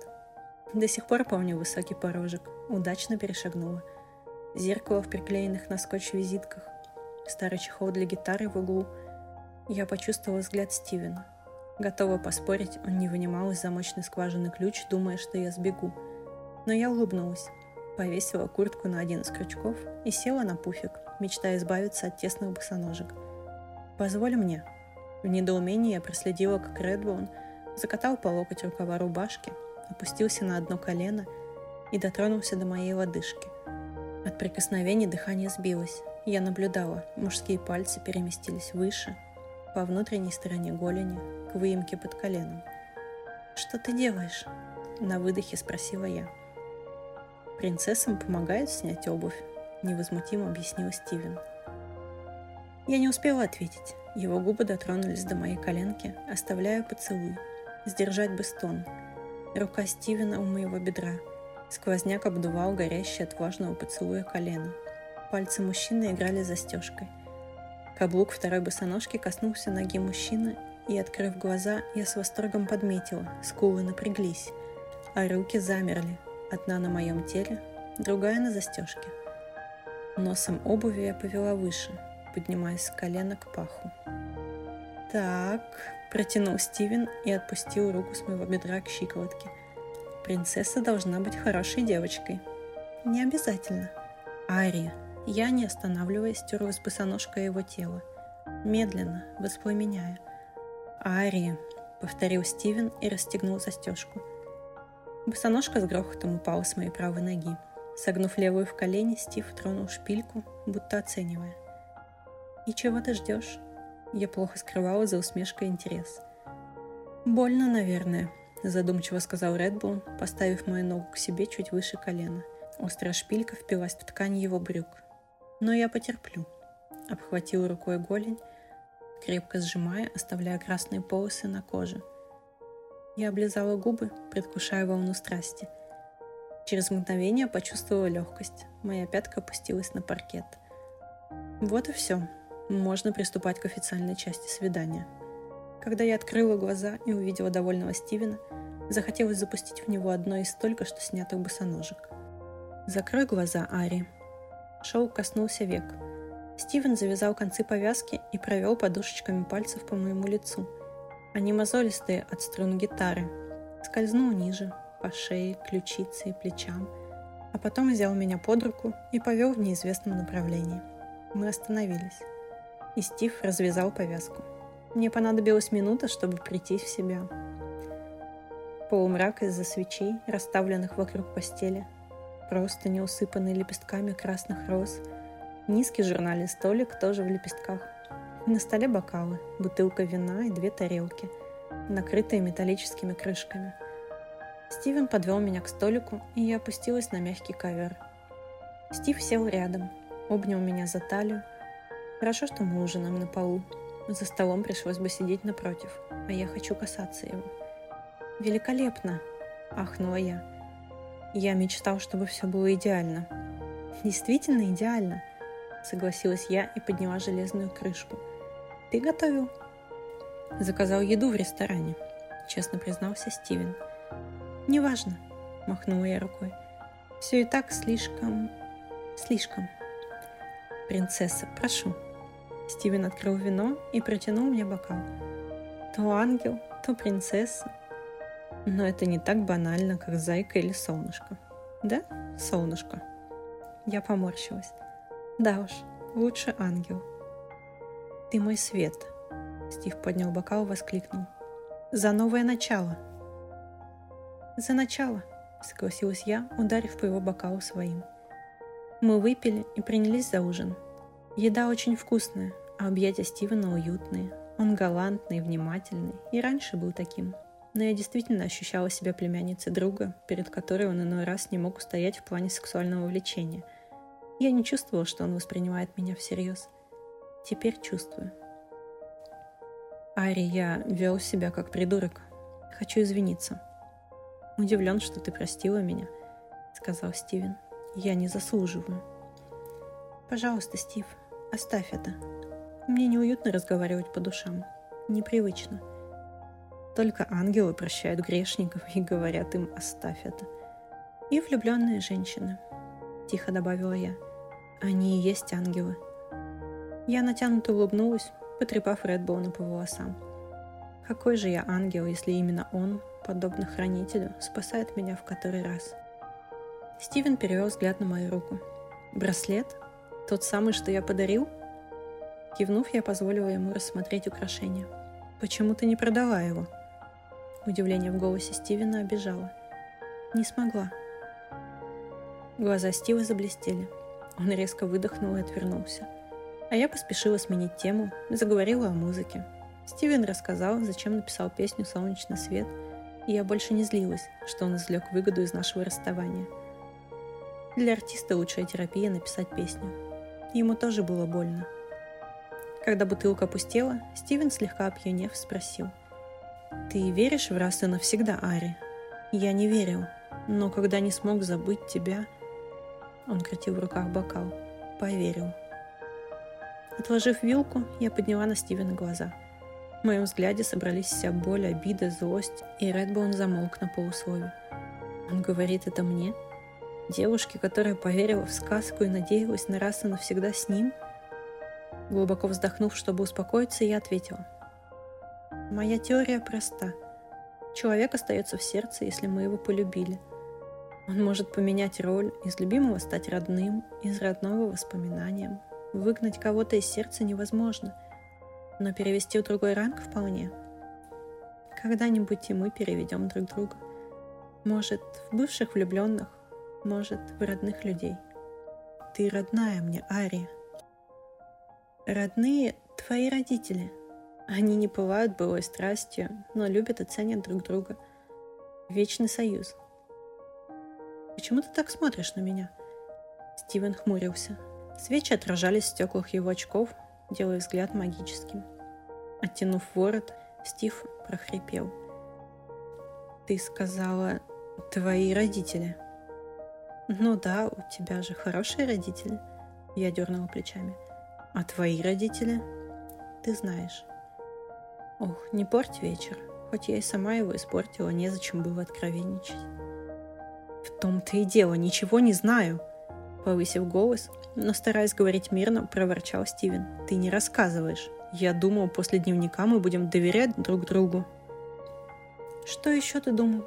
До сих пор помню высокий порожек. Удачно перешагнула. Зеркало в приклеенных на скотч визитках. Старый чехол для гитары в углу. Я почувствовала взгляд Стивена – Готова поспорить, он не вынимал из замочной скважины ключ, думая, что я сбегу. Но я улыбнулась, повесила куртку на один из крючков и села на пуфик, мечтая избавиться от тесных босоножек. «Позволь мне». В недоумении я проследила, как Редбоун закатал по локоть рукава рубашки, опустился на одно колено и дотронулся до моей лодыжки. От прикосновений дыхание сбилось. Я наблюдала, мужские пальцы переместились выше, по внутренней стороне голени, к выемке под коленом. «Что ты делаешь?» – на выдохе спросила я. «Принцессам помогает снять обувь», – невозмутимо объяснил Стивен. Я не успела ответить. Его губы дотронулись до моей коленки, оставляя поцелуй. Сдержать бы стон. Рука Стивена у моего бедра. Сквозняк обдувал горящее от влажного поцелуя колено. Пальцы мужчины играли застежкой. Каблук второй босоножки коснулся ноги мужчины и, открыв глаза, я с восторгом подметила, скулы напряглись, а руки замерли, одна на моем теле, другая на застежке. Носом обуви я повела выше, поднимаясь с колена к паху. «Так», — протянул Стивен и отпустил руку с моего бедра к щиколотке. «Принцесса должна быть хорошей девочкой». «Не обязательно». «Ария». Я, не останавливаясь, стерла с босоножка его тело, медленно, воспламеняя. «Ария», — повторил Стивен и расстегнул застежку. Босоножка с грохотом упала с моей правой ноги. Согнув левую в колени, Стив тронул шпильку, будто оценивая. «И чего ты ждешь?» Я плохо скрывала за усмешкой интерес. «Больно, наверное», – задумчиво сказал Редбоун, поставив мою ногу к себе чуть выше колена. Острая шпилька впилась в ткань его брюк. «Но я потерплю», – обхватил рукой голень, крепко сжимая, оставляя красные полосы на коже. Я облизала губы, предвкушая волну страсти. Через мгновение почувствовала легкость. Моя пятка опустилась на паркет. Вот и все можно приступать к официальной части свидания. Когда я открыла глаза и увидела довольного Стивена, захотелось запустить в него одно из только что снятых босоножек. «Закрой глаза, Ари». Шоу коснулся век. Стивен завязал концы повязки и провел подушечками пальцев по моему лицу. Они мозолистые от струн гитары. Скользнул ниже, по шее, ключице и плечам, а потом взял меня под руку и повел в неизвестном направлении. Мы остановились и Стив развязал повязку. Мне понадобилась минута, чтобы прийти в себя. Полумрак из-за свечей, расставленных вокруг постели, просто не усыпанный лепестками красных роз, низкий журнальный столик тоже в лепестках. На столе бокалы, бутылка вина и две тарелки, накрытые металлическими крышками. Стивен подвел меня к столику, и я опустилась на мягкий ковер. Стив сел рядом, обнял меня за талию, Хорошо, что мы ужинаем на полу. За столом пришлось бы сидеть напротив, а я хочу касаться его. «Великолепно!» – ахнула я. Я мечтал, чтобы все было идеально. «Действительно идеально!» – согласилась я и подняла железную крышку. «Ты готовил?» «Заказал еду в ресторане», – честно признался Стивен. «Неважно», – махнула я рукой. «Все и так слишком... слишком». «Принцесса, прошу», Стивен открыл вино и протянул мне бокал. То ангел, то принцесса. Но это не так банально, как зайка или солнышко. Да, солнышко? Я поморщилась. Да уж, лучше ангел. Ты мой свет. Стив поднял бокал и воскликнул. За новое начало. За начало, согласилась я, ударив по его бокалу своим. Мы выпили и принялись за ужин – Еда очень вкусная, а объятия Стивена уютные. Он галантный, внимательный, и раньше был таким. Но я действительно ощущала себя племянницей друга, перед которой он иной раз не мог устоять в плане сексуального влечения. Я не чувствовала, что он воспринимает меня всерьез. Теперь чувствую. Ари, я вел себя как придурок. Хочу извиниться. Удивлен, что ты простила меня, сказал Стивен. Я не заслуживаю. Пожалуйста, Стив, Оставь это. Мне неуютно разговаривать по душам. Непривычно. Только ангелы прощают грешников и говорят им «оставь это». И влюбленные женщины, тихо добавила я. Они и есть ангелы. Я натянуто улыбнулась, потрепав Редбоуна по волосам. Какой же я ангел, если именно он, подобно хранителю, спасает меня в который раз? Стивен перевел взгляд на мою руку. Браслет? Тот самый, что я подарил? Кивнув, я позволила ему рассмотреть украшение. Почему ты не продала его? Удивление в голосе Стивена обижало. Не смогла. Глаза Стива заблестели. Он резко выдохнул и отвернулся. А я поспешила сменить тему, заговорила о музыке. Стивен рассказал, зачем написал песню «Солнечный свет», и я больше не злилась, что он извлек выгоду из нашего расставания. Для артиста лучшая терапия – написать песню – Ему тоже было больно. Когда бутылка опустела, Стивен, слегка опьянев, спросил. «Ты веришь в раз и навсегда, Ари?» «Я не верил, но когда не смог забыть тебя...» Он крутил в руках бокал. «Поверил». Отложив вилку, я подняла на Стивена глаза. В моем взгляде собрались вся боль, обида, злость, и Редбоун замолк на полуслове. «Он говорит это мне?» Девушке, которая поверила в сказку и надеялась на раз и навсегда с ним? Глубоко вздохнув, чтобы успокоиться, я ответила. Моя теория проста. Человек остается в сердце, если мы его полюбили. Он может поменять роль, из любимого стать родным, из родного воспоминанием. Выгнать кого-то из сердца невозможно, но перевести в другой ранг вполне. Когда-нибудь и мы переведем друг друга. Может, в бывших влюбленных, может, в родных людей. Ты родная мне, Ария. Родные — твои родители. Они не пылают былой страстью, но любят и ценят друг друга. Вечный союз. Почему ты так смотришь на меня? Стивен хмурился. Свечи отражались в стеклах его очков, делая взгляд магическим. Оттянув ворот, Стив прохрипел. «Ты сказала, твои родители?» «Ну да, у тебя же хорошие родители», — я дернула плечами. «А твои родители?» «Ты знаешь». «Ох, не порть вечер, хоть я и сама его испортила, незачем было откровенничать». «В том-то и дело, ничего не знаю», — повысив голос, но стараясь говорить мирно, проворчал Стивен. «Ты не рассказываешь. Я думал, после дневника мы будем доверять друг другу». «Что еще ты думал?»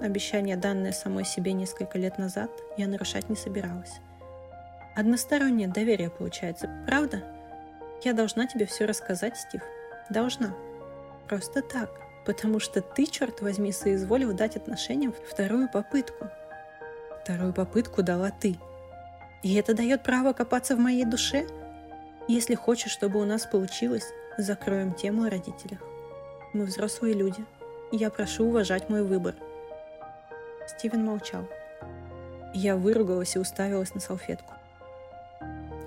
Обещание, данное самой себе несколько лет назад, я нарушать не собиралась. Одностороннее доверие получается, правда? Я должна тебе все рассказать, Стив. Должна. Просто так. Потому что ты, черт возьми, соизволил дать отношениям вторую попытку. Вторую попытку дала ты. И это дает право копаться в моей душе? Если хочешь, чтобы у нас получилось, закроем тему о родителях. Мы взрослые люди. Я прошу уважать мой выбор – Стивен молчал. Я выругалась и уставилась на салфетку.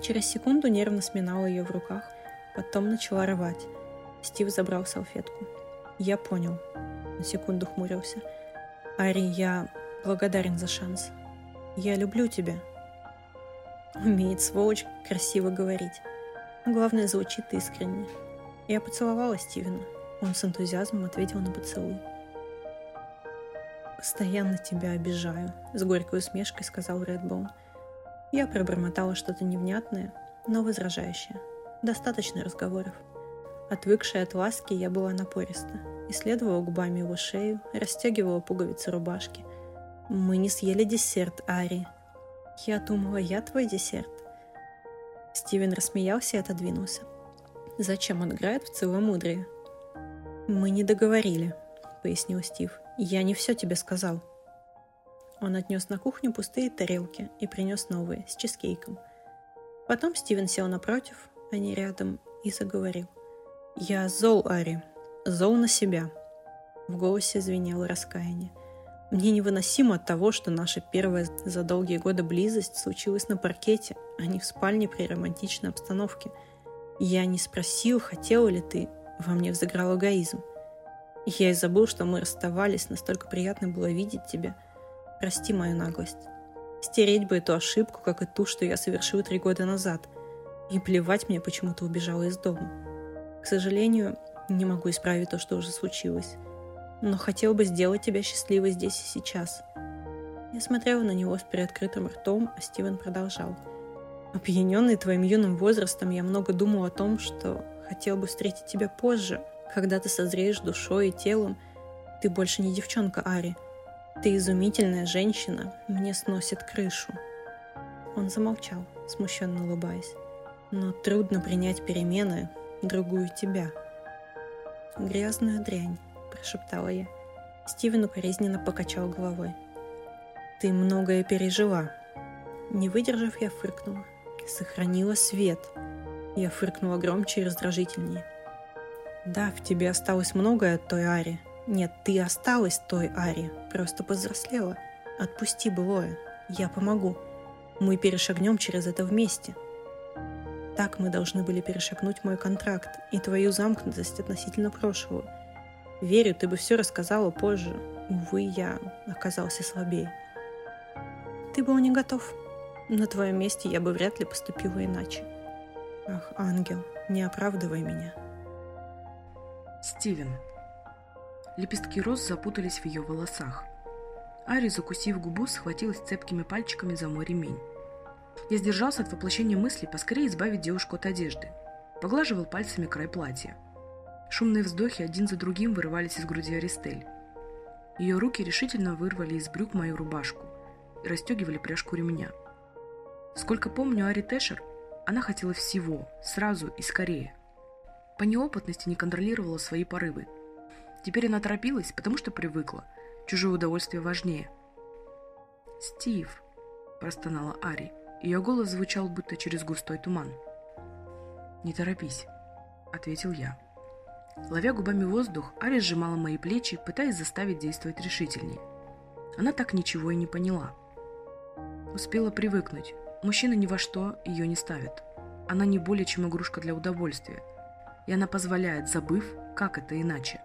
Через секунду нервно сминала ее в руках, потом начала рвать. Стив забрал салфетку. Я понял. На секунду хмурился. Ари, я благодарен за шанс. Я люблю тебя. Умеет сволочь красиво говорить. Главное, звучит искренне. Я поцеловала Стивена. Он с энтузиазмом ответил на поцелуй. «Постоянно тебя обижаю», — с горькой усмешкой сказал Редбоун. Я пробормотала что-то невнятное, но возражающее. Достаточно разговоров. Отвыкшая от ласки, я была напориста. Исследовала губами его шею, расстегивала пуговицы рубашки. «Мы не съели десерт, Ари». «Я думала, я твой десерт». Стивен рассмеялся и отодвинулся. «Зачем он играет в целомудрие?» «Мы не договорили», — пояснил Стив. «Я не все тебе сказал». Он отнес на кухню пустые тарелки и принес новые, с чизкейком. Потом Стивен сел напротив, а не рядом, и заговорил. «Я зол, Ари. Зол на себя». В голосе звенело раскаяние. Мне невыносимо от того, что наша первая за долгие годы близость случилась на паркете, а не в спальне при романтичной обстановке. Я не спросил, хотела ли ты. Во мне взыграл эгоизм. Я и забыл, что мы расставались, настолько приятно было видеть тебя. Прости мою наглость. Стереть бы эту ошибку, как и ту, что я совершил три года назад. И плевать мне, почему ты убежала из дома. К сожалению, не могу исправить то, что уже случилось. Но хотел бы сделать тебя счастливой здесь и сейчас. Я смотрела на него с приоткрытым ртом, а Стивен продолжал. Опьяненный твоим юным возрастом, я много думал о том, что хотел бы встретить тебя позже, когда ты созреешь душой и телом, ты больше не девчонка Ари. Ты изумительная женщина, мне сносит крышу. Он замолчал, смущенно улыбаясь. Но трудно принять перемены, другую тебя. Грязную дрянь, прошептала я. Стивен укоризненно покачал головой. Ты многое пережила. Не выдержав, я фыркнула. Сохранила свет. Я фыркнула громче и раздражительнее. Да, в тебе осталось многое от той Ари. Нет, ты осталась той Ари, просто повзрослела. Отпусти былое, я помогу. Мы перешагнем через это вместе. Так мы должны были перешагнуть мой контракт и твою замкнутость относительно прошлого. Верю, ты бы все рассказала позже. Увы, я оказался слабее. Ты был не готов. На твоем месте я бы вряд ли поступила иначе. Ах, ангел, не оправдывай меня. Стивен. Лепестки роз запутались в ее волосах. Ари, закусив губу, схватилась цепкими пальчиками за мой ремень. Я сдержался от воплощения мыслей поскорее избавить девушку от одежды. Поглаживал пальцами край платья. Шумные вздохи один за другим вырывались из груди Аристель. Ее руки решительно вырвали из брюк мою рубашку и расстегивали пряжку ремня. Сколько помню Ари Тэшер, она хотела всего, сразу и скорее. По неопытности не контролировала свои порывы. Теперь она торопилась, потому что привыкла. Чужое удовольствие важнее. «Стив», – простонала Ари. Ее голос звучал, будто через густой туман. «Не торопись», — ответил я. Ловя губами воздух, Ари сжимала мои плечи, пытаясь заставить действовать решительнее. Она так ничего и не поняла. Успела привыкнуть. Мужчина ни во что ее не ставит. Она не более чем игрушка для удовольствия. И она позволяет, забыв, как это иначе.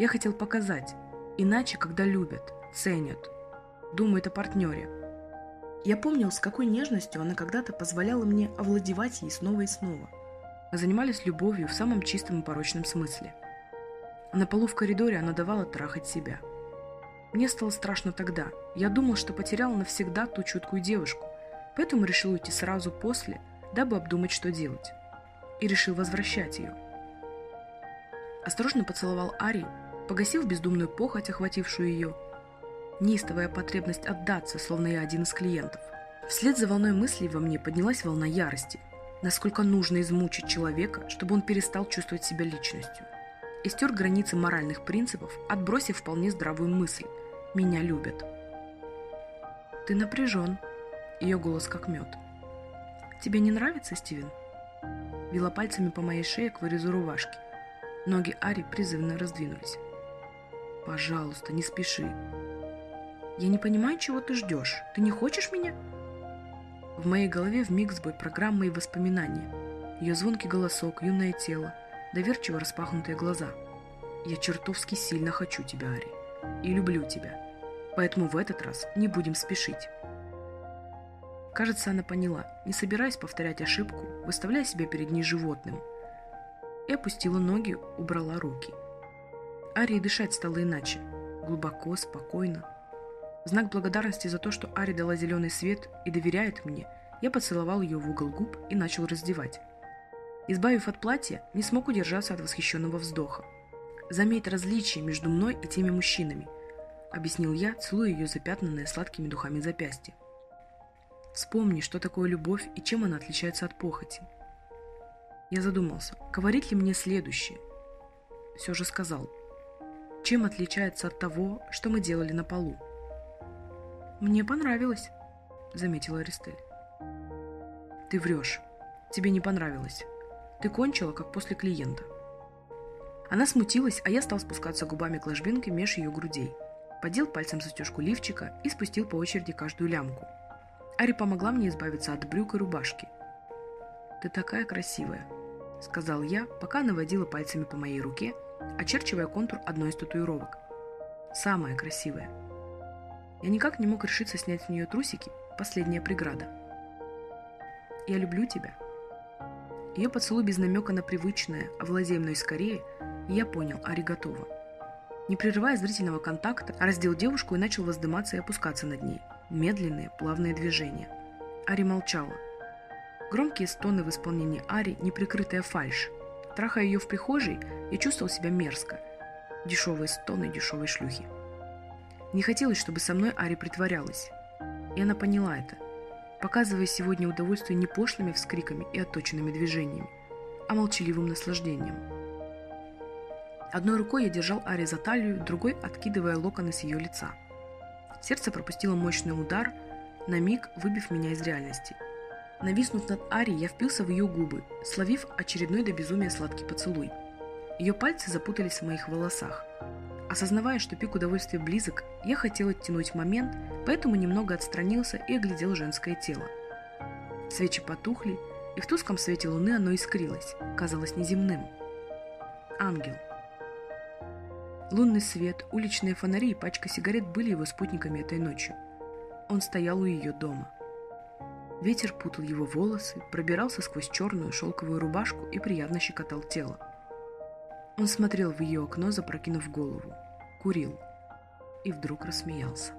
Я хотел показать. Иначе, когда любят, ценят, думают о партнере – я помнил, с какой нежностью она когда-то позволяла мне овладевать ей снова и снова. Мы занимались любовью в самом чистом и порочном смысле. А на полу в коридоре она давала трахать себя. Мне стало страшно тогда. Я думал, что потерял навсегда ту чуткую девушку, поэтому решил уйти сразу после, дабы обдумать, что делать. И решил возвращать ее. Осторожно поцеловал Ари, погасив бездумную похоть, охватившую ее, неистовая потребность отдаться, словно я один из клиентов. Вслед за волной мыслей во мне поднялась волна ярости. Насколько нужно измучить человека, чтобы он перестал чувствовать себя личностью. И стер границы моральных принципов, отбросив вполне здравую мысль. Меня любят. Ты напряжен. Ее голос как мед. Тебе не нравится, Стивен? Вела пальцами по моей шее к вырезу рубашки. Ноги Ари призывно раздвинулись. «Пожалуйста, не спеши. Я не понимаю, чего ты ждешь. Ты не хочешь меня? В моей голове вмиг сбой программы и воспоминания. Ее звонкий голосок, юное тело, доверчиво распахнутые глаза. Я чертовски сильно хочу тебя, Ари. И люблю тебя. Поэтому в этот раз не будем спешить. Кажется, она поняла, не собираясь повторять ошибку, выставляя себя перед ней животным. И опустила ноги, убрала руки. Арии дышать стало иначе. Глубоко, спокойно, в знак благодарности за то, что Ари дала зеленый свет и доверяет мне, я поцеловал ее в угол губ и начал раздевать. Избавив от платья, не смог удержаться от восхищенного вздоха. «Заметь различие между мной и теми мужчинами», — объяснил я, целуя ее запятнанное сладкими духами запястье. «Вспомни, что такое любовь и чем она отличается от похоти». Я задумался, говорить ли мне следующее. Все же сказал. Чем отличается от того, что мы делали на полу? «Мне понравилось», — заметила Аристель. «Ты врешь. Тебе не понравилось. Ты кончила, как после клиента». Она смутилась, а я стал спускаться губами к ложбинке меж ее грудей. Подел пальцем застежку лифчика и спустил по очереди каждую лямку. Ари помогла мне избавиться от брюк и рубашки. «Ты такая красивая», — сказал я, пока она водила пальцами по моей руке, очерчивая контур одной из татуировок. «Самая красивая». Я никак не мог решиться снять с нее трусики, последняя преграда. «Я люблю тебя». Ее поцелуй без намека на привычное, овладей мной скорее, и я понял, Ари готова. Не прерывая зрительного контакта, раздел девушку и начал воздыматься и опускаться над ней. Медленные, плавные движения. Ари молчала. Громкие стоны в исполнении Ари, неприкрытая фальшь. Трахая ее в прихожей, я чувствовал себя мерзко. Дешевые стоны дешевой шлюхи. Не хотелось, чтобы со мной Ари притворялась. И она поняла это, показывая сегодня удовольствие не пошлыми вскриками и отточенными движениями, а молчаливым наслаждением. Одной рукой я держал Ари за талию, другой откидывая локоны с ее лица. Сердце пропустило мощный удар, на миг выбив меня из реальности. Нависнув над Ари, я впился в ее губы, словив очередной до безумия сладкий поцелуй. Ее пальцы запутались в моих волосах. Осознавая, что пик удовольствия близок, я хотел оттянуть момент, поэтому немного отстранился и оглядел женское тело. Свечи потухли, и в тусклом свете луны оно искрилось, казалось неземным. Ангел. Лунный свет, уличные фонари и пачка сигарет были его спутниками этой ночью. Он стоял у ее дома. Ветер путал его волосы, пробирался сквозь черную шелковую рубашку и приятно щекотал тело. Он смотрел в ее окно, запрокинув голову. Курил. и вдруг рассмеялся.